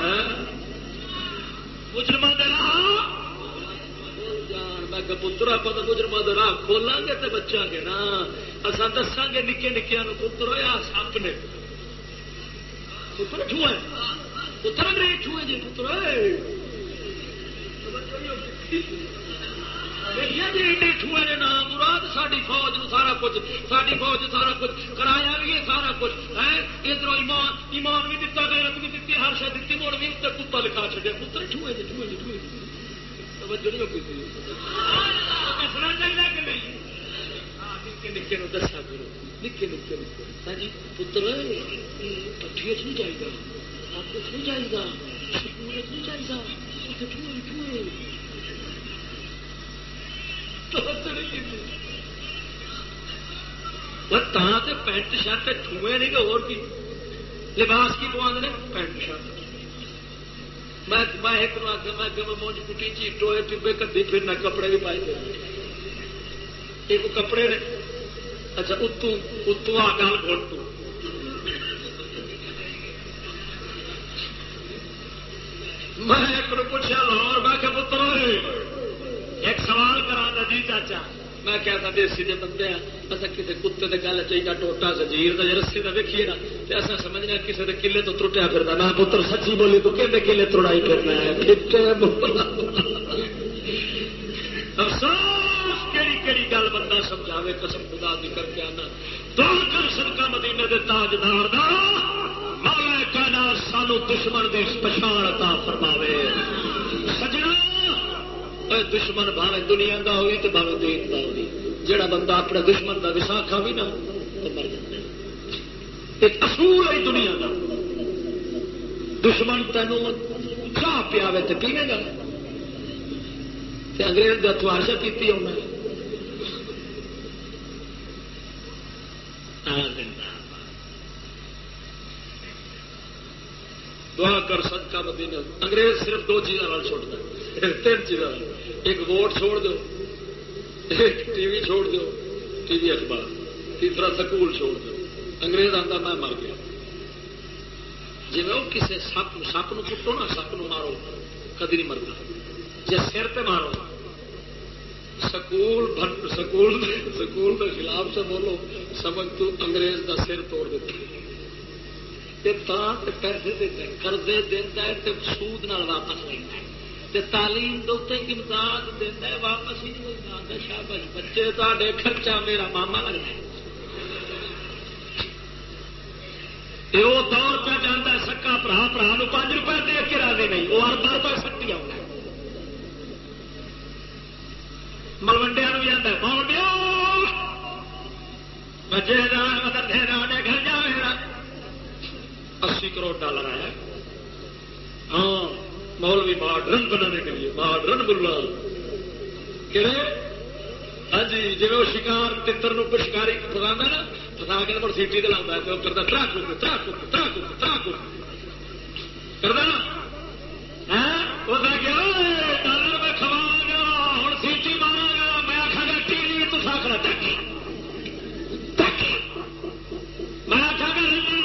ہاں؟ مجرمہ دے راہ؟ پترا پتا مجرمہ دے راہ کھولاں گے تے بچاں گے نا۔ اساں دساں گے نکے نکے نو پتر ہویا سپ نے پتر ٹھوئے پتر نہیں ٹھوئے جی پتر۔ جی مراد ساری فوج سارا کچھ ساری فوج سارا کچھ، کرایا بھی ہے سارا کچھ۔ ہے ادھر ایمان ایمان بھی دتا غیرت بھی دیتی ہر شاید دیتی مڑ بھی کتا لکھا چڑیا پتر ٹھوئے جی ٹھوئے جی ٹھوئے جی۔ نکے نکے نو دسا کرو۔ نکے نکے نکے ہاں جی پتر پٹھی نہیں چاہیے آپ کچھ نہیں چاہیے سکول نہیں چاہیے ٹھوئے ٹھوئے پینٹ شرٹ ٹوئے نہیں اور کی؟ لباس کی پوا دے پینٹ شرٹ۔ میں ایک مونج کٹی چی ٹوئے ٹبے کدی پھرنا کپڑے بھی پائے ایک کپڑے نے۔ اچھا اتو اتو آ گل گھوٹو میں ایک پوچھا لاہور، میں کہ پتر، ایک سوال کرا جی چاچا۔ میں کیا تھا دیسی دے بندے ہیں اصل کسی کتے کے گل چاہیے، ٹوٹا زجیر کا رسی کا ویکھیے نا تو اصل سمجھنا کسی کے کلے تو ترٹیا پھر میں پتر، سچی بولی تو کہ کلے تڑائی کرنا ہے؟ افسوس کہڑی کہڑی گل بندہ سمجھاوے، قسم خدا دی کر کے آنا۔ دو کر سڑک مدینے کے تاجدار دا۔ مولا کہنا سانو دشمن کی پچھاڑ عطا فرماوے۔ سجنا اے دشمن بھاوے دنیا کا ہوئی تو بھاوے دین کا ہوئی۔ جہاں بندہ اپنے دشمن کا وساخا بھی نہ تو مر جائے ایک اصول ہے دنیا کا دشمن تینوں چاہ پیا تو پیے گا۔ انگریز کا اتوارشا کی ہونا دعا کر صدقہ مدینہ۔ انگریز صرف دو چیزوں چھوڑتا ہے۔ تین چیزاں ایک ووٹ چھوڑ دو، ایک ٹی وی چھوڑ دو، ٹی وی اخبار، تیسرا سکول چھوڑ دو۔ انگریز آتا میں مر گیا۔ جی وہ کسی سپ سپ کٹو نا، سپ مارو، کدی نہیں مرتا جی سر پہ مارو۔ سکول سکول سکول کے خلاف سے بولو، سمجھ تو انگریز کا سر توڑ دیتے پیسے دیتے کردے دینا ہے سود نال واپس لینا ہے تعلیم دے امداد دینا واپس ہی نہیں جانا شابش بچے تے خرچہ میرا ماما لگنا وہ دور پہ جانا سکا برا برا پانچ روپئے دے کے راضی نہیں وہ ہر بار روپئے سکتی آؤں ملوڈیا بھی آتا ملوڈیا بچے گھر جا اسی کروڑ ڈالر آیا۔ ہاں۔ مولوی ماڈرن بنانے کے لیے ماڈرن بلوا کہ ہاں جی جی وہ شکار تر شکاری پسا نا پسا کے پر سیٹی دلا تو کرتا ترا کک ترا کک ترا کک ترا کک کرتا نا؟ اس نے کیا ڈالر میں کھوا گا ہوں سیٹی مارا گا میں آخا گا، ٹی وی تو ساکھنا تاکہ میں آخا گا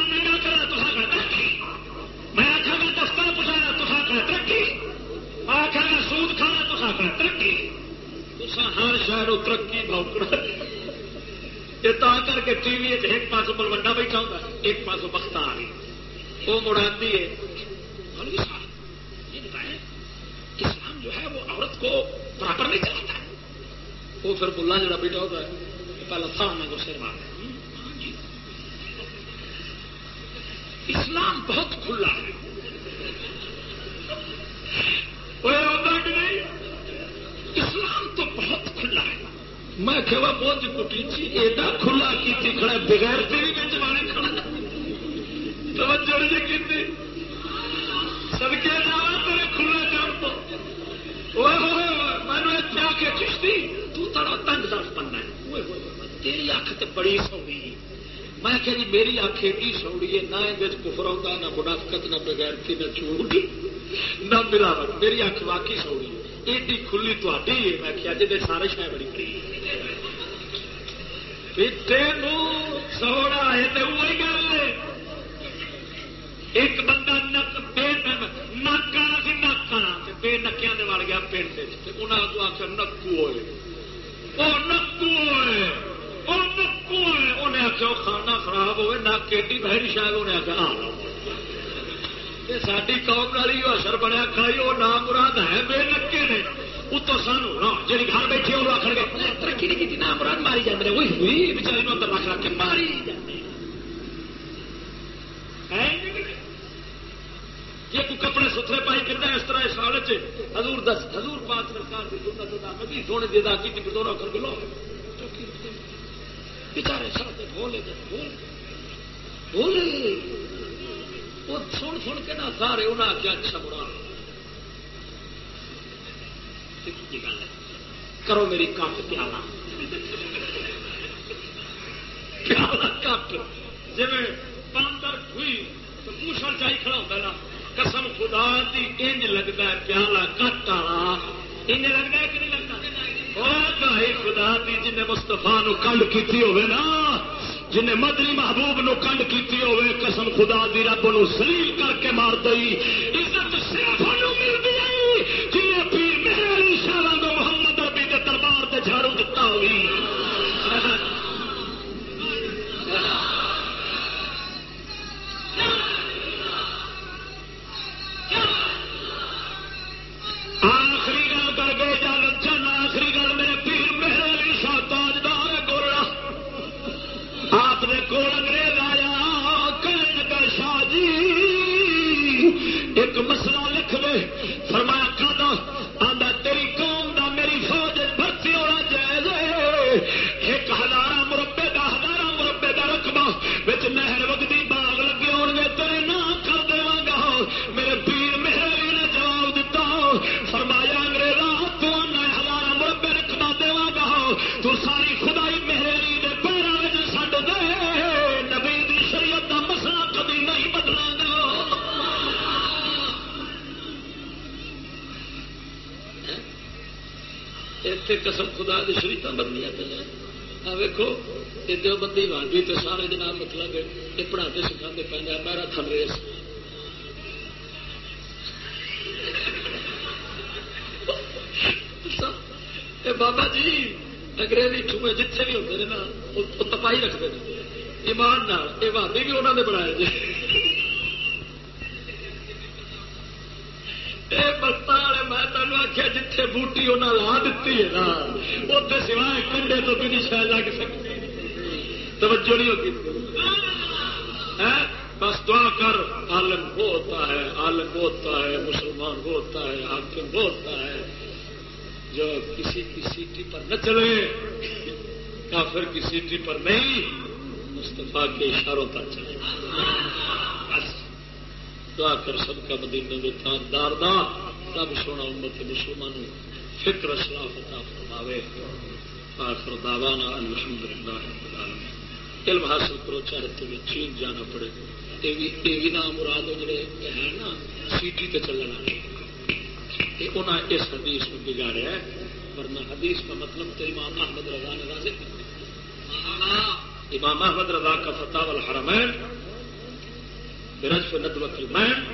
میرا کرا تو ساکھنا تاکہ میں آخا گا دفتر پوچھا تو ساکھنا ترقی آخر سود کھانا تو ساکھنا ترقی۔ ہر شہر ترقی بھوکڑا یہ تا کر کے ٹی وی ایک پاس ملوڈا بیٹھا ہوتا ایک پاس بخت آ گئی وہ مڑاتی ہے۔ اسلام جو ہے وہ عورت کو برابر نہیں چلاتا۔ ہے وہ پھر ملا جڑا بیٹھا ہوتا ہے پہلا تھا میں کو سر مار ہاں جی۔ اسلام بہت کھلا ہے۔ جی۔ اسلام تو بہت کھلا ہے۔ میں کہ بہت جی کٹی تھی ایڈا کھلا کی کھڑا بغیر سے بھی میں جمانے کھڑا توجہ نہیں کی سڑکے جانا تیرے کھلا جان تو۔ میں نے کیا کہ چشتی، تو تڑا تنگ درد بننا ہے۔ تیری اکھ تو بڑی سوڑی۔ میں کہ جی میری اکھ ایڈی سوڑی ہے، نہ یہ کفر آتا نہ منافقت، نہ بغیر نہ جھوٹ۔ نہ ملاوٹ میری اکھ واقعی سوڑی ہے ایڈی کھلی تھی میں کیا جی سارے شاید بڑی کری تین سوڑا ہے تو وہی گل ہے ایک بندہ نک بے نک آنا سی نک آنا بے نکیا نے وڑ گیا پنڈ انہوں نے آخر نکو ہوئے وہ نکو ہوئے وہ نکو ہوئے انہیں آخیا کھانا خراب ہوئے نک ایڈی بہری شاید انہیں آخیا آ ساری قوم والی اثر بنیا کھائی وہ نام مراد ہے بے نکے نے اتو سانو جی گھر بیٹھے وہ آخر گے ترقی نہیں کی نام مراد ماری جاتے وہی ہوئی بچاری اندر رکھ رکھ کے ماری یہ کوئی کپڑے ستھرے پائی کرتا اس طرح اس حالت حضور دس حضور پاک سرکار کی سنت ادا کبھی سونے دی ادا کی کہ دونوں کر کے لو بچارے ساتھ بولے بول بولے وہ سن سن کے نہ سارے انہیں آخیا اچھا برا۔ کرو میری کٹ پیالہ۔ پیالہ کٹ۔ جی باندر ہوئی، تو پوچھنا چاہیے کھڑا ہوتا نا۔ قسم خدا دی، انج لگتا ہے پیالہ کٹ والا۔ انج لگتا ہے کہ نہیں لگتا خدا دی جن مستفا نو کنڈ کی ہوے نا جن مدنی محبوب نو کنڈ کی ہوے قسم خدا دی رب نو سلیل کر کے مار دئی۔ عزت صرف ملتی ہے جن پیر میرے شہر محمد ربی کے دربار سے جھاڑو دتا ہوئی۔ آپ نے کو انگریز آیا کہنے شاہ جی ایک مسئلہ لکھ لے فرمایا کھانا قسم خدا دی شریف بندیاں پہ ویکو یہ دو بندی وانگی تو سارے جناب مطلب یہ پڑھاتے سکھاتے پہ میرا تھن ریس۔ بابا جی انگریزی چوئے جتنے بھی ہوتے ہیں نا وہ تپائی رکھتے ہیں ایمان نال یہ بھابی بھی انہوں نے بنایا جی بستا والے، میں تمہیں آخیا جتھے بوٹی انہیں لا دیتی ہے نا اتنے سوائے کنڈے تو بھی شاید لگ سکتی۔ توجہ نہیں ہوتی۔ بس دعا کر، عالم وہ ہوتا ہے، عالم وہ ہوتا ہے، مسلمان وہ ہوتا ہے، حاکم وہ ہوتا ہے۔ جو کسی کی سیٹی پر نہ چلے، کافر کی سیٹی پر نہیں مستفا کے اشاروں پر چلے۔ دعا کر سب کا مدینہ جو دار دا رب سونا امت مسلمان فکر اسلام فتح فرماوے۔ آخر دعوانا الحمد للہ علم حاصل کرو چاہے تمہیں چین جانا پڑے۔ یہ بھی نام مراد جڑے ہے نا، سیٹی تے چلنا انہیں اس حدیث میں بگاڑیا ہے۔ ورنہ حدیث کا مطلب تو امام احمد رضا نے واضح امام احمد رضا کا فتح والحرمین برجف ندوت المین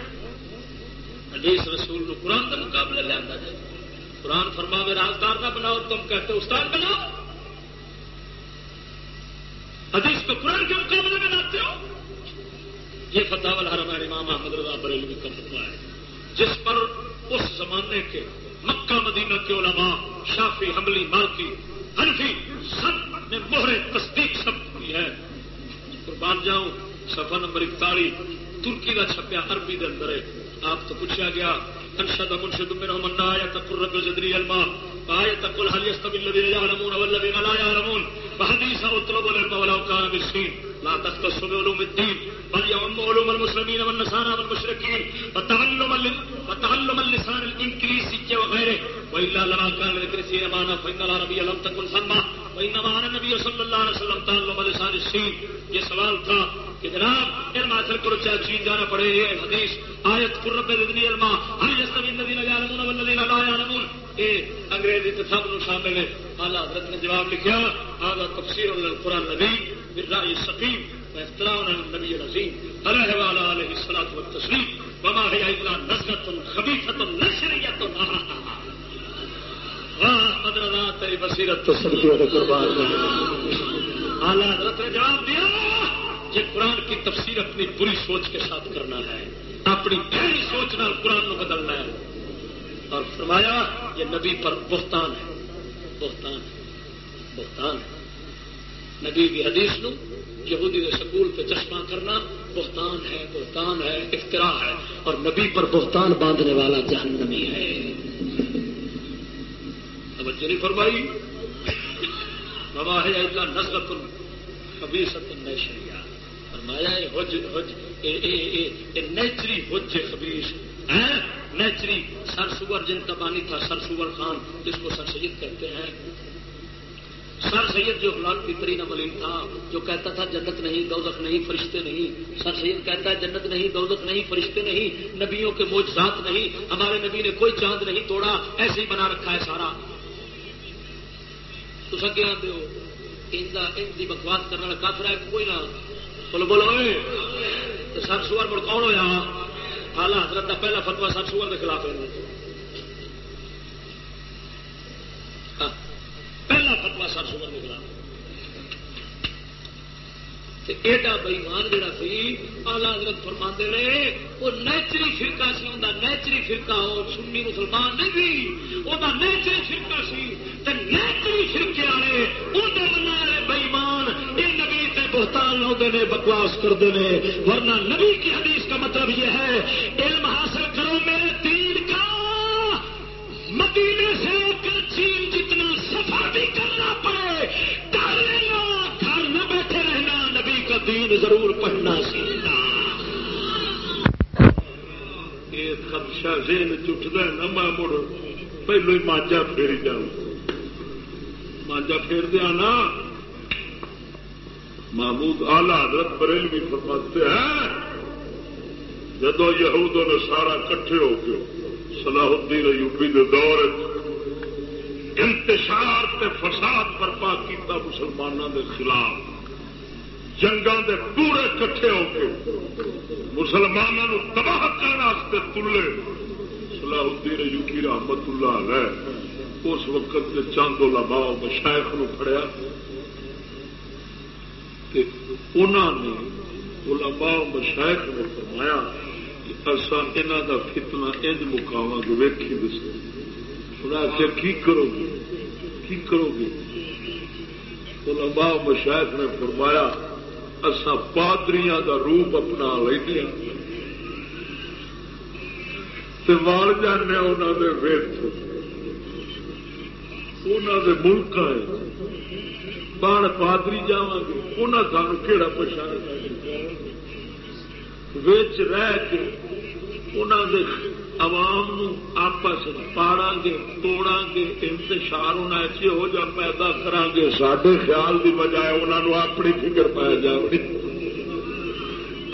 حدیث رسول نو قرآن کا مقابلہ لیا جائے۔ قرآن فرما میں رازدار نہ بناؤ، تم کہتے استاد بناؤ۔ حدیث کو قرآن کے مقابلے میں لاتے ہو۔ یہ فتح الحرم امام احمد رضا بریلوی کا فتوا ہے۔ جس پر اس زمانے کے مکہ، مدینہ کے علماء شافی حملی، مالکی، حنفی سب نے مہر تصدیق سب کی ہے۔ قربان جاؤں سفا نمبر اکتالیس۔ ترکی کا چھپیا عربی دے اندر ہے۔ آپ تو پوچھا گیا انشد منشد منهم ان آية الرب جدري الما وآية تقول هل يستوي الذين يعلمون والذين لا يعلمون وحديث اطلب العلم ولو كان بالسين لا تختص بعلوم الدين بل يعم علوم المسلمين والنصارى والمشركين وتعلم وتعلم اللسان الانجليزي وغيره والا لما كان للكرسي امانه فان العربيه لم تكن سمى بھائی نمان نبی صلی اللہ علیہ وسلم تعلق علیہ سین یہ سوال تھا کہ جناب، علم حاصل کرو، چاہے چین جانا پڑے، یہ حدیث، آیت قرب ردنی علما ہر جس نبی ندی والذین لا یعلمون؟ یہ انگریزی تو سب نو شامل ہے۔ اعلی حضرت نے جواب لکھا هذا تفسیر القرآن نبی بالرأي السقيم وافتراء على النبي العظيم عليه وعلى اله الصلاه والتسليم وما هي الا نزغه خبيثه نشريه تیری بصیرت تو سب کی قربان اعلیٰ حضرت نے جواب دیا یہ قرآن کی تفسیر اپنی بری سوچ کے ساتھ کرنا ہے، اپنی گہری سوچ نال قرآن کو بدلنا ہے۔ اور فرمایا یہ نبی پر بہتان ہے بہتان ہے بہتان ہے۔ نبی کی حدیث نو یہودی کے سکول پہ چشمہ کرنا بہتان ہے بہتان ہے، اختراع ہے۔ اور نبی پر بہتان باندھنے والا جہنمی ہے۔ توجہ نہیں فرمائی؟ بابا ہے ایسا نسبت کبھی ستن نئے شریا فرمایا حج حج نیچری حج خبیش نیچری سر سور جن کا بانی تھا سر سور خان جس کو سر سید کہتے ہیں سر سید جو حلال کی ترین عملی تھا جو کہتا تھا جنت نہیں دولت نہیں فرشتے نہیں سر سید کہتا ہے جنت نہیں دولت نہیں فرشتے نہیں نبیوں کے موجزات نہیں ہمارے نبی نے کوئی چاند نہیں توڑا، ایسے ہی بنا رکھا ہے سارا. تو سکے آتے ہو؟ ان کی بکواس کرنے والا کافر ہے؟ کوئی نہ. بولو بولو۔ سر سور مڑ کون ہوا آلہ حضرت کا پہلا فتوا سر سور کے خلاف ہے۔ ہاں، پہلا فتوا سر سور کے خلاف۔ ایڈا بئیمان جہاں سی آلہ حضرت فرما رہے وہ نیچری فرقہ سی ان نیچری فرقہ وہ سنی مسلمان نہیں بھی وہ نیچری فرقہ سی نیچری فرقے والے اندر والے بئیمان بہتان لاؤتے ہیں، بکواس کرتے ہیں، ورنہ نبی کی حدیث کا مطلب یہ ہے، علم حاصل کرو میرے دین کا، مدینے سے چین جتنا سفر بھی کرنا پڑے کر لینا گھر نہ بیٹھے رہنا، نبی کا دین ضرور پڑھنا سیکھنا یہ خدشہ زین چٹتا ہے نا، میں مڑ پہلو ہی ماجا پھیری جاؤں۔ ماجا پھیر دیا نا محمود آلہ حضرت بریل بھی فرماتے ہیں، جدو یہود نے سارا کٹھے ہو کے صلاح الدین یوپی کے دور انتشار تے فساد برپا کیتا مسلمانوں کے خلاف جنگا دے پورے کٹھے ہو کے مسلمانوں تباہ کرنے تلے، صلاح الدین یوکی رحمت اللہ علیہ اس وقت کے چند علماء مشائخ نو پڑیا انہوں نے علماء مشائخ نے فرمایا کہ اصا انہوں کا فتنا انج مکاوا گے ویکھی دس انہیں آخیا کی کرو گے؟ کی کرو گے؟ علماء مشائخ نے فرمایا اصا پادری کا روپ اپنا لے وال جانے انہوں نے ویت انہوں نے ملک بان پادری جا گے انہیں سان کہڑا پچھا ویچ رہ کے انہوں نے عوام آپس پاڑا گے توڑا گے انتشار ہونا یہو جا پیدا کرا گے سڈے خیال کی بجائے انہوں نے اپنی فکر پایا جائے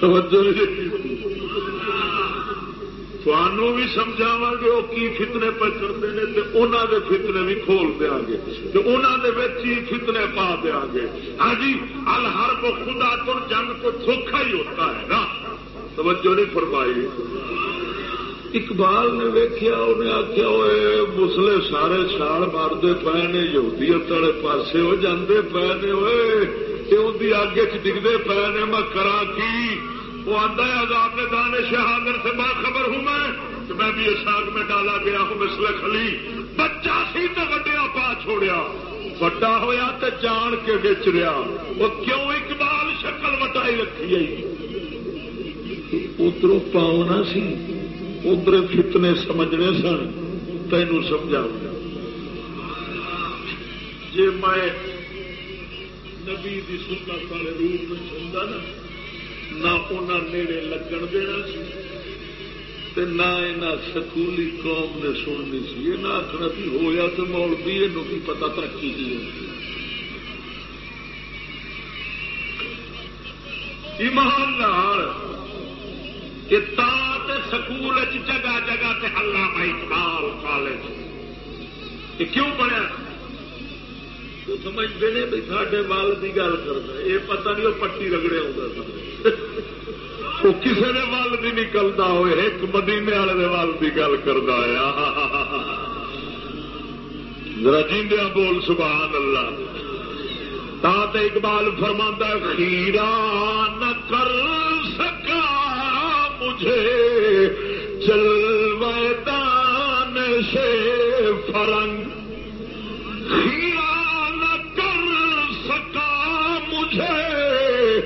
توجہ تھانوں بھی سمجھاوا گے وہ کی فتنے پہ کرتے ہیں تو انہوں کے فتنے بھی کھول دیا گے تو انہوں نے ہی فتنے پا دیا گے ہاں جی الہر کو خدا تو جنگ تو سوکھا ہی ہوتا ہے نا۔ توجہ نہیں فرمائی۔ اقبال نے ویکیا انہیں آخیا ہوئے مسلے سارے چھال مارتے پے نے یہودیت والے پاسے وہ جانے پے نے ہوئے آگے چ ڈگتے پے نے، میں کرا کی؟ وہ آتا ہے آزاد نے دانے شہادر سے باخبر ہوں میں کہ میں بھی اس آگ میں ڈالا گیا ہوں مسل خلی بچہ سی تو وڈیا پا چھوڑیا۔ وڈا ہوا تو جان کے بچ رہا وہ کیوں اقبال شکل وٹائی رکھی ہے؟ ادھر پاؤنا سی۔ ادھر فتنے سمجھنے سن۔ تینوں سمجھا جی میں نبی کی سنت والے روپ میں سنتا نا نہ نیڑے لگن دینا سی نہ سکولی قوم نے سننی سی۔ یہ نہ آخر بھی ہوا تو مول بھی یہ پتا ترقی کی ہوتی ایمان سکول جگہ جگہ تے علامہ اقبال کالج۔ کیوں بنیا تو سمجھتے ہیں بھائی ساڈے وال کی گل کرنا یہ پتہ نہیں وہ پٹی رگڑے آتا وہ کسی نے ول بھی نکلتا ہوئے، ایک مدینے والے ول کی گل کرتا ہے رجیندیا بول، سبحان اللہ۔ تا تے اقبال فرما خیرا نہ کر سکا مجھے چل دان سے فرنگ۔ خیرا سکا مجھے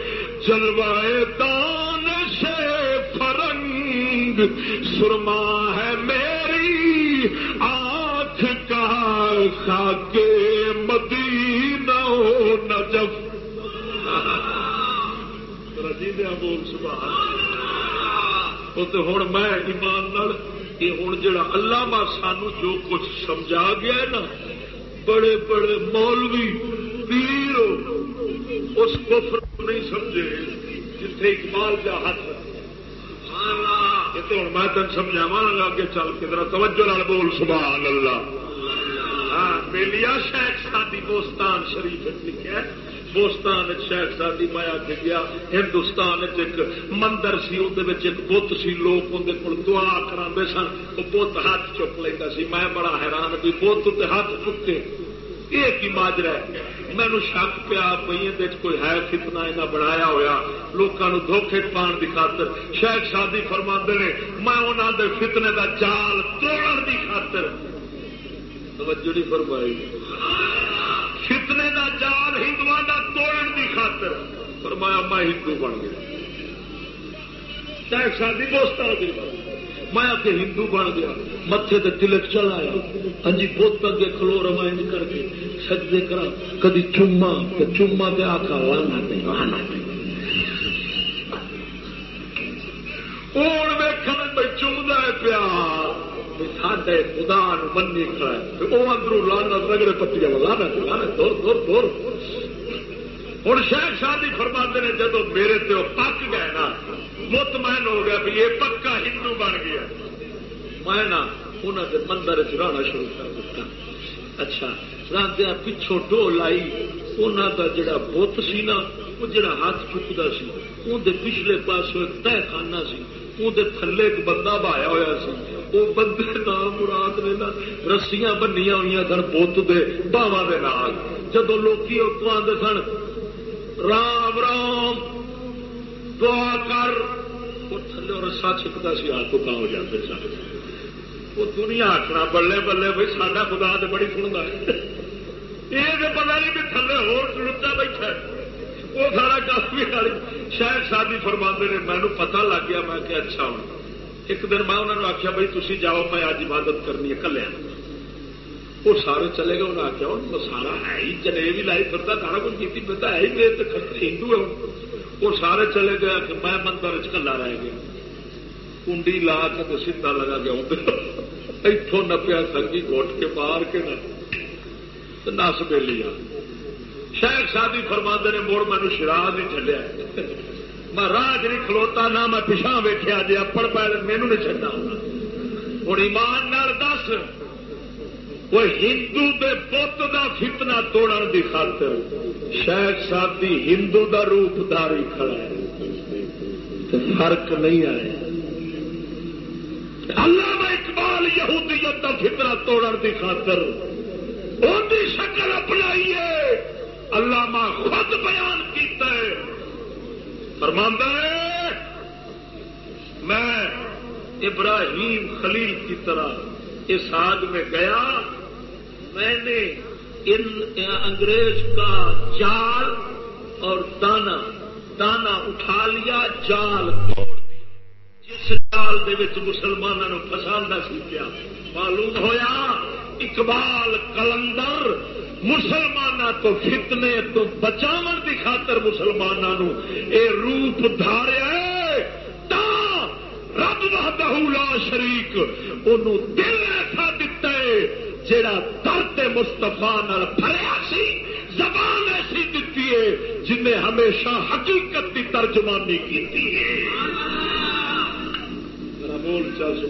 چلوائے دان سے فرنگ، سرما ہے میری آنکھ کا خاک مدینہ نجف۔ رجیدیا بول، سبحان۔ تو ہوں میں ایمان نال، یہ ہوں جا اللہ سانو جو کچھ سمجھا گیا ہے نا، بڑے بڑے مولوی پیر اس کفر کو نہیں سمجھے جتھے اقبال کا ہاتھ ہوں میں تین سمجھاوا گا اگے چل کے ذرا توجہ نال بول، سبحان اللہ۔ ہاں میلیا شیخ سادی بوستان شریف لکھا بوستان شیخ سادی مایا کے گیا، ہندوستان ایک مندر سی ایک بت سی لوگ اندر کو دعا کرا سن۔ وہ بت ہاتھ چک لینا سی، میں بڑا حیران بھی بت ہاتھ چکے یہ کی ماجرا ہے؟ مینو شک پیا پی کوئی ہے فتنا یہاں بنایا ہوا لوگوں دھوکھے پان کی خاطر شاید شادی فرما نے میں انہوں دے فتنے دا جال توڑ کی خاطر توجہ نہیں فرمائی فتنے دا جال ہندو دا توڑ کی خاطر فرمایا میں ہندو بن گیا شاید شادی دوست میں آ کے ہندو بن گیا متے تے تلک چل ہاں جی بت اگے کھلو رمائن کر کے سجدے کرا۔ کدی چوما چوما پہ آخا لانا پہ لانا پہ ہوں ویک بھائی چومتا ہے پیار ساڈے خدا منی کھڑا ہے۔ وہ اندروں لانا رگڑے پتیاں لانا لانا دور دور دور۔ ہوں شہر شادی فرما نے جدو میرے تو پک گئے نا، مطمئن ہو گیا بھی یہ پکا ہندو بن گیا۔ میں نا انہوں نے مندر چڑھانا شروع کر دیا اچھا راندیا پچھوں ڈول آئی انہوں کا جڑا بت سی نا وہ جڑا ہاتھ چکتا سی اندر پچھلے پاس ایک تہ خانہ سی اندر تھلے ایک بندہ بہایا ہوا سی۔ وہ بندے نام مراد نے نا، رسیاں بنیا ہوئی سن بت دے باوا دے نال۔ جدو لوکی اتو آتے سن رام رام، دعا کر۔ وہ تھلے رسا چھپتا سی آ تو ہو جاتے سن وہ دنیا آخنا بلے بلے، بھائی ساڈا خدا تو بڑی سنتا ہے۔ یہ تو پتا نہیں کہ تھلے ہوتا بیٹھا وہ سارا کافی شاید شادی فرما نے مینو پتا لگ گیا، میں کہ اچھا ہوں۔ ایک دن میں انہوں نے آخیا بھائی تھی جاؤ، میں اج عبادت کرنی ہے کلیا وہ سارے چلے گئے انہیں آخیا سارا ہے ہی چلے بھی لائی کرتا سارا کچھ کی پتا ہے ہی ہندو ہے وہ سارے چلے گئے کہ میں مندر چلا رہ گیا کنڈی لا کے سیدا لگا گیا اتوں نپیا سنگی گوٹ کے مار کے نس بے لیا شاید شادی فرما نے مڑ مینو شراب ہی چلیا میں راج نہیں کھلوتا نہ میں پچھا ویٹیا جی اپڑ پائے مینو نہیں چڑھنا ہوں ایمان دس وہ ہندو دے پت دا فتنا توڑ دی خاطر شاید ساتھی ہندو دا روپ داری کھڑا ہے۔ فرق نہیں آیا اللہ میں اقبال یہودیت دا فتنا توڑ دی خاطر ان شکل اپنائیے اللہ ماں خود بیان کیتا ہے۔ فرماندہ ہے، میں ابراہیم خلیل کی طرح اس آگ میں گیا، میں نے ان انگریز کا جال اور دانا دانا اٹھا لیا، جال توڑ دیا۔ جس جال مسلمانوں فسانا سی پیا۔ معلوم ہویا، اقبال کلندر مسلمانوں تو فتنے تو بچاو کی خاطر مسلمانوں یہ روپ دھاریا رب وحدہ لا شریک انہوں دل ہے جڑا درد مستفا بھریا سی، زبان ایسی دیتی ہے جنہیں ہمیشہ حقیقت کی ترجمانی کی بول، چل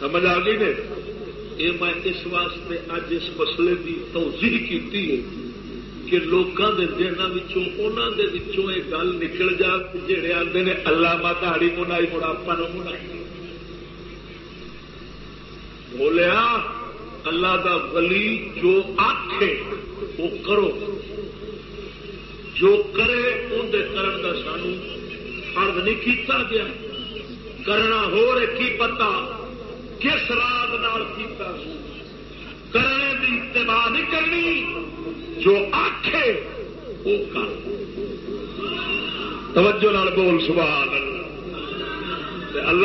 سمجھ آ گئی نے؟ یہ میں اس واسطے اج اس مسئلے کی توضیح کی کہ لوگوں کے دنوں یہ گل نکل جا جڑے آتے نے اللہ ماں دہڑی منائی مڑاپا نو منائی۔ بولیا، اللہ دا ولی جو آخ وہ کرو۔ جو کرے اندر کرن کا سانو فرد نہیں کیتا گیا۔ کرنا ہو رہے کی پتا کس رات کیتا کرنے کی اتباع نہیں کرنی۔ جو آخے وہ کر توجہ نال بول، سبحان اللہ۔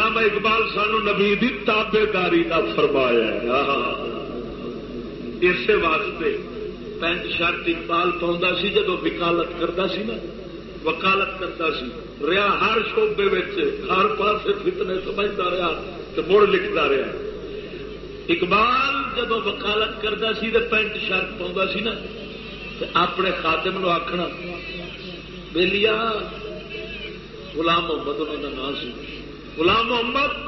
میں اقبال سانو نبی دی تابے داری کا فرمایا اسی واسطے پینٹ شرٹ اقبال پاؤں سی جدو وکالت کرتا سی نا۔ وکالت کرتا سی۔ رہا ہر شعبے ہر پاس فتنے سمجھتا رہا تو مڑ لکھتا رہا۔ اقبال جب وکالت کرتا سی تو پینٹ شرٹ پاؤں سی نا اپنے خاتم نو آخنا بےلیا غلام محمد انہوں کا نام سی۔ غلام محمد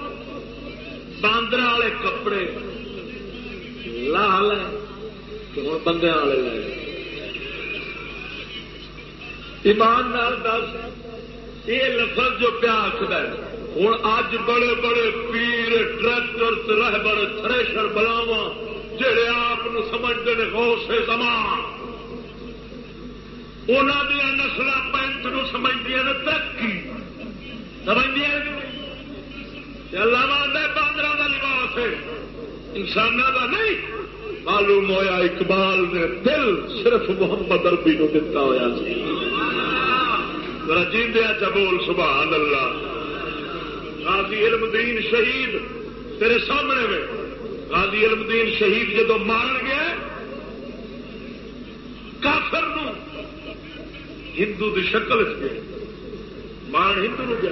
باندر والے کپڑے۔ لا لے ہوں بندے والے لے۔ ایمان دس، یہ لفظ جو پیا آخر ہوں اج بڑے بڑے پیر، ٹریکٹر رہ بڑے تھریشر بلاوا جہے آپ سمجھتے ہیں غوث سے زمان۔ انہوں دیا نسل پینٹ نو سمجھدیا نے ترقی سمجھدیا اللہ باندر کا لباس ہے انسانوں کا نہیں معلوم ہویا اقبال نے دل صرف محمد اربی نو دتا ہوا جیندیا چبول سبحان اللہ غازی علم دین شہید تیرے سامنے میں غازی علم دین شہید جدو مارن گیا کافر نو ہندو دی شکل چ گیا۔ مان ہندو نو گیا۔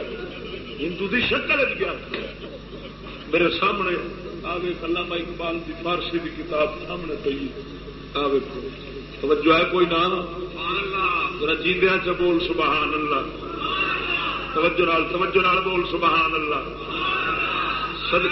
ہندو دی شکل چ گیا۔ میرے سامنے آوے علامہ اقبال کی فارسی کی کتاب سامنے پی آوے توجہ ہے کوئی نام جیندیا چ بول سبحان اللہ۔ توجہ نال توجہ نال بول سبحان اللہ۔ سد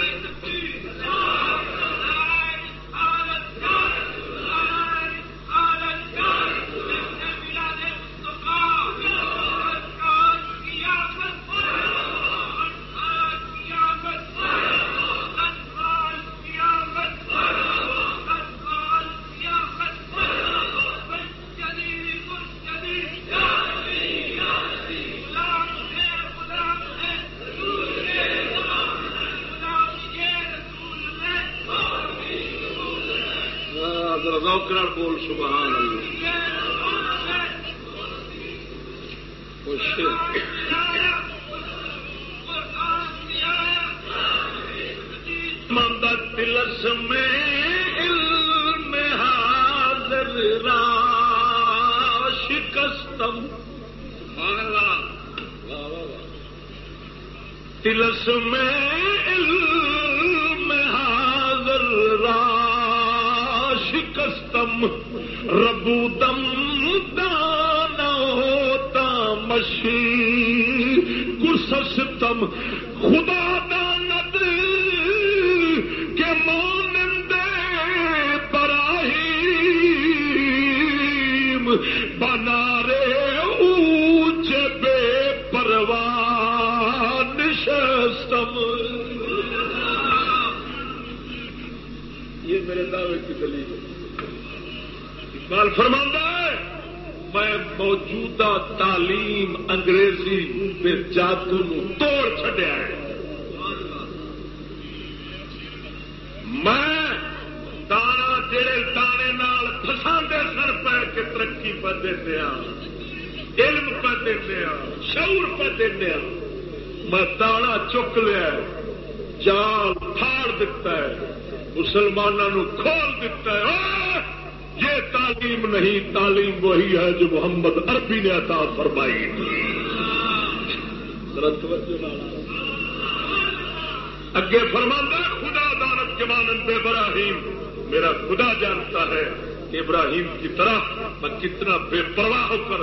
ابراہیم کی طرح میں کتنا بے پرواہ ہو کر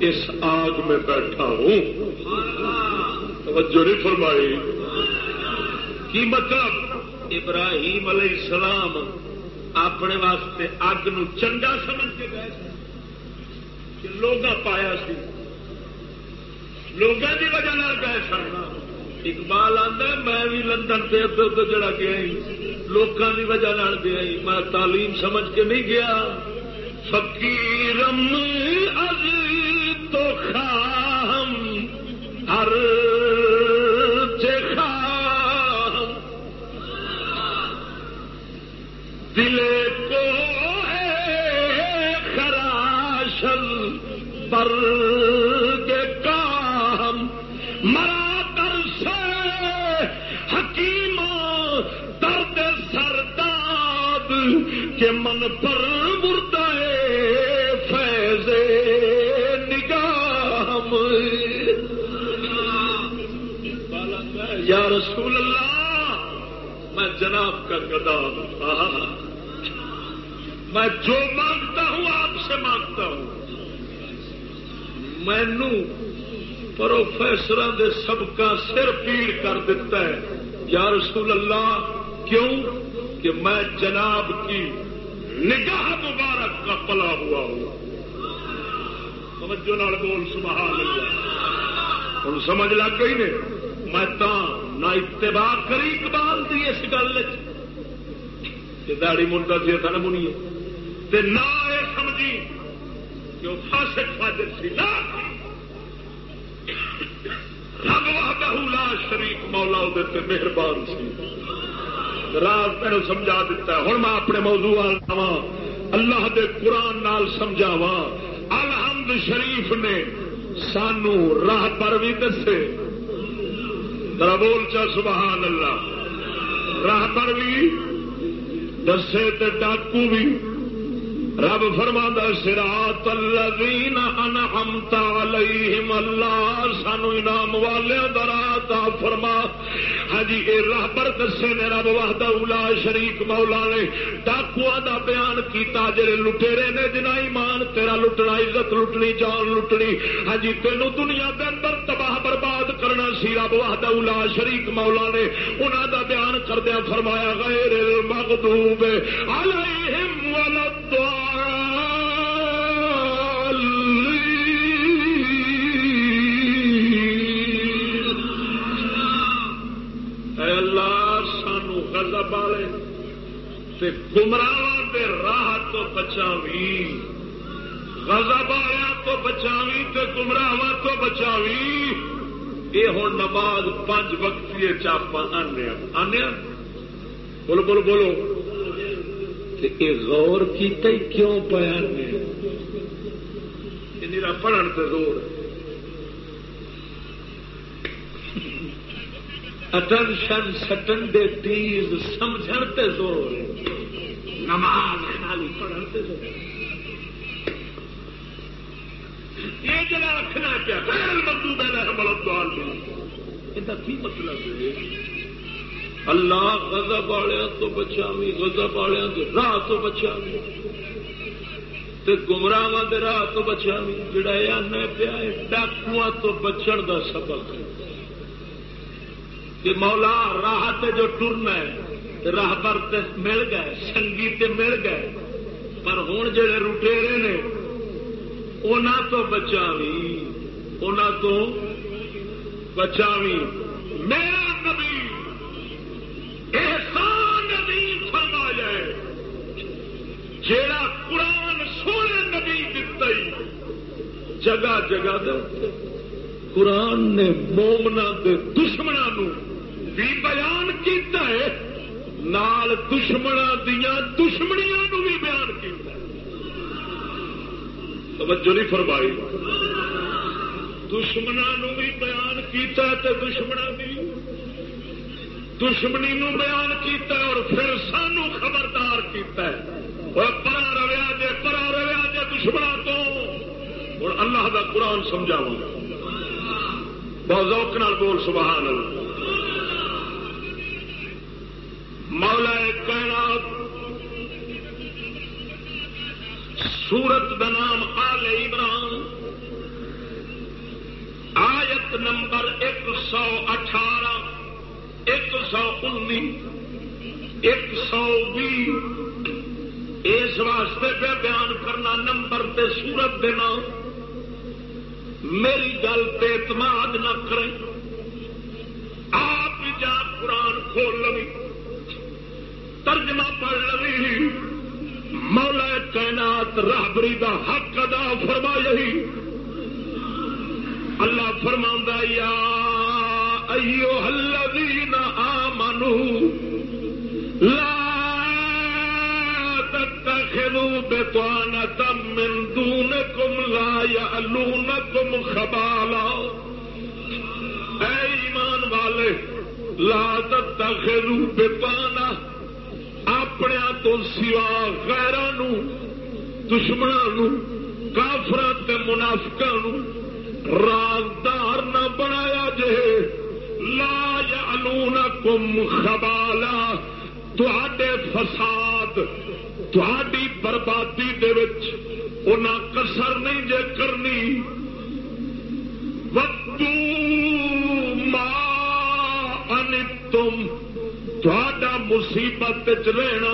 اس آگ میں بیٹھا ہوں۔ توجہ نہیں فرمائی۔ کی مطلب؟ ابراہیم علیہ السلام اپنے واسطے اگ نو چنگا سمجھ کے گئے کہ پایا سی۔ لوگوں کی وجہ گئے سن۔ اقبال آتا میں بھی لندن سے ادھر ادھر جڑا گیا لوگوں کی وجہ گیا میں تعلیم سمجھ کے نہیں گیا۔ فقیرم از تو خام، ہر دل کو خراشل پر پر مردہ فیض نگاہ یا رسول اللہ، میں جناب کا گدا میں جو مانگتا ہوں، آپ سے مانگتا ہوں۔ مینو پروفیسر دے سب کا سر پیڑ کر دیتا ہے۔ یا رسول اللہ، کیوں؟ کہ میں جناب کی نگاہ مبارک کا پلا ہوا ہوں توجہ نال بول سبحان اللہ ہوں سمجھ لگ گئی نے؟ میں تا نہ اتباع کری اقبال دی اس گل کہ داڑی منڈا سی تھا نہ منیے تے نہ یہ سمجھی کہ وہ فاسق فاجر سی۔ نہ رب وحدہ لا شریک، مولا تے مہربان سی۔ راز تین سمجھا دیتا ہے۔ ہوں میں اپنے موضوع آوا اللہ دے قرآن نال سمجھاوا الحمد شریف نے سانو راہ پر بھی دسے۔ بول چا سبحان اللہ۔ راہ پر بھی دسے تے ڈاکو بھی۔ رب فرما سرا تلین علیہم اللہ، سانو انعام والے درا فرما۔ ہاں جی یہ رابر دسے نے رب واہد اولا شریک مولا نے ڈاکو دا بیان کیتا جڑے لٹےرے نے جنا ایمان، تیرا لٹنا، عزت لٹنی، جان لٹنی۔ ہاں جی تینوں دنیا دے اندر تباہ برباد کرنا سی رب واہد اولا شریک مولا نے۔ انہوں دا بیان کردیا فرمایا، غیر المغضوب علیہ والے گمراہ کے راہ تو بچاوی غضب والیا تو بچاوی تے گمراہ تو بچاوی یہ ہوں نماز پانچ وقتی چاپا آنے آنے بولو بولو بولو۔ یہ غور کیتا ہی کیوں پایا پڑھن سے زور۔ ہے اٹنشن سٹن دے تیز سمجھن تے زور نماز خالی پڑھن تے زور یہ جڑا رکھنا کیا؟ غیر مردو بے رحم الدوال یہ کی مطلب ہے؟ اللہ غضب والوں تو بچاوی غضب والوں کے راہ تو بچاوی تے گمراہ دے راہ تو بچاوی جڑا یہ پیا ڈاکو تو بچن دا سبق ہے۔ کہ مولا راہ جو ٹرنا ہے راہ پر مل گئے، سنگی تے مل گئے۔ پر ہوں جڑے روٹےرے نے ان تو بچاوی ان تو بچاوی۔ میرا نبی، احسان نبی فرما جائے جیڑا قرآن سونے نبی دتا جگہ جگہ دے قرآن نے مومنا دے دشمنوں بھی بیان کیتا ہے، نال دشمن دیا دشمنیاں بھی بیان کیتا ہے۔ توجہ نہیں فرمائی۔ دشمنوں بھی بیان کیتا ہے تے دشمن بھی دشمنی نو بیان کیتا ہے اور پھر سانو خبردار کیتا ہے۔ اور پرا رویا جے، پرا رویا جے دشمنا تو۔ ہوں اللہ کا قرآن سمجھاوا بہت ذوق نال بول، سبحان اللہ۔ مولا کائنات سورت کا نام آل عمران، آیت نمبر ایک سو اٹھارہ، ایک سو انی ایک سو بھی اس واسطے پہ بیان کرنا نمبر تے سورت دینا میری گل پہ اعتماد نہ کریں۔ آپ جا قرآن کھول لوی۔ ترجمہ پڑھ لوی مولا کائنات راہبری دا حق ادا فرما یہی اللہ فرما یا ایو الذین آمنوا لا تتخذوا بطانة من دونكم لا يألونكم خبالا۔ اے ایمان والے، لا تتخذوا بطانة اپنے تو سوا غیران دشمنوں کافر منافقوں رازدار نہ بنایا جے لا یا کم خبالا تے فساد تھی بربادی دے کسر نہیں جے کرنی ودو ماں ان تم تھوڑا مصیبت رہنا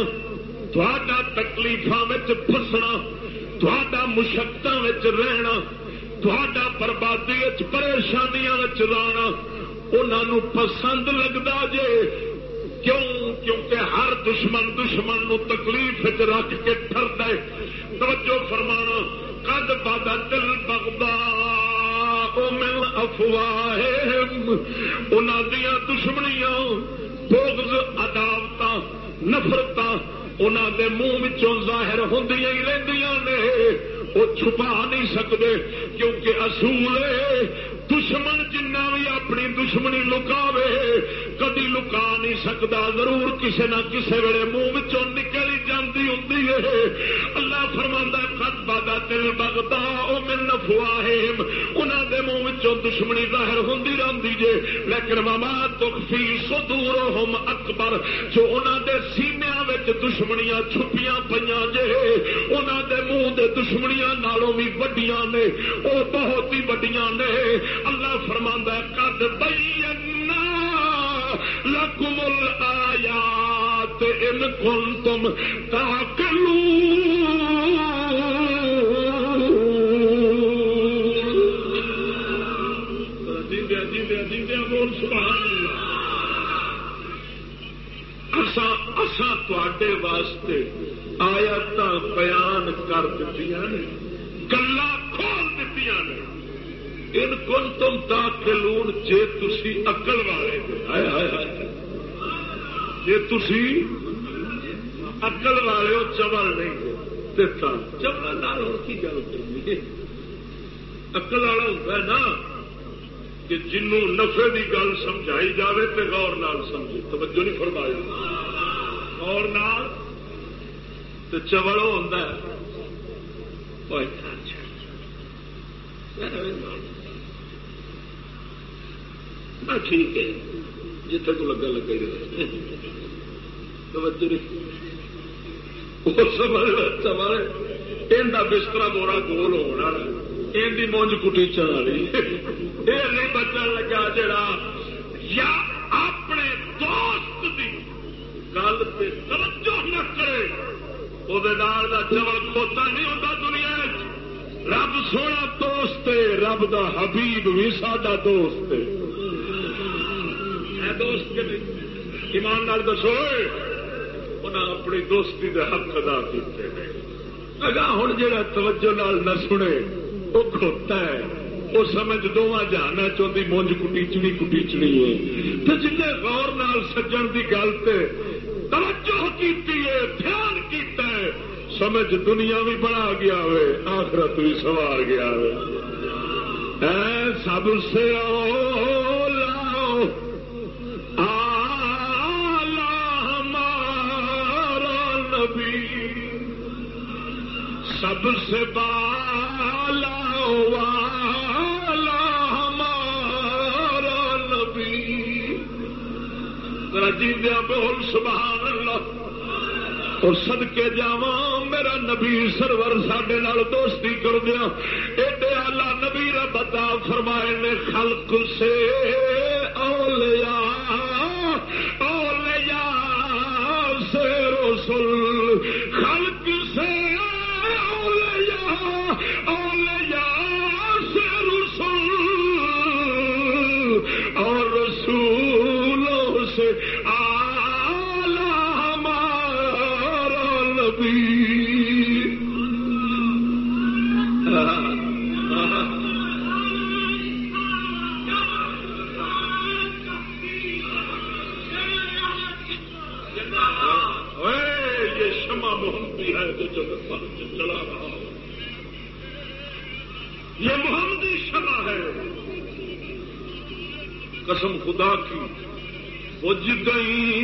تھوڑا تکلیفوں پسنا تھوڑا مشقت رہنا تھوڑا بربادی پریشانیاں لانا انہوں پسند لگتا جے، کیوں؟ کیونکہ ہر دشمن دشمن نو تکلیف رکھ کے ٹر دے توجہ فرمانا کد بادا دل بگدا مل افواہ انہوں دیا دشمنیاں بغض عداوت نفرت انہوں دے منہ ظاہر ہوں ہی رہدیاں نے۔ وہ چھپا نہیں سکتے کیونکہ اصول دشمن جنہ بھی اپنی دشمنی لکاوے، کدی لکا نہیں سکتا، ضرور کسی نہ کسی ویلے منہ نکل ہی جاتی ہوں اللہ فرما کد بادا دل بگتا وہ من نفواہم انہوں دے منہ دشمنی ظاہر ہوں رہی جے، لیکن ماما تخفی سدور ہوم اکبر۔ جو انہوں دے سینیا دشمنیاں چھپیاں پہ جے انہوں دے منہ دے دشمنیاں نالوں بھی وڈیاں نے وہ بہت ہی وڈیاں نے۔ اللہ فرما کد بئی لکمل آیات ان کن تم تاکلو بول، سبحان تے واسطے آیات بیان کر دیتی گلا کھول دیتی نے۔ ان کن تم تاکلون جے تسی اکل والے جے تسی اکل والے ہو، چبل نہیں چبل نال کی گل کرنی اکل والا ہوتا ہے نا؟ کہ جنوں نفے کی گل سمجھائی جاوے تے غور نال سمجھے۔ توجہ نہیں فرمایا غور نال تے چبل ہوتا ہے۔ میں ٹھیک ہے۔ جتنے کو لگا لگا بستر بورا گول ہونا یہ مونج کٹی چلی یہ نہیں بچن لگا جڑا یا اپنے دوست کی گل پہ توجہ نہ کرے۔ وہ چول کھوتا نہیں ہوتا دنیا رب سونا دوست رب دا حبیب بھی سڈا دوست دوست کے ایمان نال دسو انہیں اپنی دوستی دے حق ادا کیتے اگا ہوں جا توجہ نال نہ سنے وہ کھوتا ہے۔ وہ سمجھ دونوں جانا چاہتی مونج کٹیچنی کٹیچنی ہے۔ تو جن غور نال سجن کی گل سے توجہ کی دھیان کیتا ہے، سمجھ دنیا بھی بنا گیا ہوئے، آخرت بھی سوار گیا ہوئے۔ سب سے او لاؤ سب سے بالا والا ہمارا نبی رجی دیا بول سبحان اللہ اور سدکے جا میرا نبی سرور سڈے دوستی کر دیا ایڈے آلہ نبی ربتا فرمائے نے خلق سے اولیا بج گئی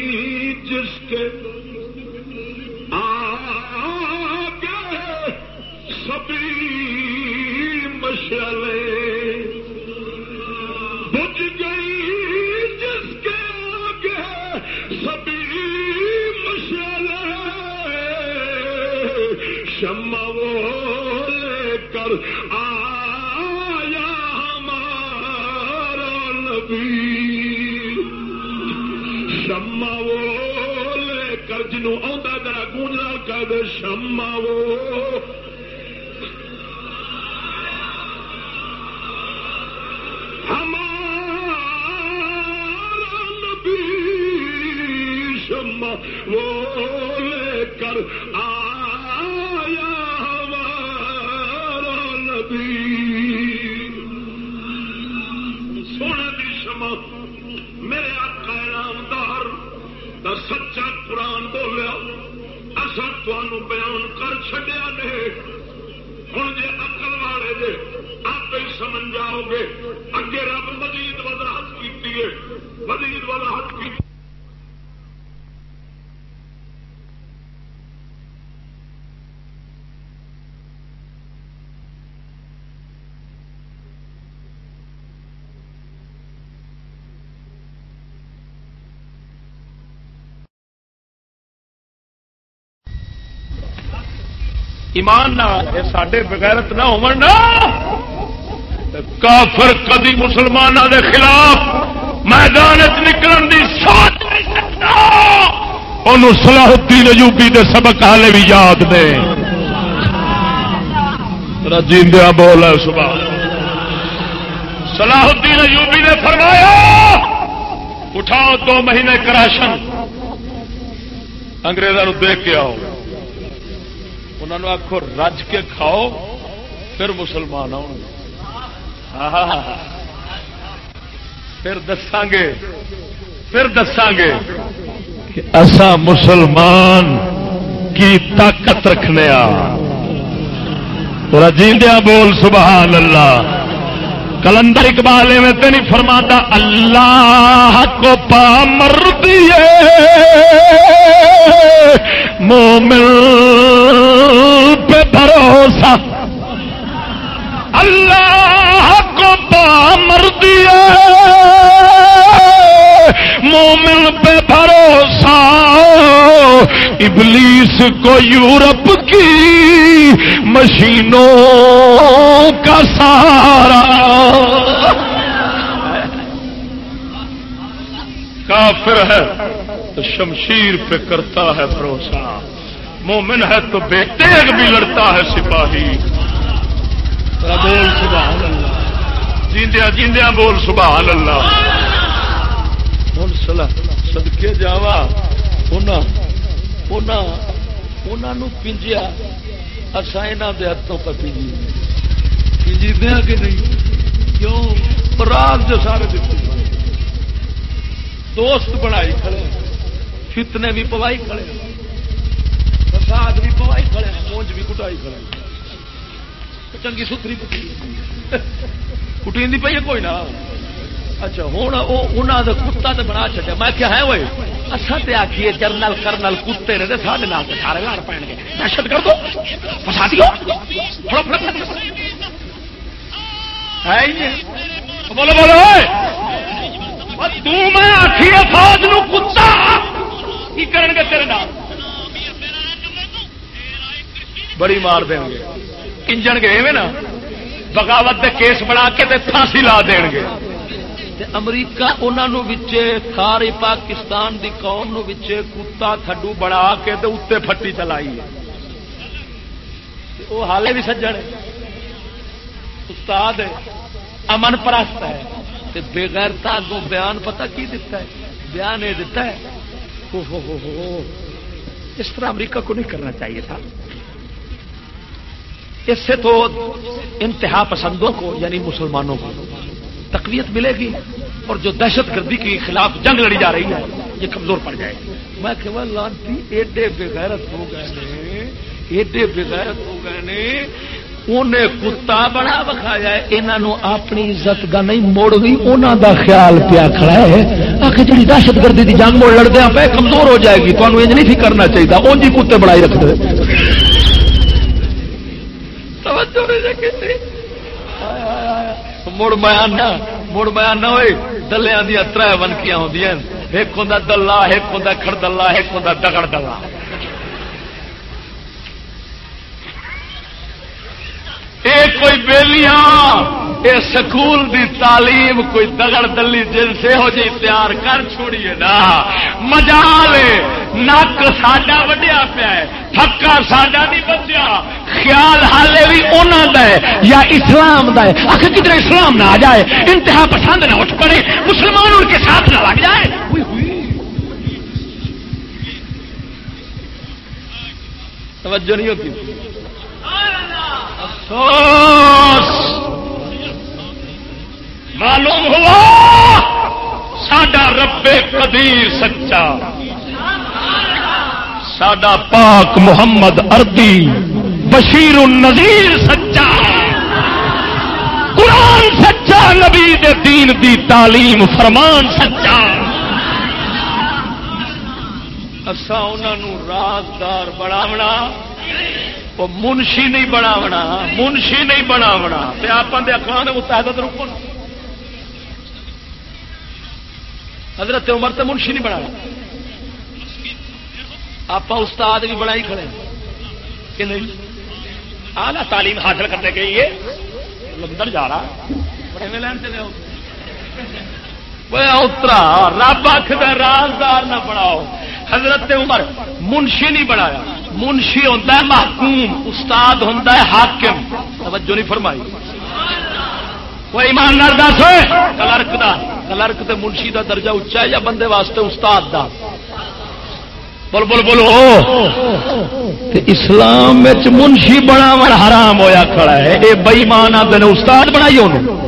ایمان نہ سڈے بغیرت نہ ہو کافر کدی مسلمانوں کے خلاف میدان نکلن کی سوچ نہیں سکتا۔ انہوں صلاح الدین ایوبی کے سبق حالے بھی یاد نے۔ رجیندیا بول ہے صبح صلاح الدین ایوبی نے فرمایا اٹھاؤ دو مہینے کا راشن انگریزوں دیکھ کے آؤ۔ انہوں آخو رج کے کھاؤ، پھر مسلمان آؤ ہاں، ہاں، ہاں، پھر دساں گے، پھر دساں گے کہ اسا مسلمان کی طاقت رکھنے رجیندیا بول، سبحان اللہ۔ کلندر اقبال میں تو نہیں فرماتا، اللہ کو پامر دیے مومن پہ بھروسہ۔ اللہ کو پامر دیے مومن پہ بھروسہ۔ ابلیس کو یورپ کی مشینوں کا سارا کافر ہے۔ تو شمشیر پہ کرتا ہے بھروسہ۔ مومن ہے تو بے تیغ بھی لڑتا ہے سپاہی۔ بول سبحان اللہ۔ جیندیا جیندیا بول سبحان اللہ۔ ہوں سدکے جاوا۔ پنجیا۔ اصا یہاں کے ہاتھوں پہ پنجی۔ پنجی دیا کہ نہیں؟ کیوں؟ پراگ جو سارے دیتے دوست بنائی کھڑے فتنے بھی پوائی کھڑے فساد بھی پوائی کھڑے مونج بھی کٹائی کھڑے چنگی ستری کٹی۔ کٹی پی ہے کوئی نہ اچھا ہوں انہوں نے کتا تو بنا چکا میں کیا ہے وہ اصل تو آخیے جرنل کرنل کتے نے سارے نال سارے لڑ پے گے۔ دہشت کر دو فسا دیو بولو بولو میں فوج نو کتا۔ کی کرن گے تیرے نال؟ بڑی مار دیں گے۔ کنجن گئے نا؟ بغاوت کے کیس بنا کے پھانسی لا دین گے۔ امریکہ انہوں سارے پاکستان دی قوم نو کتا تھڈو بنا کے اتنے پٹی چلائی وہ حالے بھی سجن استاد امن پرست ہے۔ بےغیر تاگوں بیان پتہ کی دیتا ہے؟ بیان یہ دیتا ہے۔ اس طرح امریکہ کو نہیں کرنا چاہیے تھا۔ اس سے تو انتہا پسندوں کو یعنی مسلمانوں کو تقویت ملے گی اور جو دہشت گردی کے خلاف جنگ لڑی جا رہی ہے، یہ کمزور پڑ جائے گی۔ میں کہ لانتی ایڈے بغیرت ہو گئے ایڈے بغیرت ہو گئے انہیں کتا بڑا بکھایا انہوں اپنی عزت کا نہیں موڑ گئی انہوں دا خیال پیا کھڑا ہے۔ آخر جی دہشت گردی کی جنگ موڑ لڑتے ہیں پہ کمزور ہو جائے گی۔ تمہیں انج نہیں کرنا چاہیے ان جی کتے بڑائی رکھ دے۔ مڑ میں آنا، مڑ میں آنا ہوئے۔ دلیا دیا تر ونکیاں ہوں ایک ہوں دلہ، ایک ہوں کڑ دلہ، ایک ہوں دگڑ دلہ کوئی بےلیاں یہ سکول دی تعلیم، کوئی دگڑ دلی جن سے ہو جی تیار کر چھوڑیے نا۔ مجال نک ساڈا وڈیا پیا تھکا ساڈا نہیں بچیا۔ خیال حالے بھی انہوں کا ہے، یا اسلام کا ہے۔ آخر کدھر اسلام نہ آ جائے؟ انتہا پسند نہ اٹھ پڑے۔ مسلمان ان کے ساتھ نہ لگ جائے۔ توجہ نہیں ہوتی؟ افسوس! معلوم ہوا؟ سڈا رب قدیر سچا۔ سڈا پاک محمد اربی بشیر النظیر سچا۔ قرآن سچا، نبی دے دین دی تعلیم فرمان سچا۔ اصا انہوں رازدار بڑھاونا وہ منشی نہیں بناونا، منشی نہیں بناونا۔ آپ اخبار متحدت رکو حضرت عمر تو منشی نہیں بنا آپ استاد بھی بنا ہی کھڑے کہ نہیں؟ آلہ تعلیم حاصل کرنے کے لیے لندن جا رہا۔ بڑے لین چلے اترا رب آخر رازدار نہ بناؤ۔ حضرت عمر منشی نہیں بنایا۔ منشی ہوتا ہے، محکوم، استاد ہوتا ہے، حاکم۔ توجہ نہیں فرمائی۔ کوئی ایماندار دس کلرک دا، کلرک تے منشی دا درجہ اچا ہے یا بندے واسطے استاد دا؟ بول بول بولو اسلام منشی بنا حرام ہویا کھڑا ہے۔ یہ بئیمان آتے نے استاد بنائی انہوں۔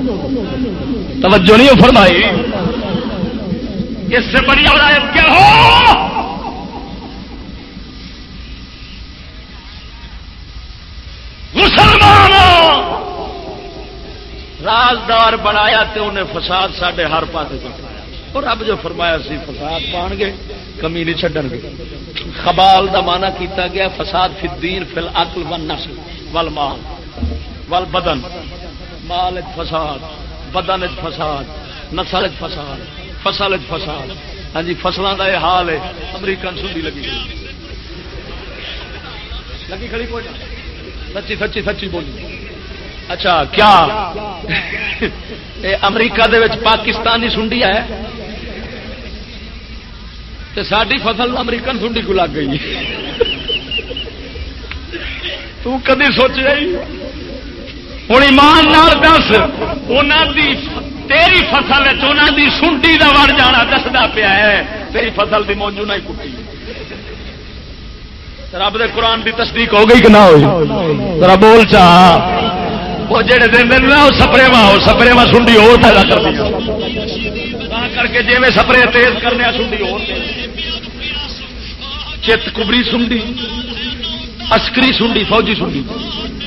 توجہ نہیں فرمائی۔ اس سے بڑی ہدایت کیا ہو؟ رازدار بنایا تے انہیں فساد سڈے ہر پاس اور رب جو فرمایا سی، فساد پان گے، کمی نہیں چڈن گے۔ خبال دا مانا کیتا گیا، فساد فی الدین، فی الاقل ون نسل ول مال ول بدن مال فساد، بدن فساد، نسل فساد، فصل فساد۔ ہاں جی فصلوں کا یہ حال ہے، امریکن سنڈی لگی۔ لگی کھڑی کوئی؟ سچی سچی سچی بولی۔ اچھا کیا؟ امریکہ دے وچ پاکستانی سنڈی ہے؟ تو ساری فصل امریکن سنڈی کو لگ گئی؟ تو کدی سوچ رہی؟ ہوں ایمان دس دی تیری فصل دی سنڈی کا وڑ جانا دستا پیا ہے، تیری فصل کی موجود نہیں کٹی۔ رب دے قرآن دی تصدیق ہو گئی کہ نہ ہوئی؟ ذرا بول چا۔ وہ جڑے دن نا وہ سپرے ماں سپرے ماں سنڈی اور پیدا کر دیا۔ کر کے جی میں سپرے تیز کرنے سنڈی اور چت کبری سنڈی اسکری سنڈی، فوجی سنڈی۔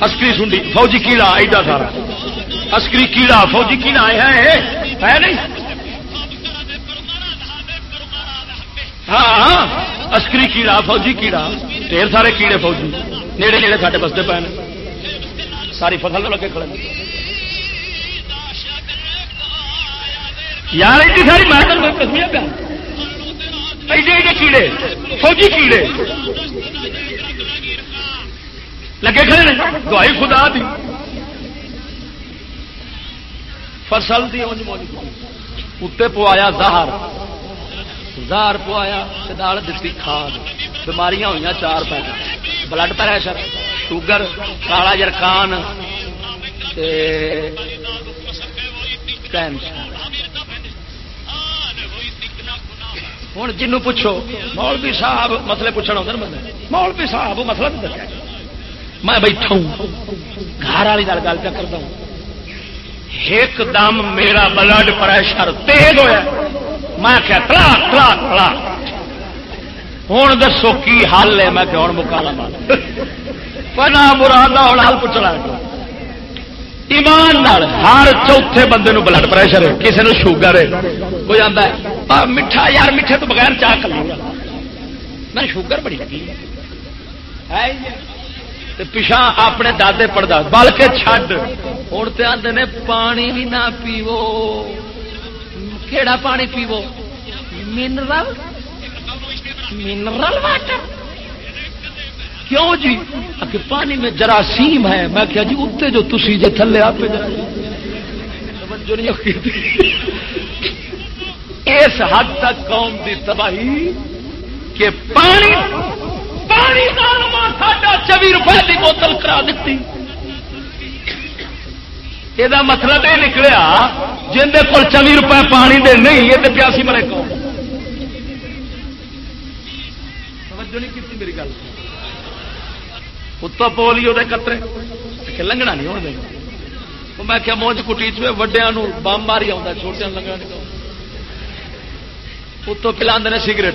اسکری سنڈی، فوجی کیڑا ایڈا سارا۔ اسکری کیڑا، فوجی کیڑا ہے نہیں؟ ہاں ہاں اسکری کیڑا، فوجی کیڑا۔ ڈیر سارے کیڑے فوجی، نیڑے نیڑے سارے بستے پے ساری فصل لگے کھڑے یار، ایڈی ساری محنت کسمیا پیا ایڈے ایڈے کیڑے، فوجی کیڑے۔ لگے کھڑے دوائی خدا دی۔ فصل دی اونج موج اتنے پوایا زہر۔ زہر پوایا دال دیتی کھاد، بیماریاں ہوئی چار پیدا بلڈ پریشر، شوگر، کالا جرکان ہوں جنوں پوچھو، مولوی صاحب مسئلے پوچھنا ہوتا نا بندے۔ مولوی صاحب مسئلہ نہیں دسیا۔ میں بیٹھا ہوں، گھر والی گل کیا کرتا ہوں۔ ایک دم میرا بلڈ پریشر تیز ہوا میں کیا تلا تلا تلا ہوں دسو کی حل ہے؟ میں کہ ہوں مکالا مار پنا مراد ہوں حل پوچھنا ایمان ہر چوتھے بندے نو بلڈ پریشر ہے۔ کسی نے شوگر ہے۔ کوئی آتا ہے میٹھا یار، میٹھے تو بغیر چاہ کر لوں گا میں شوگر بڑی لگی۔ ہے پچھا اپنے دادے پڑھتا بلکہ چڈ ہوں تو آتے نے پانی بھی نہ پیو کہڑا پانی پیو منرل؟ Mineral water? کیوں جی؟ کہ پانی میں جراثیم ہے۔ میں کیا جی اتنے جو تھی جی تھلے آپ اس حد تک قوم کی تباہی کہ پانی پانی چوبی روپئے کی بوتل کرا دیتی یہ مطلب یہ نکلیا، جن کو چوبی روپئے پانی دے نہیں، یہ تو پیاسی مرے کو۔ میری گل۔ اتو پولیو دے قطرے۔ لنگنا نہیں ہونے میں کیا موج کٹی چوے وڈیا بم ماری آ چھوٹے لنگنا نہیں۔ اتو پلا سگریٹ۔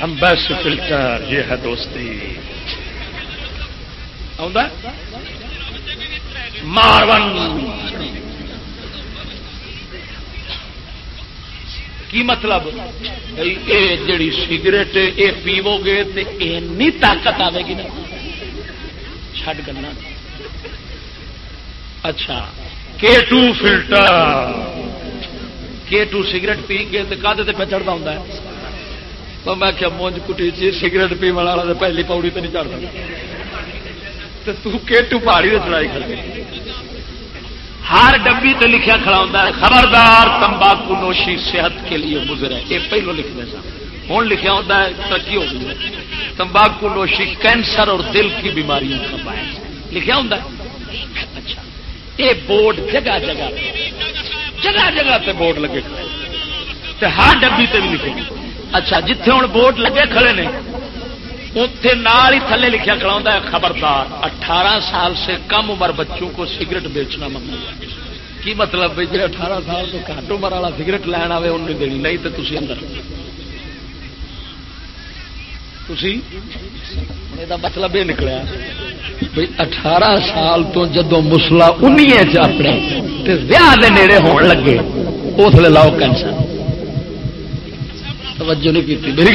امبیس فلٹر یہ ہے دوستی۔ مارون کی مطلب؟ جڑی سگریٹ یہ پیو گے تو اینی طاقت آئے گی نا۔ چڈ کرنا اچھا K two filter. K two cigarette پی گے تو کدے پہ چڑھتا ہوں تو میں کیا مونج کٹی چی سگریٹ پی والا پہلی پاؤڑی تو نہیں چڑھتا تو کیٹو پہاڑی سے چڑھائی کر ہر ڈبی تے لکھا کھڑا ہوتا ہے، خبردار تمباکو نوشی صحت کے لیے مضر ہے۔ یہ پہلو لکھنے سا ہوں لکھا ہوتا ہے، ترقی ہو گئی ہے۔ تمباکو نوشی کینسر اور دل کی بیماریوں کا باعث لکھا ہوتا ہے؟ اچھا۔ یہ بورڈ جگہ جگہ جگہ جگہ پہ بورڈ لگے کھڑے۔ ہر ڈبی تے بھی لکھے۔ اچھا جتھے ہوں بورڈ لگے کھڑے نے اتنے نال ہی تھلے لکھا کھڑا ہے، خبردار۔ اٹھارہ سال سے کم عمر بچوں کو سگریٹ بیچنا ممنوع ہے کی مطلب جی اٹھارہ سال تو گھٹ عمر والا سگریٹ لین آئے ان دینی۔ نہیں تو تھی اندر۔ مطلب یہ نکلیا بھائی اٹھارہ سال تو جدو مسلا انہیں اپنے ویاہ نیڑے ہون لگے اس لیے لاؤ کینسر۔ توجہ نہیں کی میری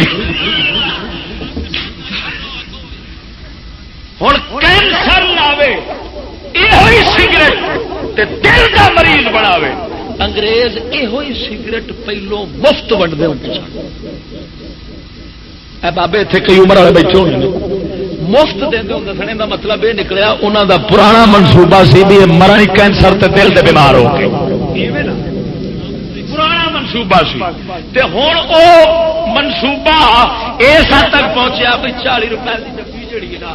ہوں کینسر لاوے یہ سگریٹ دل کا مریض بناوے۔ انگریز یہ سگریٹ پہلو مفت ونڈتے ہوتے بابے اتنے کئی عمر والے بیٹھے ہونے مفت دے ہوں سنے کا مطلب یہ نکلیا انہوں دا پرانا منصوبہ سی بھی مرن کینسر تے دل دے بیمار ہو گئے منصوبہ سی۔ تے ہوں او منصوبہ اس حد تک پہنچیا بھی چالی روپئے کی ڈبی جڑی نا،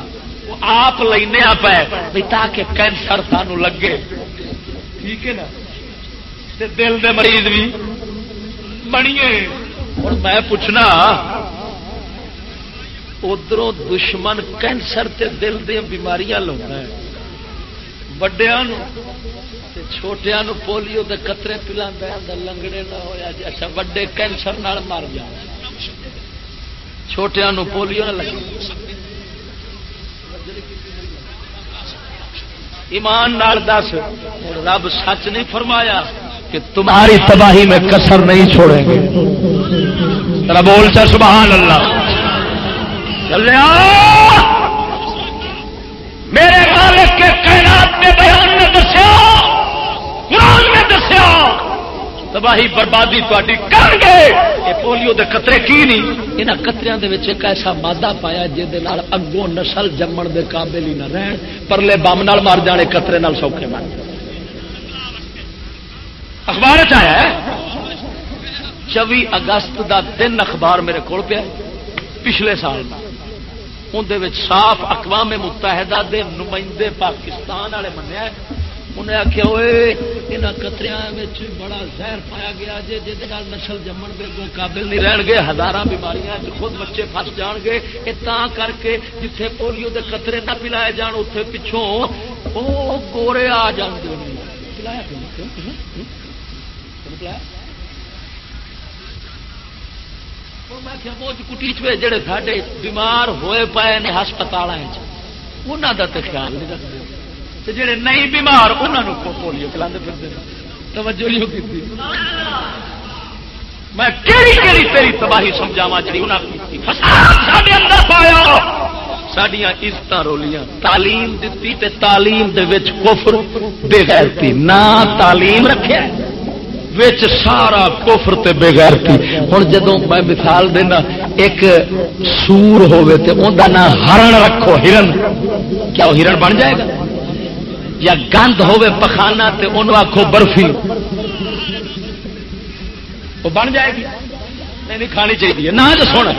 وہ آپ لینا پہ تاکہ کینسر سانو لگے۔ ٹھیک ہے نا؟ تے دل دے مریض بھی بنیے ہوں میں پوچھنا ادھر دشمن کینسر تے دل دیا بیماریاں لوگ وڈیا چھوٹیا نو پولیو کے قطرے پلا لنگڑے نہ ہوا جی۔ اچھا وڈے کینسر مر جا۔ چھوٹیا نو پولیو نہ لگے ایمان نال دس، رب سچ نہیں فرمایا کہ تمہاری تباہی میں کسر نہیں چھوڑیں گے۔ بول چا، سبحان اللہ۔ چلے میرے تباہی بربادی تاری کر گے پولیو دے قطرے کی نہیں یہاں قطرے دے ایک ایسا مادہ پایا جہد اگوں نسل جمن دے قابل ہی نہ رہن۔ پرلے بم نال مار جانے قطرے نال سوکھے مار۔ جانے اخبار چیا چوبی اگست دا دن اخبار میرے کو پیا پچھلے سال کا اندر صاف اقوام متحدہ دے نمائندے پاکستان والے منیا انہیں آخیا ہوئے یہاں قطر بڑا زہر پایا گیا جی جی نسل جمن کے اگوں قابل نہیں رہن گے ہزار بیماریاں خود بچے فس جان گے۔ یہ کر کے جتھے پولیو کے قطرے نہ پلائے جان اتنے پچھوں وہ گورے آ جاتے پلایا پلایا؟ کٹی چوے جڑے ساڈے بیمار ہوئے پائے نے ہسپتال انہوں کا تو خیال نہیں رکھتے جڑے نہیں بیمار انہوں کو پولیو پلا پھرتے توجہ نہیں کی میں کہڑی کہڑی تیری تباہی سمجھاوا جی اندر پایا۔ سڈیا عزت رولیاں۔ تعلیم دیتی تے تعلیم دے وچ کفر بے غیرتی نہ تعلیم رکھے وچ سارا کوفر تے بغیرتی۔ ہوں جدو میں مثال دینا، ایک سور ہوے تے اون نام ہرن رکھو، ہرن۔ کیا وہ ہرن بن جائے گا؟ یا گند ہوے پخانا تے اونوں آکھو برفی۔ وہ بن جائے گی۔ نہیں کھانی چاہیے۔ نہ تو سونا۔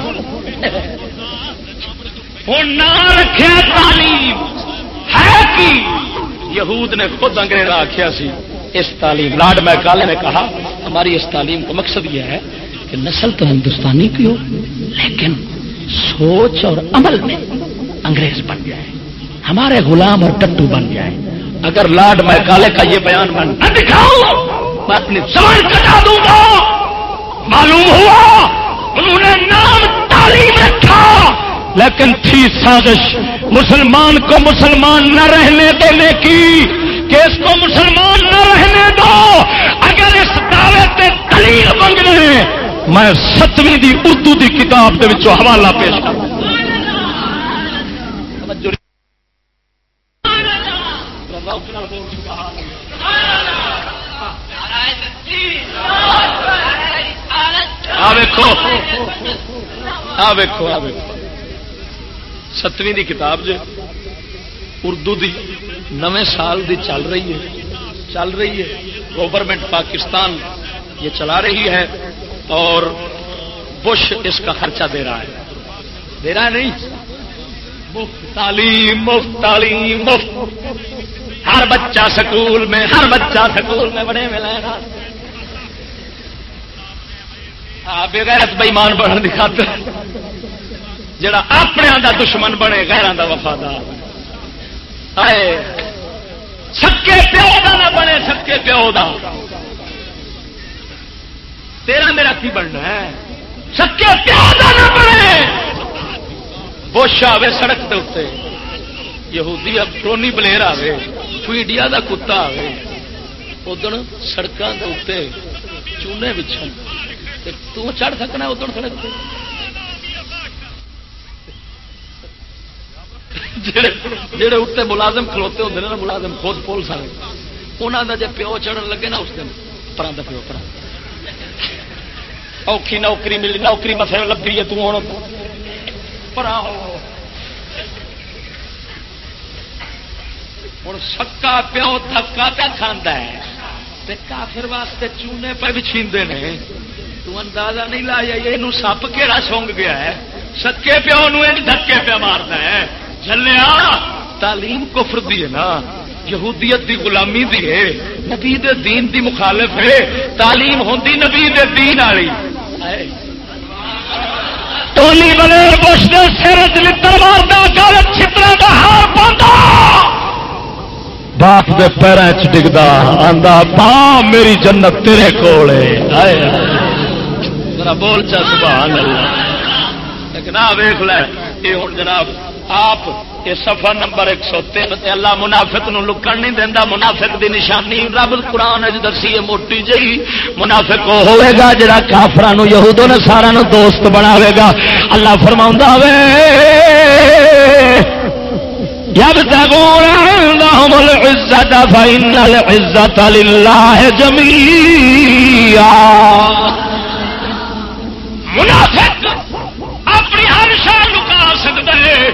ہوں نہ رکھے تعلیم۔ ہے کی؟ یہود نے خود انگریز آخیا سی، اس تعلیم۔ لاڈ میکالے نے کہا، ہماری اس تعلیم کا مقصد یہ ہے کہ نسل تو ہندوستانی کی ہو، لیکن سوچ اور عمل میں انگریز بن جائے۔ ہمارے غلام اور ٹٹو بن جائے۔ اگر لاڈ میکالے کا یہ بیان بن نہ دکھاؤ میں اپنی زبان کٹا دوں گا۔ معلوم ہوا۔ انہوں نے نام تعلیم رکھا۔ لیکن تھی سازش۔ مسلمان کو مسلمان نہ رہنے دینے کی۔ کہ اس کو مسلمان نہ رہنے دو۔ اگر اس دعوے سے دلیل منگنے میں ستویں دی اردو دی کتاب کے حوالہ پیش ستویں دی کتاب جو اردو دی نویں سال دی چل رہی ہے، چل رہی ہے۔ گورنمنٹ پاکستان یہ چلا رہی ہے اور بش اس کا خرچہ دے رہا ہے۔ دے رہا ہے نہیں؟ مفت تعلیم مفت تعلیم، مفت۔ ہر بچہ سکول میں، ہر بچہ سکول میں بڑے میں لے گا۔ ہاں، بغیرت بےمان بڑھنے کی خاطر جڑا اپنے دا دشمن بنے غیران دا وفادار۔ سکے پیو کا نہ بنے، سکے پیو دا۔ تیرا میرا کی بننا ہے؟ سکے پیو کا نہ بنے۔ بوش آئے سڑک کے اتنے یہودی ٹونی بلیر آئے فیڈیا کا کتا آئے ادھر سڑکوں کے اتنے چونے بچھن تو چڑھ سکنا ادھر سڑک پہ جہے اتنے ملازم کھلوتے ہوتے ہیں نا ملازم خود پولیس والے انہوں کا جب پیو چڑھن لگے نا اس دن پرا پیو پر اوکھی نوکری ملی نوکری مسئلہ لبھی ہے تم پرا ہوں سکا پیو تھکا پہ کھانا ہے۔ کافر واسطے چونے پہ بچھیندے نے۔ تو اندازہ نہیں لایا یہ سپ کہڑا سونگ گیا ہے۔ سکے پیو نو دھکے پہ مارنا ہے۔ چلیا تعلیم کفر دی ہے نا۔ یہودیت دی غلامی دی ہے۔ نبی دے دین دی مخالف ہے۔ تعلیم ہوندی نبی دے دین والی۔ ٹولی بنے بش دے سر چلتر مارتا گل چترا کا ہار پاتا باپ دے پیروں چ ڈگتا آندا پا میری جنت تیرے کول بول چا، سبحان اللہ۔ لیکن آ ویخ لے، یہ ہوں جناب، آپ، یہ سفر نمبر ایک سو تین اللہ منافق نو لکن نہیں دینا منافق دی نشانی۔ رب قرآن دسی ہے، موٹی جی منافق وہ ہوئے گا جڑا کافران یہودوں نے سارا دوست بناوے گا۔ اللہ فرما يبتغون عندهم العزة فإن العزة لله جميعا منافق اپنی ہر شاہ لکا سکتا ہے،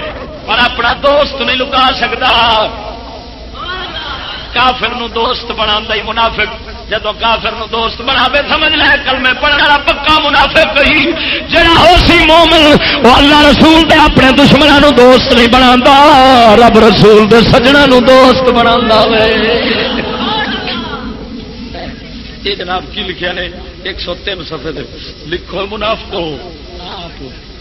پر اپنا دوست نہیں لکا سکتا۔ کافر نو دوست بنا منافق۔ جدو کافر نو دوست بنا سمجھ لے کل میں پڑھنے والا پکا منافق ہی۔ جڑا ہو سی مومن، وہ اللہ رسول دے اپنے دشمنوں نو دوست نہیں بنا رب رسول دے سجنا نو دوست بنا یہ جناب، کی لکھا نے؟ ایک سو تین سفے لکھو منافق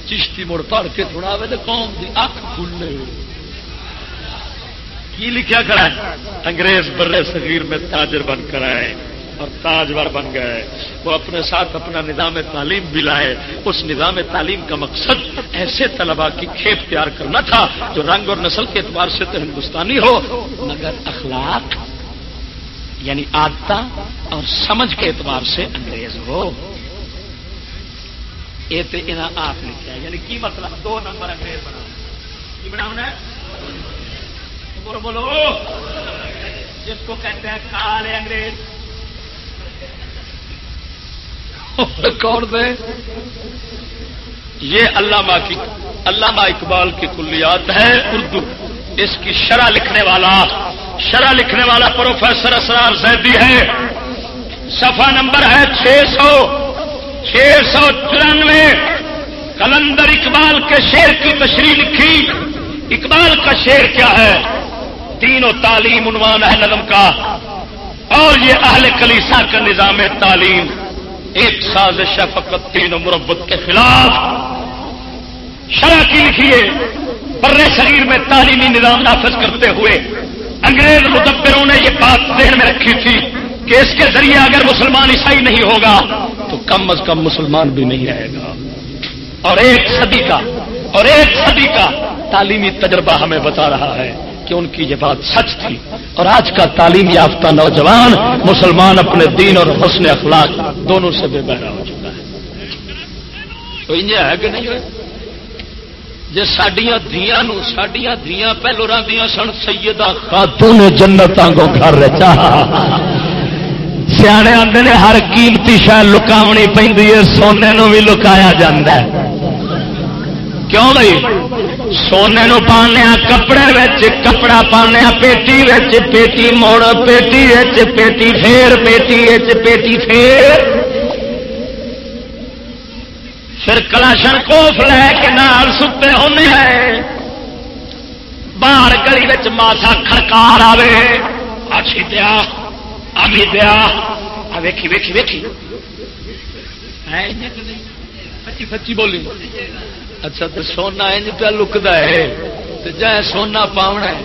چشتی مڑ پڑھ کے تھوڑا تو قوم کی اک کھلے۔ کی لکھا کرا ہے؟ انگریز برے صغیر میں تاجر بن کر آئے۔ اور تاجور بن گئے۔ وہ اپنے ساتھ اپنا نظام تعلیم بھی لائے۔ اس نظام تعلیم کا مقصد ایسے طلبا کی کھیپ تیار کرنا تھا جو رنگ اور نسل کے اعتبار سے تو ہندوستانی ہو، مگر اخلاق یعنی آدتا اور سمجھ کے اعتبار سے انگریز ہو۔ یہ تو آپ لکھا یعنی کی مطلب؟ دو نمبر انگریز بنا۔ بنا بولو بولو۔ جس کو کہتے ہیں کالے انگریز۔ کون دے؟ یہ علامہ کی علامہ اقبال کی کلیات ہے اردو۔ اس کی شرح لکھنے والا شرح لکھنے والا پروفیسر اسرار زیدی ہے۔ صفحہ نمبر ہے چھ سو چھ سو چورانوے۔ کلندر اقبال کے شیر کی تشریح لکھی۔ اقبال کا شیر کیا ہے؟ تینوں تعلیم عنوان ہے نظم کا۔ اور یہ اہل کلیسا کا نظام تعلیم۔ ایک سازش ہے فقط تین مربت کے خلاف۔ شرح کی لکھیے بر شریر میں تعلیمی نظام نافذ کرتے ہوئے انگریز مدبروں نے یہ بات ذہن میں رکھی تھی کہ اس کے ذریعے اگر مسلمان عیسائی نہیں ہوگا تو کم از کم مسلمان بھی نہیں رہے گا۔ اور ایک صدی کا اور ایک صدی کا تعلیمی تجربہ ہمیں بتا رہا ہے۔ کہ ان کی یہ بات سچ تھی۔ اور آج کا تعلیم یافتہ نوجوان مسلمان اپنے دین اور حسن اخلاق دونوں سے بے بہرا ہو چکا ہے۔ تو انجا ہے کہ نہیں جی سڈیا دیا سڈیا دیا پہلو دیا سن، سیدہ خاتون جنتوں کو گھر سیانے آتے نے ہر قیمتی شاید لکاونی پہ سونے نو بھی لکایا جا کیوں بھائی؟ سونے نو پانے کپڑے کپڑا پانے پیٹی پیٹی موڑ، پیٹی پیٹی پھیر، پیٹی پیٹی پھیر۔ پھر کلاشن کوف لے کے نال ستے ہونے ہیں۔ باہر گلی ماسا کھڑکار آوے۔ اچھی دیا ابھی دیا۔ ویکھی ویکھی ویکھی۔ سچی سچی بولی۔ اچھا تو سونا انج پہ لکتا ہے تو جائے سونا پاؤنا ہے۔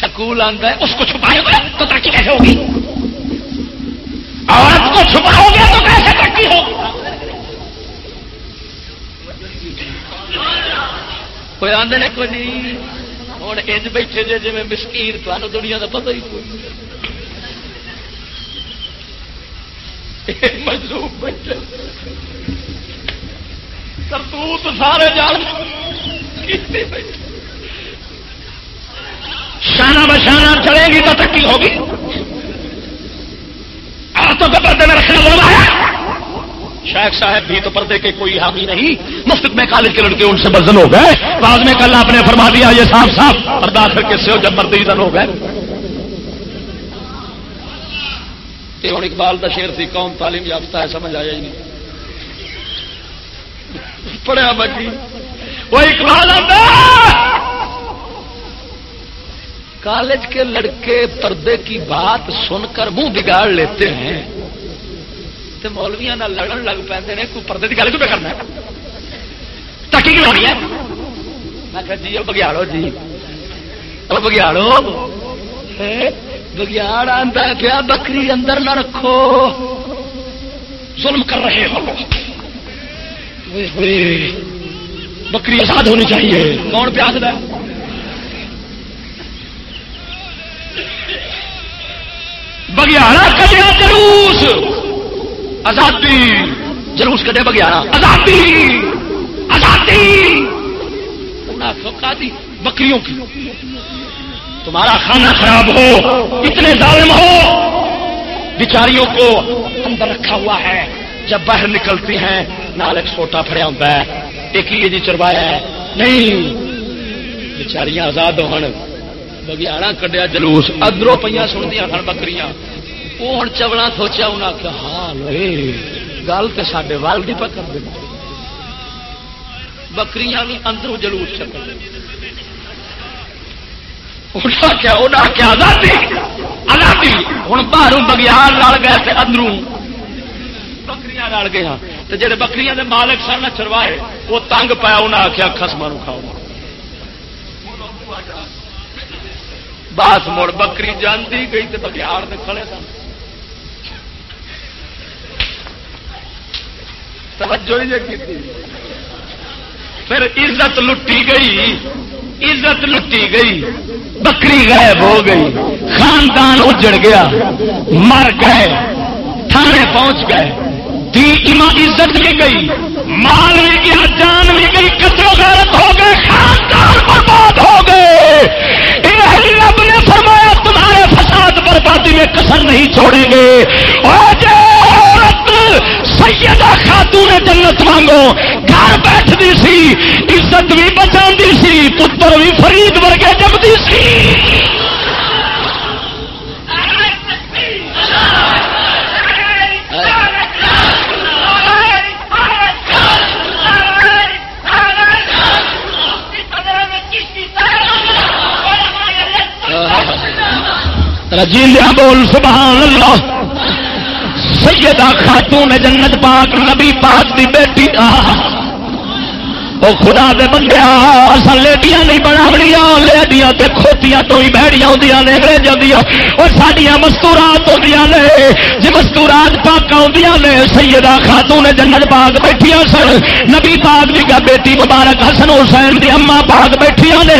سکول آتا ہے، اس کو چھپائے گا تو ترقی کیسے ہوگی؟ عورت کو چھپاؤ گے تو کیسے ترقی ہوگی کوئی آدھے نے کوئی نہیں۔ ہوں انج بیٹھے جی جی مسکیر تمہیں دنیا کا پتہ ہی کوئی مجلوب بیٹھے۔ کرتوت سارے جان شانہ بشانہ چلے گی تو ترقی ہوگی۔ عورتوں کے پردے میں رکھنا بولنا ہے۔ شیخ صاحب بھی تو پردے کے کوئی حامی نہیں۔ مفت میں کالج کے لڑکے ان سے برزن ہو گئے۔ بعد میں کل آپ نے فرما دیا، یہ صاف صاف پردہ پھر کس سے ہو جب مردی زن ہو گئے۔ ہوں اقبال کا شیر تھی، قوم تعلیم یافتہ ہے، سمجھ آیا ہی نہیں۔ پڑھیا بچی وہ اقبال کالج کے لڑکے پردے کی بات سن کر منہ بگاڑ لیتے ہیں۔ تو مولویا نہ لڑن لگ پہ کوئی پردے کی گل کیوں کرنا تکی ہے؟ میں کہ جی بگیاڑو جی۔ بگیاڑو۔ بگیاڑ آتا پیا بکری اندر نہ رکھو۔ ظلم کر رہے ہو۔ بکری آزاد ہونی چاہیے۔ کون پیاس ہے بگیارا کٹیا جلوس۔ آزادی جلوس کٹے بگیارا آزادی آزادی دی بکریوں کی۔ تمہارا کھانا خراب ہو۔ اتنے ظالم ہو۔ بیچاریوں کو اندر رکھا ہوا ہے۔ جب باہر نکلتی ہیں، نال ایک سوٹا فریا ہوتا ہے۔ ایک ہی جی چروایا ہے۔ نہیں۔ بچاریاں آزاد ہون۔ کڈیا جلوس۔ ادرو پہ سندیاں سن بکریاں۔ وہ ہوں چوڑا سوچا انہیں آخیا ہاں گل تو سارے وال نہیں پکڑ دیں بکریاں بھی اندروں جلوس چکر ہوں باہروں بگیار لڑ گئے اندروں بکریاں لڑ گئے ہاں۔ جہے بکری مالک سر نہ چروائے وہ تنگ پایا انہیں آخیا خسما کھاؤ۔ بس مڑ بکری جانتی گئی تو بگیار کھڑے سن۔ توجہ ہی پھر عزت لٹی گئی، عزت لٹی گئی، بکری غائب ہو گئی، خاندان اجڑ گیا، مر گئے، تھانے پہنچ گئے۔ عزت بھی گئی مال بھی گیا جان بھی گئی کچرو غیرت ہو گئے، خاندان برباد ہو گئے۔ رب نے فرمایا، تمہارے فساد بربادی میں کسر نہیں چھوڑیں گے۔ اور عورت، سیدہ خاتون جنت مانگو، گھر بیٹھتی سی، عزت بھی بچا سی، پتر بھی فرید ورگے جمتی سی۔ رجیلیا بول سبحان اللہ سیدہ خاتون جنت پاک نبی پاک دی بیٹی۔ آہ۔ وہ خدا دے بندے اصل لیڈیاں نہیں بنا بڑیا لیڈیاں تے کھوتیاں تو ہی بہڑیاں ہوندیاں نے، انگریزاں دیاں، اور ساڈیاں مستورات ہوندیاں نے جے مستورات پاک ہوندیاں نے، سیدہ خاتون جنت پاک بیٹھیاں سن، نبی پاک دی کا بیٹی مبارک حسن حسین دی اما پاک بیٹھیاں نے،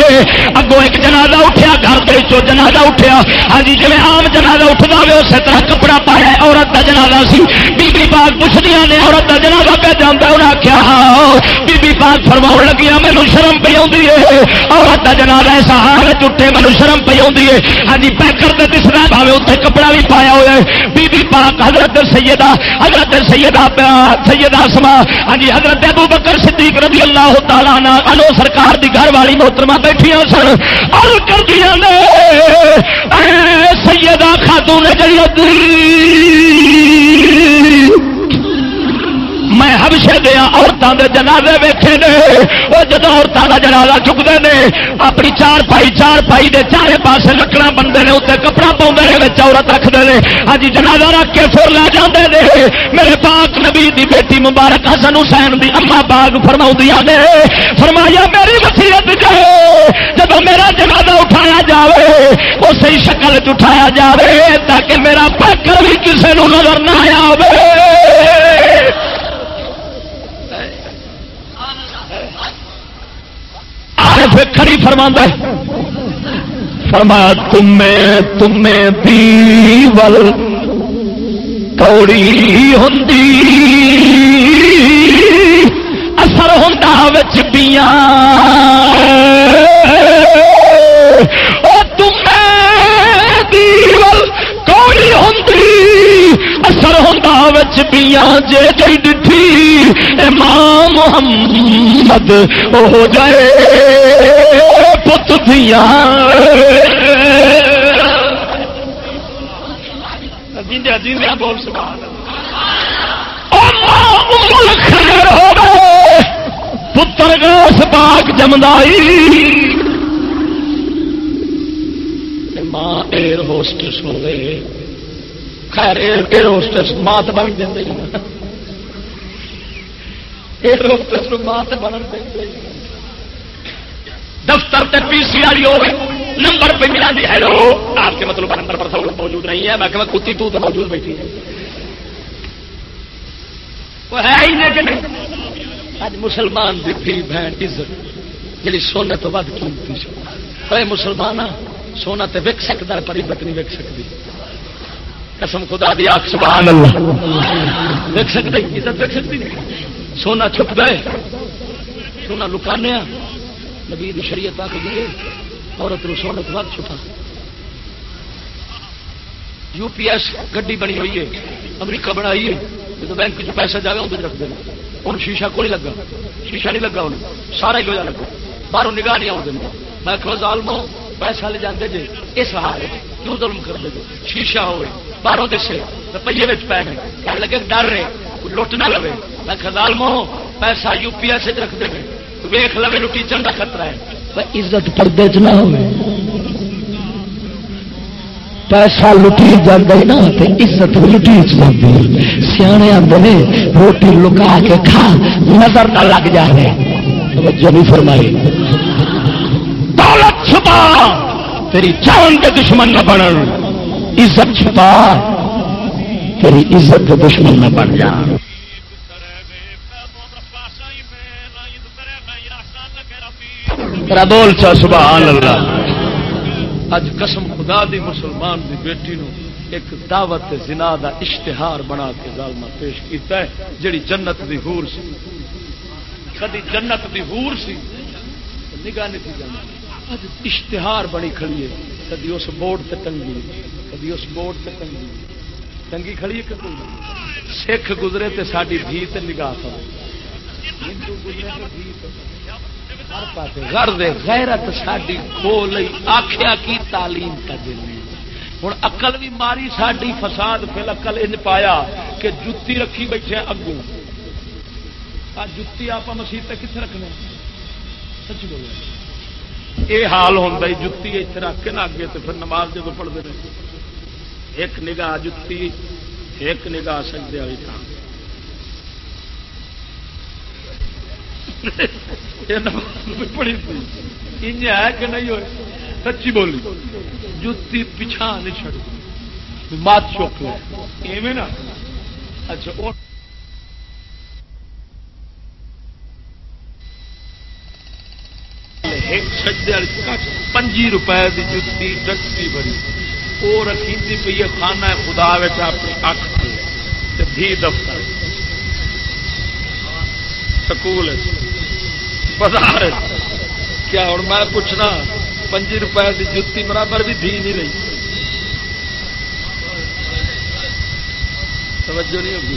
اگوں ایک جنازہ اٹھیا، گھر دے وچوں جنازہ اٹھیا ہاں جی جویں عام جنازہ اٹھدا ہوے اسی طرح کپڑا پایا، عورت دا جنازہ سی بی بی پاک پوچھدیاں نے، عورت دا جنازہ پہ جاندا انہاں آکھیا ہاں، بی بی پاک فرما لگیا مینو شرم پی آئی ہے عورت کا جناب ایسا حال چٹے مینو شرم پی آئی ہے ہاں جی پیکر کے دسنا پاوے اتنے کپڑا بھی پایا ہوا ہے بی بی پاک حضرت سیدہ حضرت سیدہ سیدہ سما ہاں جی حضرت ابو بکر صدیق رضی اللہ تعالیٰ انو سرکار دی گھر والی محترمہ بیٹھیا سن اور کر دیا سیدہ خاتون جی میں ہبشے دیا عورتوں کے جنازے ویکے نے۔ وہ جب عورتوں کا جنازہ چکتے ہیں اپنی چار پائی چار پائی دے چارے پاسے رکھنا بنتے ہیں اتنے کپڑا پاؤں عورت رکھتے ہیں ہاں جی، جنازہ رکھ کے پھر لے جاتے ہیں میرے پاک نبی دی بیٹی مبارک حسن حسین دی اما باغ فرما نے۔ فرمایا، میری وسیعت جائے جب میرا جنازہ اٹھایا جائے اسی شکل چٹھایا جائے تاکہ میرا پیکر بھی کسی نظر نہ آئے کھڑی فرما فرمایا تمہیں تمہیں دیول کوڑی ہوں اثر ہوتا بچیاں ہوتا پیا جے جی ڈھی امام محمد ہو جائے۔ پت دیا۔ بول سکا خیر ہو گئے۔ پتر گاس پاک جمدائی۔ ماں ایئر ہوسٹس ہو گئے۔ خیر ایئر ہوسٹس مات بن دیں ایئر ہوسٹس مات بن دفتر تے پی سی آئی ہو نمبر پہ ملا دی ہیلو۔ آپ کے مطلب نمبر پر سہولت موجود نہیں ہے۔ میں کہ کتی تو تو موجود بیٹھی ہے۔ وہ ہے ہی نہیں کہ نہیں۔ اج مسلمان دی بھی بہن عزت جی سونے تو ود قیمتی مسلمان سونا تے وک سکتا پر عزت نہیں وک سکتی قسم خدا دی آخ سبحان اللہ۔ دیکھ سکتے عزت دیکھ سکتی سونا چھپ گئے۔ سونا لکانے نبی شریعت آ کے دیے عورت نو سونے کے بعد چھپا۔ یو پی ایس گڈی بنی ہوئی ہے۔ امریکہ بنائی ہے۔ جب بینک چ پیسہ جائے وہ رکھ دینا۔ ہوں شیشہ کوئی لگا۔ شیشہ نہیں لگا انہیں سارا ہی لگا۔ باہروں نگاہ نہیں آؤں میں کہ ظالمو پیسہ لے جاندے جی اس حال کیوں ظلم کر دے شیشہ ہوئے، باہروں دسے روپیے پی گئے لگے ڈر رہے لٹ نہ لو میں کہ ظالمو پیسہ یو پی ایس رکھ دے ویخ لو لٹی چنگا خطرہ ہے۔ عزت پردے چ نہ ہوئے۔ پیسہ لٹی جانا نا عزت لٹی چاہیے سیانے آتے روٹی لکا کے کھا، نظر نہ لگ جائے توجہ نہیں فرمائی۔ تیری جان کے دشمن نہ بن۔ عزت چھپا۔ تیری عزت کے دشمن نہ بن جا۔ بول چا، سبحان اللہ۔ اج قسم خدا دی مسلمان دی بیٹی نو ایک دعوت زنا دا اشتہار بنا کے ظالمہ پیش کیتا ہے، جڑی جنت دی حور سی۔ کدی جنت دی حور سی نگاہ نہیں تھی جانا اج اشتہار بنی کھڑی ہے۔ کدی اس بورڈ تے ٹنگی کدی اس بورڈ تے ٹنگی ٹنگی کھڑی ہے کہ کوئی؟ سکھ گزرے تے ساڈی دھی تے نگاہ کرو ہندو گزرے تے دھی تے غرض غیرت ساری کھو لئی آخیا کی تعلیم کا دل ہوں اقل بھی ماری ساری فساد، پھر اقل ان پایا کہ جتی رکھی بیٹھے اگوں۔ جتی آپ مسیح کتنے رکھنے؟ سچ بولے یہ حال ہوتا جتی اتنے رکھ کے نہ اگے تو پھر نماز جب پڑھتے ہیں ایک نگاہ جتی، ایک نگاہ سجدے والی تھان پڑی تھی۔ ہے کہ نہیں ہوئے؟ سچی بولی۔ جتی پچھا نہیں چڑ مات چوک ایویں نا؟ اچھا پنجی روپئے کی جتی ڈٹی بری وہ رکھی پی ہے، خانہ خدا اپنی اک دھی دفتر۔ سکول بازار کیا ہوں میں پوچھنا، پنجی روپئے کی جتی برابر بھی دھی نہیں رہی۔ توجہ نہیں ہوگی۔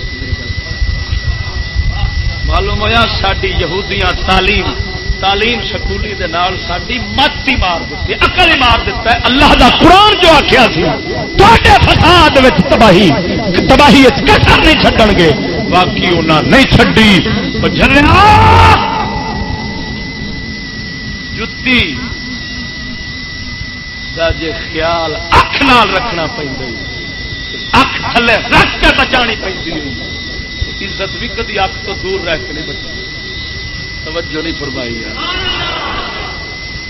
معلوم ہوا ساری یہودیاں تعلیم تعلیم سکولی دے نال ساری مت ہی مار دیتی اکل ہی مار دیتا ہے۔ اللہ دا قرآن جو آخیا تے فساد تباہی تباہی کسر نہیں چڈن گے۔ باقی انہیں نہیں چڈی جتی جی خیال اکھ نال رکھنا پہ اکھ تھلے رکھ کے بچانی پہ عزت بھی کدی اکھ تو دور رہ کے نہیں بچی۔ توجہ نہیں فرمائی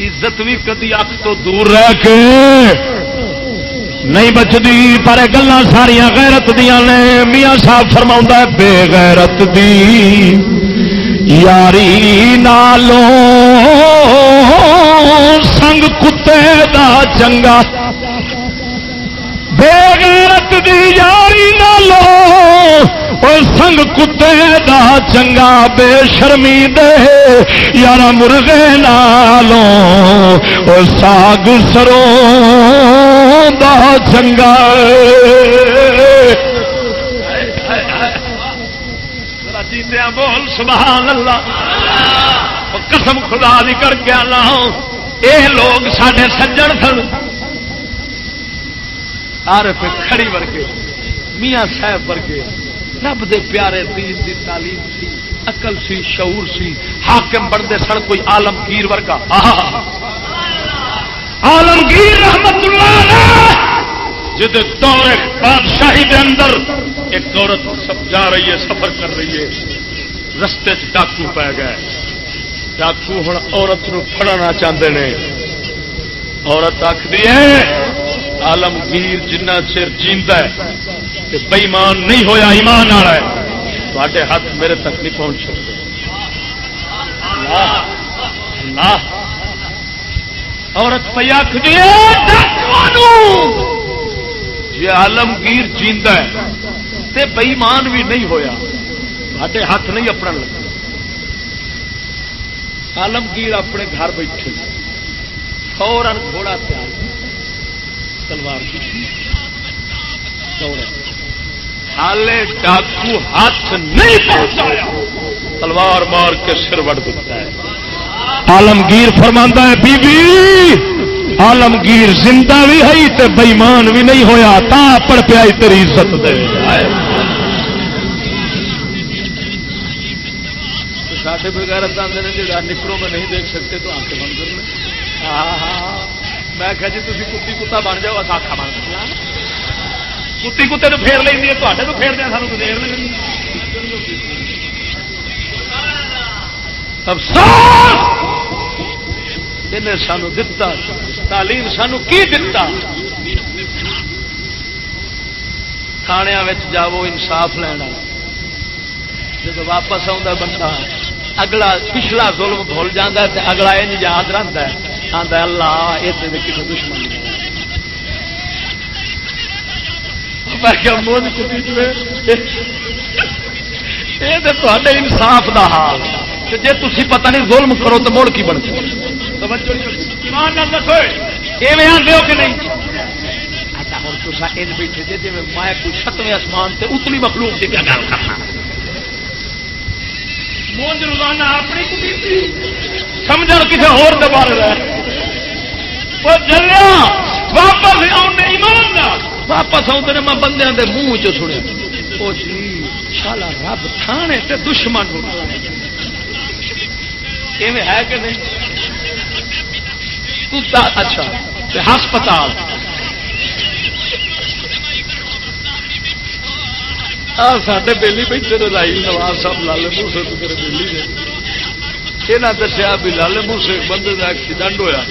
عزت بھی کدی اک تو دور رہ کے نہیں بچتی، پر گلا ساریا غیرت دیا نے۔ میاں صاحب فرما بے غیرت دی یاری نالوں سنگ کتے دا چنگا۔ بے غیرت دی یاری نالوں سنگ کتے دا چنگا بے شرمی دے یار مرغے نالوں ساگ سروں دا چنگا بول سبحان اللہ قسم خدا دی کر کے آنا اے لوگ سڈے سجن سن آر پہ کھڑی ورگے میاں صاحب ورگے رب دے پیارے دین دی تعلیم سی، عقل سی، شعور سی۔ حاکم بنتے سن کوئی آلمگیر ورگا۔ آلمگیر رحمت اللہ جد دور بادشاہی دے اندر ایک عورت سب جا رہی ہے، سفر کر رہی ہے۔ رستے چ ڈاکو پی گئے ڈاکو ہوں عورت نو پڑنا چاہتے ہیں عورت آخری ہے آلمگیر جنہ چر جیتا ہے بےمان نہیں ہویا، ایمان والا ہے تے ہاتھ میرے تک نہیں پہنچ سکتے۔ عورت پہ آخری جی آلمگیر جیتا ہے تے بئیمان بھی نہیں ہویا تے ہاتھ نہیں اپنا لگا۔ آلمگیر اپنے گھر بیٹھے فورن گھوڑا تیار۔ تلوار کی۔ حالے ڈاکو ہاتھ نہیں پہنچایا۔ تلوار مار کے سر وڑ دیتا ہے۔ آلمگیر فرما ہے بی بی آلمگیر زندہ بھی ہے تے بےمان بھی نہیں ہویا۔ تا پڑ پیا تیری عزت دے۔ ساڈے بغیر آتے ہیں جا میں نہیں دیکھ سکتے تو آنکھ بند کر لیں۔ ہاں ہاں میں کہ جی تھی کتی کتا بن جاؤ اصا آخا بن کتی کتے تو پھیر لینی ہے تے تو پھیر دیا سانو پھیر لیں افسوس! انہیں سانو دتا، تعلیم سانو کی دتا؟ تھانے جاو انصاف لینا جب واپس آ بندہ، اگلا پچھلا ظلم بھول جاتا ہے اگلا یہ یاد رہتا ہے۔ اللہ یہ کسی دشمن یہ انصاف دا حال۔ جی تھی پتہ نہیں ظلم کرو تو مڑ کی بن ہو کہ نہیں؟ اچھا ہوں تو بیٹھے جی جی میں کوئی ستویں آسمان سے اتلی مخلوق کی گل کرنا ہاں۔ مونج روزانہ اپنی سمجھ کسی ہور بارے وہ چلیا واپس آؤں ایمان واپس آؤں میں بندے کے منہ چ سنیا وہ جی شالا رب تھانے تے دشمن ہے کہ نہیں؟ اچھا ہسپتال۔ سڈے بہلی بیٹھے لائی نواز صاحب لالے موسے تو میرے بہلی نے یہاں دسیا بھی لالے موسے بندے کا ایکسیڈنٹ ہوا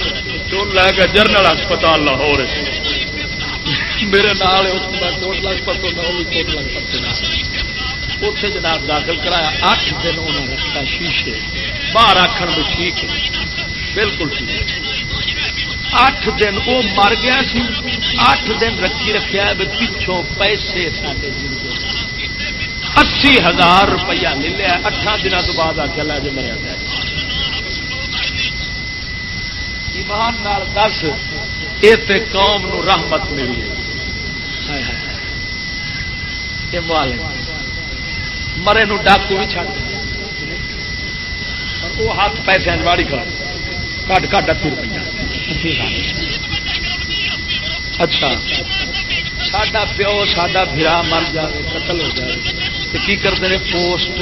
تو لے گیا جنرل ہسپتال لاہور میرے نال کوٹ لاکھ پتوں میں وہ کوٹ پتے اتے جناب داخل کرایا، اٹھ دن انہیں رکھا شیشے باہر آخر میں ٹھیک ہے۔ بالکل ٹھیک اٹھ دن وہ مر گیا سی، اٹھ دن رکھی رکھا پچھوں پیسے سارے اسی ہزار روپیہ لے لیا اٹھان دنوں تو بعد آ کے لا جو مریا گیا ایمان نال دس یہ قوم نو رحمت ملی مرے نو ڈاکو بھی چڑ وہ ہاتھ پیسے انواڑی کر۔ کٹ کٹ اسی روپیہ۔ اچھا۔ سڈا پیو سڈا برا مر جائے قتل ہو جائے کی کرتے ہیں پوسٹ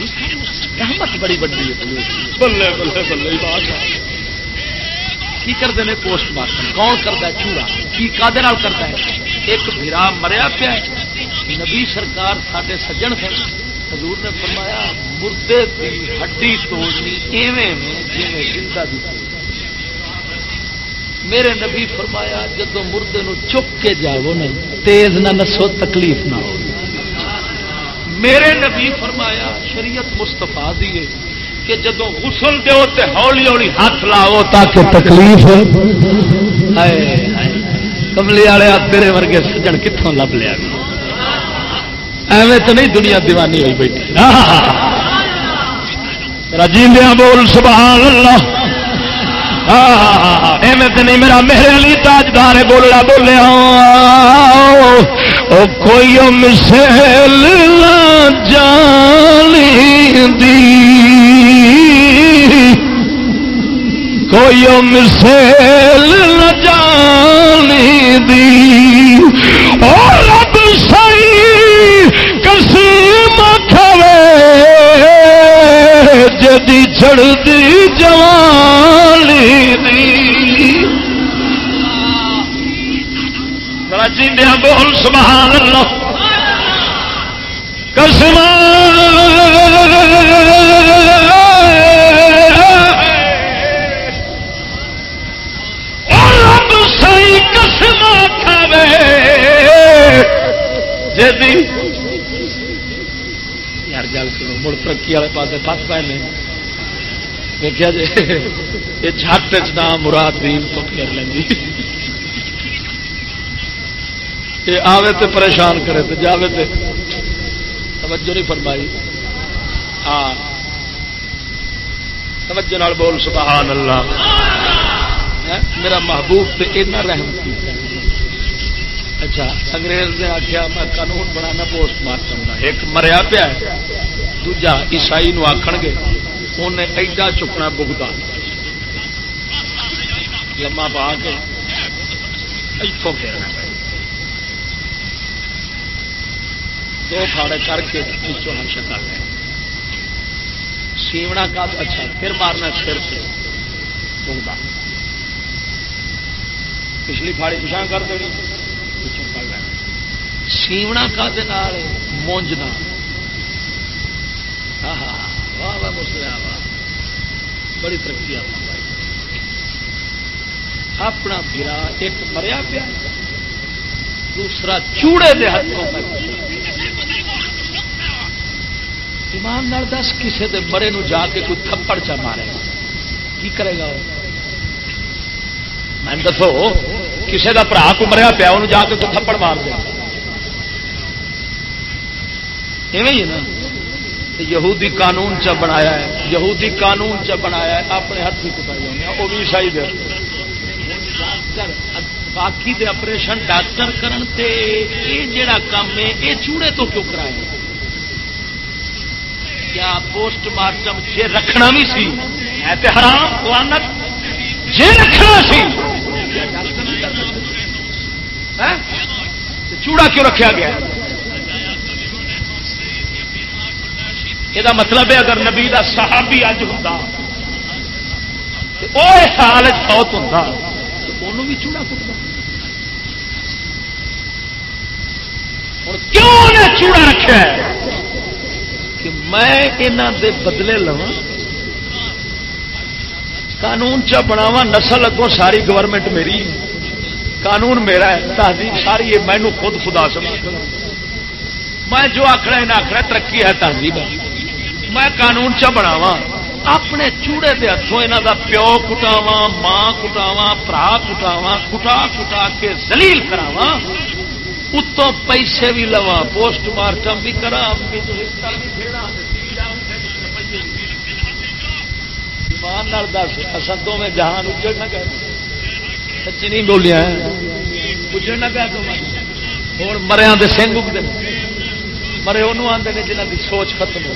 احمد بڑی بڑی بلے بلے بلے کی کرتے ہیں پوسٹ مارٹم؟ کون کرتا ہے؟ چورا۔ کی کدے کرتا ہے؟ ایک برا مریا پیا نبی سرکار سارے سجن تھے۔ حضور نے فرمایا، مردے کی ہڈی توڑنی ایویں جی زندہ دی میرے نبی فرمایا جدو مردے نو چک کے جاؤ نہیں تیز نہ نسو، تکلیف نہ ہو۔ میرے نبی فرمایا، شریعت مستفا دیے کہ جدو غسل دو تے ہولی ہولی ہاتھ لاؤ تاکہ تکلیف کملی والے تیرے ورگے سجن کتوں لب لیا ایویں تو نہیں دنیا دیوانی ہوئی بیٹھی۔ رجیندیا بول، سبحان اللہ۔ نہیں، میرا میرے علی تاجدار بولنا بولیا او کوئی مسل جانی دی کوئی مسل جانی دی اور رب سی کسی مکھوے جدی چڑھتی جوانی جیندیا بول سبحان اللہ۔ قسم۔ رب سی قسم کھاوے۔ جی یار گل سنو مڑ ترقی والے پاس پس پہ دیکھا جی یہ جھٹ نام مراد دین تو پھر لینی یہ آوے تے پریشان کرے تو جاوے تے۔ توجہ نہیں فرمائی۔ ہاں۔ توجہ نال بول سبحان اللہ۔ ہاں، میرا محبوب تے اینا رحم کیتا اچھا انگریز نے آخیا میں قانون بنانا پوسٹ مارٹم کا ایک مریا پیا دوجا عیسائی نو آخن گے انہیں ایڈا چکنا بگتا لما پا کے اتوں پھیرنا دو پھاڑے کر کے نیچوں ہر شکا لے سیونا کا اچھا پھر مارنا سر سے بگتا پچھلی فاڑی پچھا کر دینی پچھوں کر لینا سیونا کا مونجنا ہاں ہاں واہ واہ مسلیا واہ بڑی ترقی آپ اپنا برا ایک مریا پیا دوسرا چوڑے دے ہاتھوں ایمان نال دس کسے دے مرے نو جا کے کوئی تھپڑ چا مارے کی کرے گا وہ میں دسو کسی کا برا کو مریا پیا انہوں جا کے کوئی تھپڑ مار دیا ایویں نا یہودی قانون چ بنایا ہے یہودی قانون چ بنایا ہے اپنے ہاتھ ہی کٹائی جانے وہ بھی شاہی دے۔ باقی دے آپریشن ڈاکٹر کرن تے یہ جڑا کام ہے یہ چوڑے تو کیوں کرائے؟ کیا پوسٹ مارٹم جے رکھنا بھی سی ہے تے حرام قوانت جے رکھنا سی۔ ہاں؟ چوڑا کیوں رکھا گیا؟ یہ مطلب ہے اگر نبی کا صحابی اج ہوتا وہ حال فوت ہوتا تو انہوں بھی چوڑا کٹتا اور کیوں نے چوڑا رکھا ہے کہ میں یہاں دے بدلے لوا قانون چ بناوا نسل اگوں ساری گورنمنٹ میری قانون میرا ہے تہذیب ساری یہ مینو خود خدا سمجھ میں جو آخر انہیں آخر ترقی ہے تہذیب میں قانون چ بناوا اپنے چوڑے دے ہاتھوں یہاں کا پیو کٹاوا ماں کٹاوا برا کٹاوا کٹا کٹا کے زلیل کراوا اتوں پیسے بھی لوا پوسٹ مارٹم بھی کرا دس اصدوں میں جہان اجڑ نہ کہ سچی نہیں بولیا اجڑ نہ کہ ہوں مریا کے سنگ اگتے مرے وہ آتے ہیں جنہ کی سوچ ختم ہو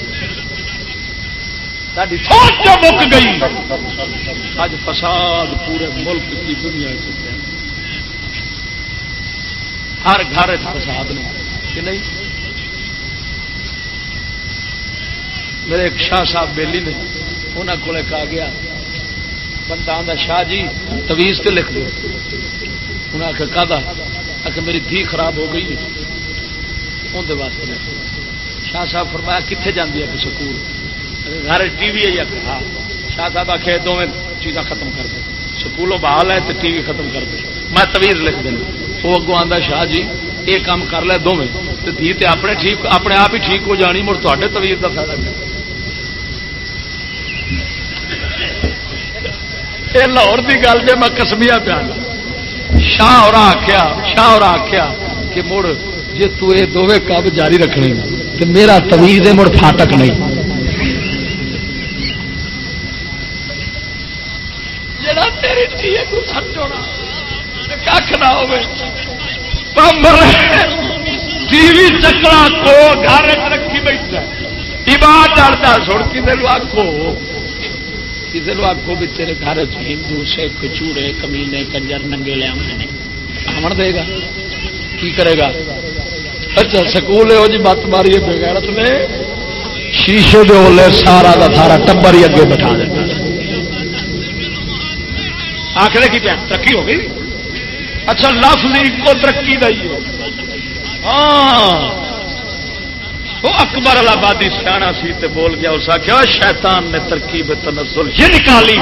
ساری سوچ جو مک گئی۔ اج فساد پورے ملک کی دنیا ہر گھر فساد نے۔ کہ نہیں؟ میرے ایک شاہ صاحب بیلی نے انہوں کو کہا گیا، بندہ آتا شاہ جی تویز تے لکھ دو۔ انہیں آخر کا آخر میری دھی خراب ہو گئی اندر واسطے۔ شاہ صاحب فرمایا کتنے جاتی ہے سکول؟ گھر ٹی وی ہے ہاں۔ شاہ صاحب آخر دونوں چیزاں ختم کر دیں سکولوں بحال ہے تو ٹی وی ختم کر دیں میں تویز لکھ دینا وہ اگوں آتا شاہ جی یہ کام کر لے دونوں تو دھی تے اپنے ٹھیک، اپنے آپ ہی ٹھیک ہو جانی، مڑ تے تویز کا فائدہ نہیں۔ یہ لاہور کی گل جی میں کسمیا پیا شاہ اور آخیا شاہ اور آخیا کہ مڑ جی تونوں کب جاری رکھنے تو میرا تویز مڑ فاٹک نہیں۔ جڑا تیری کھ نہ ہو چکلا کو گھر رکھی بیٹھا عبادت ڈرتا سڑ کسی آخو کسی کو آخو بھی تیرے گھر ہندو، سکھ، چوڑے، کمینے، کنجر، ننگے لیا آمن دے گا۔ کی کرے گا؟ اچھا سکول یہو جی مت ماری بغیرت نے۔ شیشے دے سارا دا سارا ٹبر ہی اگے بٹھا دینا آخر کی پہ ترقی ہو گئی. اچھا لفظ کو ترقی دئی ہاں. وہ اکبر آبادی سیاح سی تے بول گیا، اس آخیا شیطان نے ترکیب تنزل، یہ نکالی.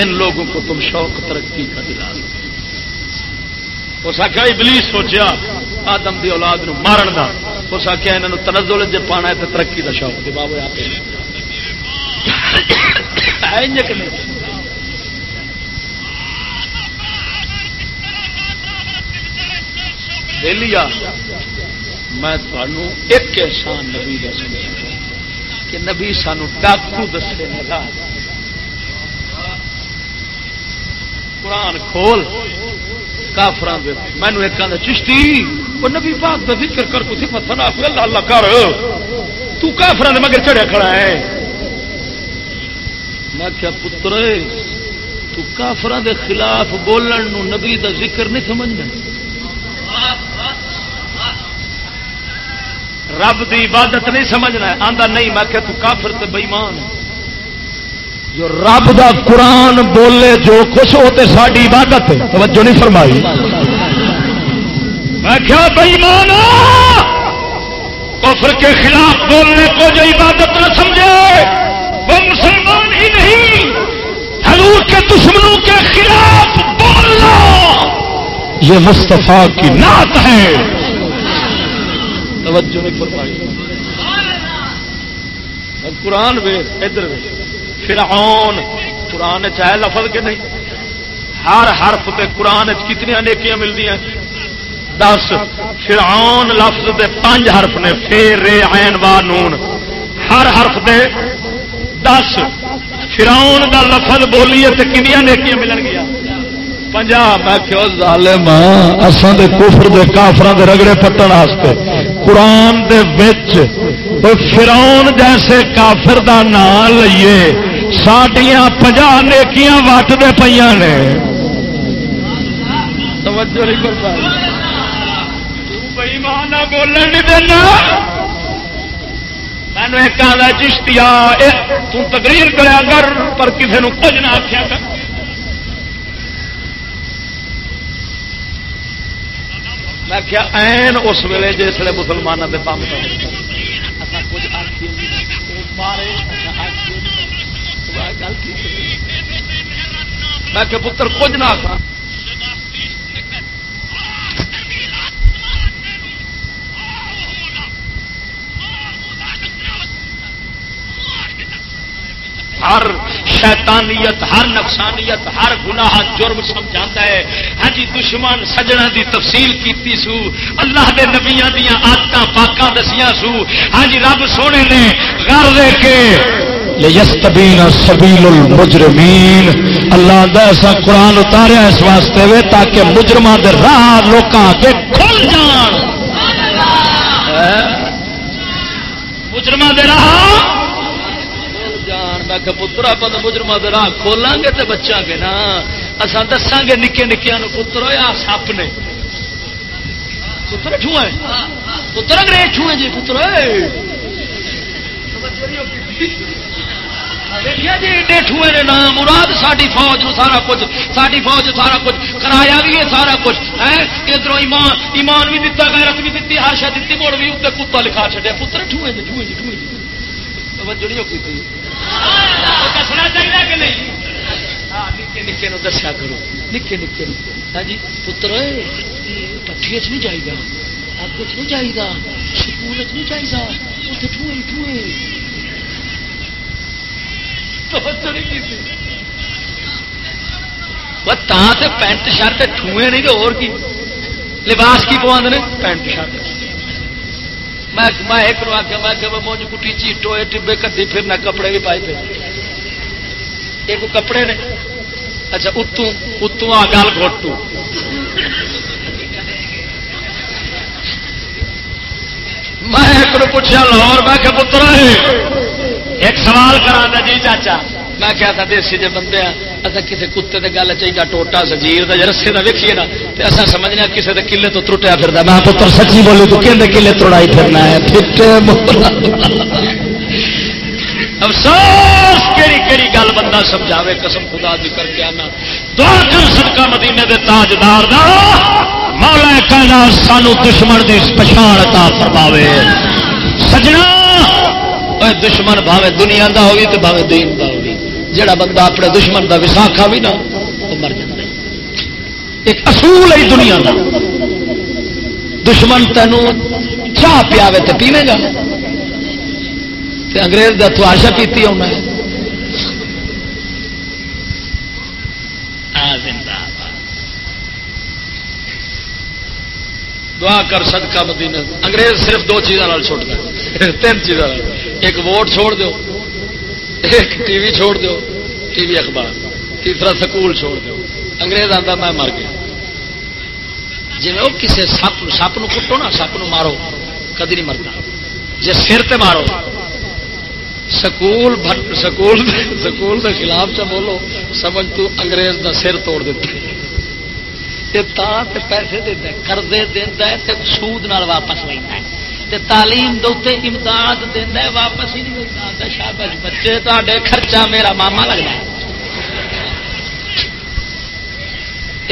ان لوگوں کو تم شوق ترقی کا دلا اس آخیا، ابلیس سوچیا، آدم دی اولاد نو مارن دا. اس آخیا یہاں تنزل جی پانا ہے تو ترقی کا شوق دے بابو میں تمہوں ایک احسان نبی دس کہ نبی سانو ڈاکو دسے لگا قرآن کھول کافران مینو ایک آدھا چشتی وہ نبی پاک کا ذکر کر کسی پتہ نہ آخر اللہ اللہ کر۔ تو کافران دے مگر چڑھیا کھڑا ہے۔ میں کیا پتر تو کافران دے خلاف بولن نو نبی دا ذکر نہیں سمجھنا۔ رب دی عبادت نہیں سمجھنا آندا نہیں میں کہ تو کافر تے بےمان جو رب دا قرآن بولے جو کچھ ہو تے ساری عبادت توجہ نہیں فرمائی۔ میں کیا بےمان کفر کے خلاف بولنے کو جو عبادت نہ سمجھے وہ مسلمان ہی نہیں۔ حضور کے دشمنوں کے خلاف بولنا۔ یہ مصطفیٰ کی نعت ہے۔ توجہ نہیں فرمائی۔ قرآن وے ادھر وے فرعون، قرآن چاہے لفظ کے نہیں؟ ہر حرف پہ قرآن کتنی نیکیاں ملتی ہیں؟ دس۔ فرعون لفظ دے پانچ حرف نے، فیر رے عین وا نون۔ ہر حرف دے دس۔ فراؤن دا لفظ بولیے تو کنیا نیکیاں ملن گیا؟ پنجا میں کہو ظالم ہاں، اساں دے کفر دے کافراں دے رگڑے پٹن واسطے۔ قرآن دے وچ فراؤن جیسے کافر دا نام لئیے۔ ساڈیاں پنجا نیکیاں وٹ دے پہ نے بولن نہیں دینا۔ مینو ایک آدھا چشتیا تقریر کریا کر، پر کسی نے کچھ نہ آخیا کر۔ میں کیا این اس ویلے جس ویلے مسلمانوں کے بم میں کہ پتر، کچھ نہ آسان ہر شیطانیت ہر نفسانیت ہر گناہ جرم سمجھا ہے۔ ہاں جی دشمن سجنا دی تفصیل کیتی سو اللہ دے نبیا دیا آدت پاک دسیا سو۔ ہاں جی رب سونے نے گھر دے کے یستبین سبیل المجرمین اللہ دا ایسا قرآن اتاریا اس واسطے وے تاکہ مجرمہ دے راہ لوکاں کے کھل جان۔ مجرمہ دے راہ میں کہ پترا پت مجرما راہ کھولیں گے تو بچا گے نا۔ اصا دساں گے نکے نکیا پتر آ سپ نے۔ پتر چھوئے پتر انگریز چھوئے جی پتر دیکھا جی ایڈے چھوئے نے نام۔ مراد ساری فوج نو سارا کچھ۔ ساری فوج سارا کچھ۔ کرایا بھی ہے سارا کچھ۔ ہے ادھر ایمان ایمان بھی دتا، غیرت بھی دیتی آشا دیتی مڑ بھی اتنے کتا لکھا چڑیا پتر چھوئے جی چھوئے جی چھوئے جی۔ توجہ نہیں ہوتی۔ دسنا چاہیے کہ نہیں؟ نکے نکے نو دسیا کرو۔ نکے نکے ہاں جی پتر پٹھی چ نہیں چاہیے چ نہیں چاہیے سکول چ نہیں چاہیے اتنے ٹوئے ٹوئے پینٹ شرٹ ٹوئے نہیں تو کی؟ لباس کی پوند نے پینٹ شرٹ۔ میں ایک نو آخیا میں کہ مونج کٹی چیٹو ٹبے کدی پھر پھرنا کپڑے بھی پائے پہ ایک کپڑے نے؟ اچھا اتو اتو آ گل گوٹو میں ایک نو پوچھا لاہور، میں کہ پتر ایک سوال کرا جی چاچا۔ میں کیا تھا دیسی جی بندے اصل کسی کتے کے گل چاہیے ٹوٹا سجیر کا رسے کا ویکھیے نا تو اصل سمجھنے کسی کے کلے تو ترٹیا پھر میں پتر سچی بولی تو کہ کلے تڑائی پھرنا ہے؟ مطلب۔ افسوس کہڑی کہڑی گل بندہ سمجھاوے، قسم خدا دی کر کے آنا۔ دعا کر صدقہ مدینے دے تاجدار دا۔ مولا کہنا سانو دشمن دی پچھاڑ عطا فرماوے۔ سجنا! دشمن بھاوے دنیا دا ہوئی تو بھاوے دین دا ہوئی۔ جڑا بندہ اپنے دشمن کا وساخا بھی نہ وہ مر جائے ایک اصول ہے دنیا کا دشمن تینوں چاہ پیا تو پیوے گا۔ انگریز کا تو پیتی ہونا ہے دعا کر صدقہ مدینہ۔ انگریز صرف دو چیزوں چھوڑتا تین چیزوں ایک ووٹ چھوڑ دو ایک ٹی وی چھوڑ دو ٹی وی اخبار۔ تیسرا سکول چھوڑ دو انگریز آتا میں مر گیا۔ جی وہ کسی سپ سپ کٹو نا، سپ مارو، کدی نہیں مرتا۔ جی سر تے مارو۔ سکول سکول سکول کے خلاف چ بولو، سمجھ تو انگریز دا سر توڑ دیتے پیسے دینا کردے دینا سود نال واپس لینا ہے۔ تعلیم دے امداد دینا واپس ہی نہیں شابش بچے تے خرچہ میرا ماما لگتا ہے۔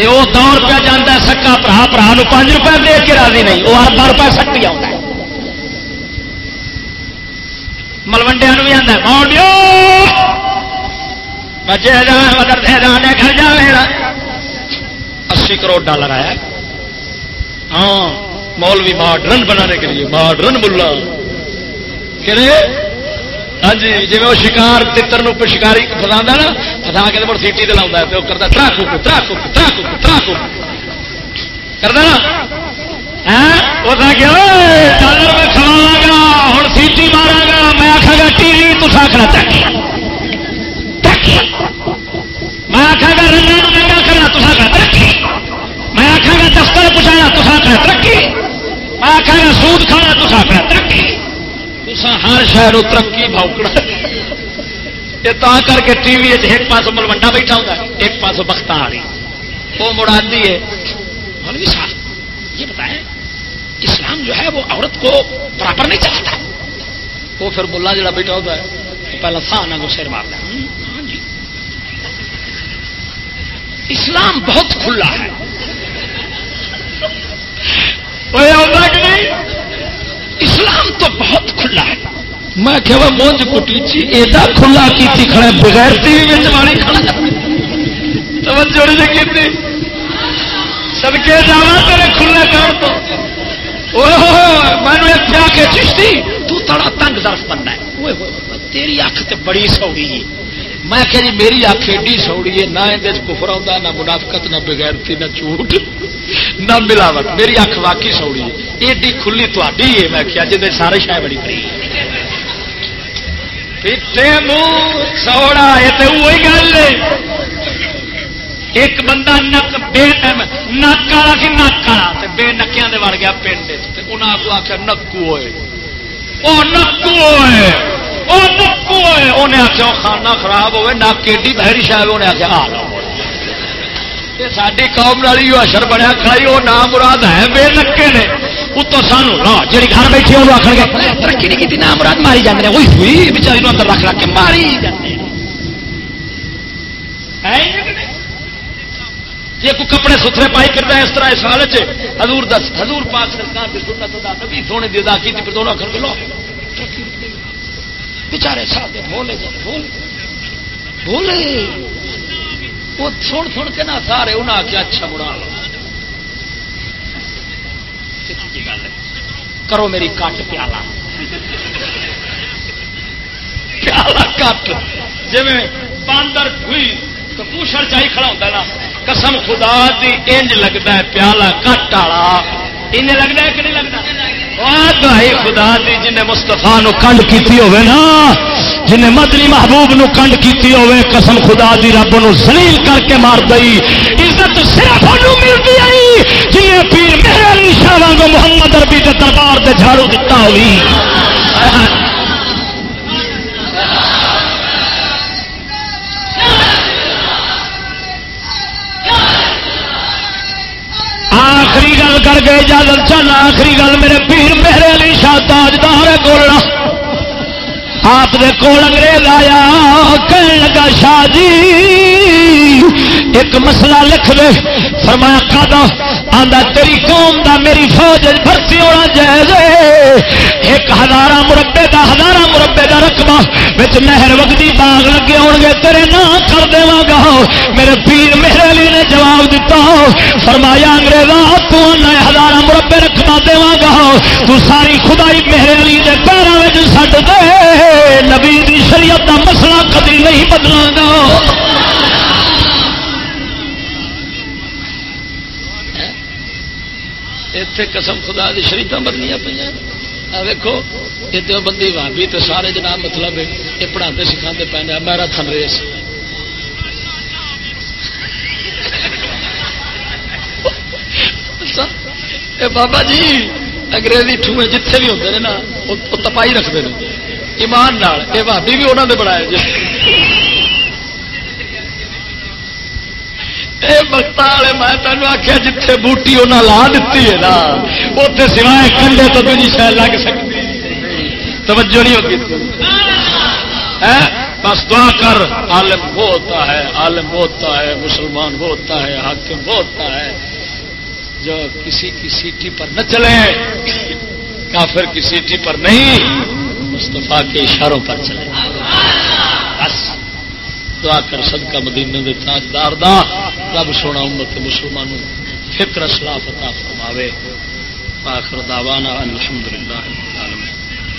وہ دور پہ جانا سکا برا برا پانچ روپئے دے کے راضی نہیں وہ ہر اربا روپئے سکتی آتا ہے۔ ملوڈیا بھی آتا موڈیو بچے مدر دے دانے گھر جا میرا اسی کروڑ ڈالر آیا۔ ہاں۔ مولوی ماڈرن بنانے کے لیے ماڈرن ملا۔ ہاں جی جی وہ شکار تر شکاری فسا نا فسا کے مڑ سیٹی دلا تو کرتا ترا کوک ترا کوک ترا کوک ترا کوک کرتا نا؟ ہاں؟ ڈالر میں کھوا گا ہوں سیٹی مارا گا، میں آخا گا، ٹی وی تو آخنا چاہیے میں آخا گا رنگا ننگا کرنا تو آخنا ترقی میں آخا گا، دفتر پہنچانا تو آخنا ترقی۔ میں سود کھانا تو ترقی ہر شہر ترقی بھوکڑا یہ تا کر کے ٹی وی ایک پاس ملوڈا بیٹھا ہوتا ہے، ایک پاس بخت آ رہی وہ مڑاتی ہے، مولوی صاحب، یہ بتائیں، اسلام جو ہے وہ عورت کو برابر نہیں چلاتا۔ وہ پھر ملا جڑا بیٹھا ہوتا ہے پہلا سا نہ کو سر مارتا ہاں جی۔ اسلام بہت کھلا ہے۔ اسلام تو بہت کھلا ہے۔ میں کہ وہ مونج کٹی چی، ایڈا کھلا کی کھڑے بغیر ٹی وی ماری کھڑا توجہ نہیں کی سدکے جا تیرے کھلے کر تو۔ میں کیا کہ چشتی، تو تڑا تنگ درس بننا ہے۔ تیری اکھ تے بڑی سوڑی ہے۔ میں کہ جی میری اکھ ایڈی سوڑی ہے، نہ یہ کفر آتا نہ منافقت، نہ بغیرتی، نہ جھوٹ، نہ ملاوٹ، میری اکھ واقعی سوڑی ہے۔ ایڈی کھلی تھی ہے، میں کیا ہاں، جی سارے شاید بڑی پری۔ سوڑا ہے تو وہی گل ایک بندہ نک، بے نک والا سی نک والا بے نکیا وڑ گیا پنڈ انہیں کو آخر نکو ہوئے نکو ہوئے وہ نکو ہوئے انہیں آخیا کھانا خراب ہوئے نک ایڈی بہری شاید انہیں آخیا آ لو۔ ساری قوم والی اشر بنیا کھڑائی وہ نام مراد ہے بے نکے نے۔ اتو سانو نہ جی گھر بیٹھے وہ آخر گے ترقی نہیں کی نام مراد ماری جاتے وہی ہوئی بچاری اندر رکھ رکھ کے ماری جاتے جی کوئی کپڑے ستھرے پائی کرتا ہے اس طرح اس حالت حضور دس، حضور پاک سرکار کی سنت دا نبی سونے دی ادا کی پھر دونوں آخر کے لو۔ بچارے ساتھ بولے جی بولے بولے وہ سن سن کے نہ سارے انہیں آخیا اچھا بڑا لو کرو میری کٹ، پیالہ۔ پیالہ کٹ۔ جی باندر ہوئی تو پوچھڑ چاہیے کھڑا ہوتا نا، قسم خدا دی، انج لگتا ہے پیالہ کٹ والا۔ انج لگتا ہے کہ نہیں لگتا خدا دی جنہیں مستفا نو کنڈ کی ہوئے نا، جنہیں مدنی محبوب نو کنڈ کی ہوئے، قسم خدا دی رب نو زلیل کر کے مار دئی۔ عزت صرف ملتی آئی، جنہیں پیر میرے علی شاہ وانگو محمد عربی دے دربار دے جھاڑو دتا ہوئی۔ آخری گل کر کے اجازت چل آخری گل میرے پیر میرے علی شاہ تاجدار کول آپ دے کول انگریز آیا کہنے لگا شاہ جی ایک مسئلہ لکھ دے، فرمایا کھادا آندا، تیری قوم دا میری فوج بھرتی ہونا جائز ایک ہزار مربے دا ہزار مربے دا رقبہ بچ نہر وگدی باغ لگے ہو گے تیرے نہ کر دے گا۔ میرے پیر میرے علی نے جواب دیتا فرمایا، انگریزا، تو ہزار مربے رقبہ دے گا۔ تو ساری خدائی میرے علی دے پیروں میں سٹ دے۔ نبی دی شریعت دا مسئلہ کدی نہیں بدلا گا اتے قسم خدا دی شریف بدنیا پہ ویکو یہ تو بندی بھابی تو سارے جناب مطلب یہ پڑھاتے سکھاتے پہ میرا تھن ریس۔ بابا جی انگریزی ٹوئے جتھے بھی ہوتے ہیں نا، وہ تپائی رکھتے ہیں ایمان نال یہ بھابی بھی انہوں نے بنایا جی بخت والے، میں تینوں آخیا جتھے بوٹی انہیں لا دیتی ہے نا اتنے سوائے کنڈے تو بھی شاید لگ سکتی توجہ نہیں ہوگی؟ بس دعا کر، عالم وہ ہوتا ہے، عالم وہ ہوتا ہے، مسلمان وہ ہوتا ہے، حاکم وہ ہوتا ہے۔ جو کسی کی سیٹی پر نہ چلے، کافر کی سیٹی پر نہیں مستفا کے اشاروں پر چلے۔ بس دعا کر سد کا مدینہ دے تاجدار دا، رب سونا امت مسلمانوں فکر اسلاف عطا فرماوے۔ آخر دعوانا الحمدللہ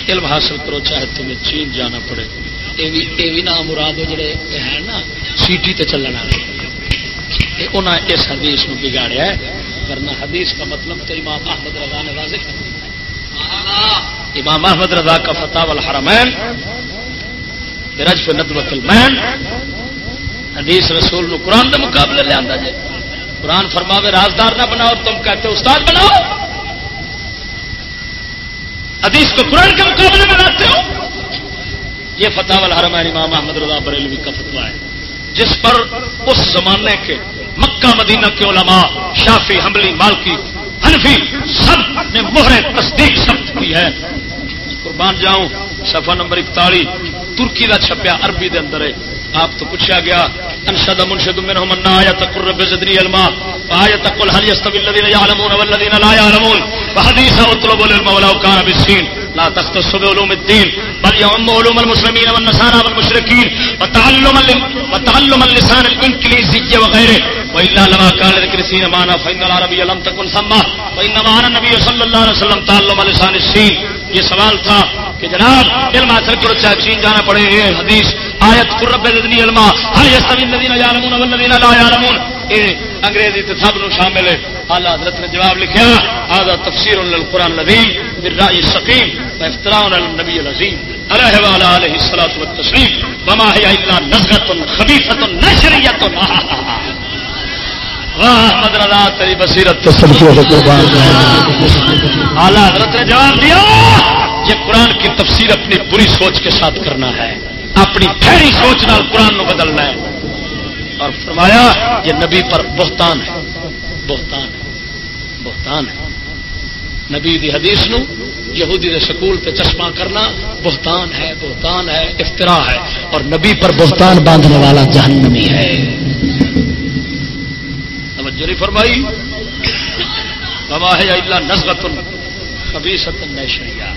علم حاصل کرو، چاہے تمہیں چین جانا پڑے۔ یہ بھی نام مراد ہو جڑے ہے نا، سیٹی تے چلن والے۔ انہیں اس حدیث کو بگاڑیا ہے۔ ورنہ حدیث کا مطلب تو امام احمد رضا نے واضح کر دیا۔ امام احمد رضا کا فتح والحرمین رجف ندوت المین حدیث رسول نو قرآن کے مقابلے لے جائے قرآن فرماوے رازدار نہ بناؤ، تم کہتے استاد بناؤ. حدیث کو قرآن کے مقابلے میں ہو. یہ فتح الحرمین امام احمد رضا بریلوی کا فتوا ہے۔ جس پر اس زمانے کے مکہ، مدینہ کے علماء شافی حملی مالکی، حنفی سب نے مہر تصدیق سب کی ہے۔ قربان جاؤں سفا نمبر اکتالی ترکی کا چھپیا عربی دے اندر ہے۔ آپ تو پوچھا گیا، انشد منشد منهم ان آیت قر رب زدنی علما۔ آیت قل هل يستوي الذين يعلمون والذين لا يعلمون وحديث اطلب العلم ولو كان بالسين لا تختص بعلوم الدین بل يعم علوم المسلمين والنصارى والمشركين وتعلم وتعلم اللسان الانجليزي وغيره. والا لما كان ذكر سين معنا فان العربيه لم تكن سما. وانما انا النبي صلى الله عليه وسلم تعلم لسان السين. یہ سوال تھا کہ جناب علم حاصل کرو چاہے چین جانا پڑے، یہ حدیث آیت قرب ذدنی علما، ہر یستوی الذین یعلمون والذین لا یعلمون۔ اے انگریزی تے سب نو شامل ہے۔ اعلی حضرت نے جواب لکھا هذا تفسیر للقران العظیم بالرأي السقيم وافتراء على النبي العظیم۔ علیہ وعلى اله الصلاة والتسلیم۔ وما هي الا نزغه خبيثه نشریه واہ احمد تیری بصیرت تو اعلی حضرت نے جواب دیا، یہ قرآن کی تفسیر اپنی بری سوچ کے ساتھ کرنا ہے۔ اپنی گہری سوچ نال قرآن کو بدلنا ہے۔ اور فرمایا، یہ نبی پر بہتان ہے۔ بہتان ہے۔ بہتان ہے۔ نبی دی حدیث نو یہودی دے سکول تے چشمہ کرنا بہتان ہے بہتان ہے افطرا ہے۔ اور نبی پر بہتان باندھنے والا جہنمی ہے۔ توجہ نہیں فرمائی؟ بما ہے اللہ نزغت خبیثت نیشریا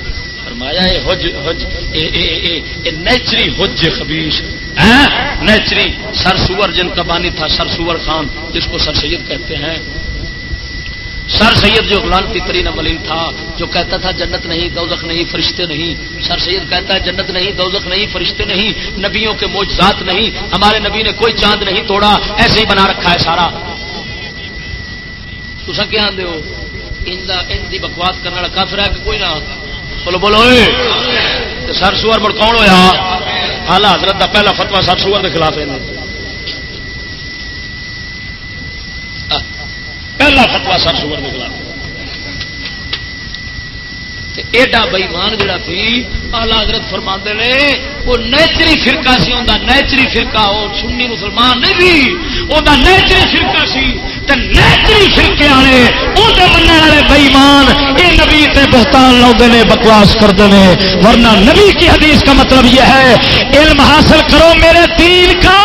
فرمایا یہ حج حج نیچری حج خبیش نیچری سر سور جن کا بانی تھا سر سور خان جس کو سر سید کہتے ہیں۔ سر سید جو غلانتی ترین ملین تھا جو کہتا تھا جنت نہیں دوزخ نہیں فرشتے نہیں۔ سر سید کہتا ہے جنت نہیں دوزخ نہیں فرشتے نہیں نبیوں کے موجزات نہیں ہمارے نبی نے کوئی چاند نہیں توڑا ایسے ہی بنا رکھا ہے سارا۔ تصا کیا آدھے ہو؟ ان کی بکواس کرنے والا کافر ہے کہ کوئی نہ بولو بولو سر سور مڑ کون ہوا آلہ حضرت کا پہلا فتوا سر سور کے خلاف ہے۔ پہلا فتوا سر سور کے خلاف۔ ایڈا بئیمان جڑا سی آلہ حضرت فرما نے، وہ نیچری فرقہ سی انہیں نیچری فرقہ وہ سنی مسلمان نہیں سی وہ نیچری فرقہ سی، تے نیچری فرقے والے وہ منع والے بئیمان یہ نبی تے بہتان لاؤ نے، بکواس کرتے ہیں ورنہ نبی کی حدیث کا مطلب یہ ہے، علم حاصل کرو میرے دین کا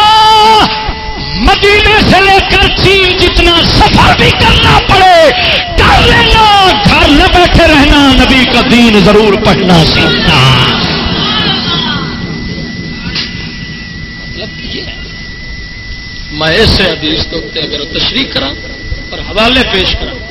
مدینے سے لے کر چین جتنا سفر بھی کرنا پڑے کر لینا گھر نہ بیٹھے رہنا، نبی کا دین ضرور پڑھنا سیکھنا مطلب میں اس حدیث تو اگر تشریح کرا اور حوالے پیش کرا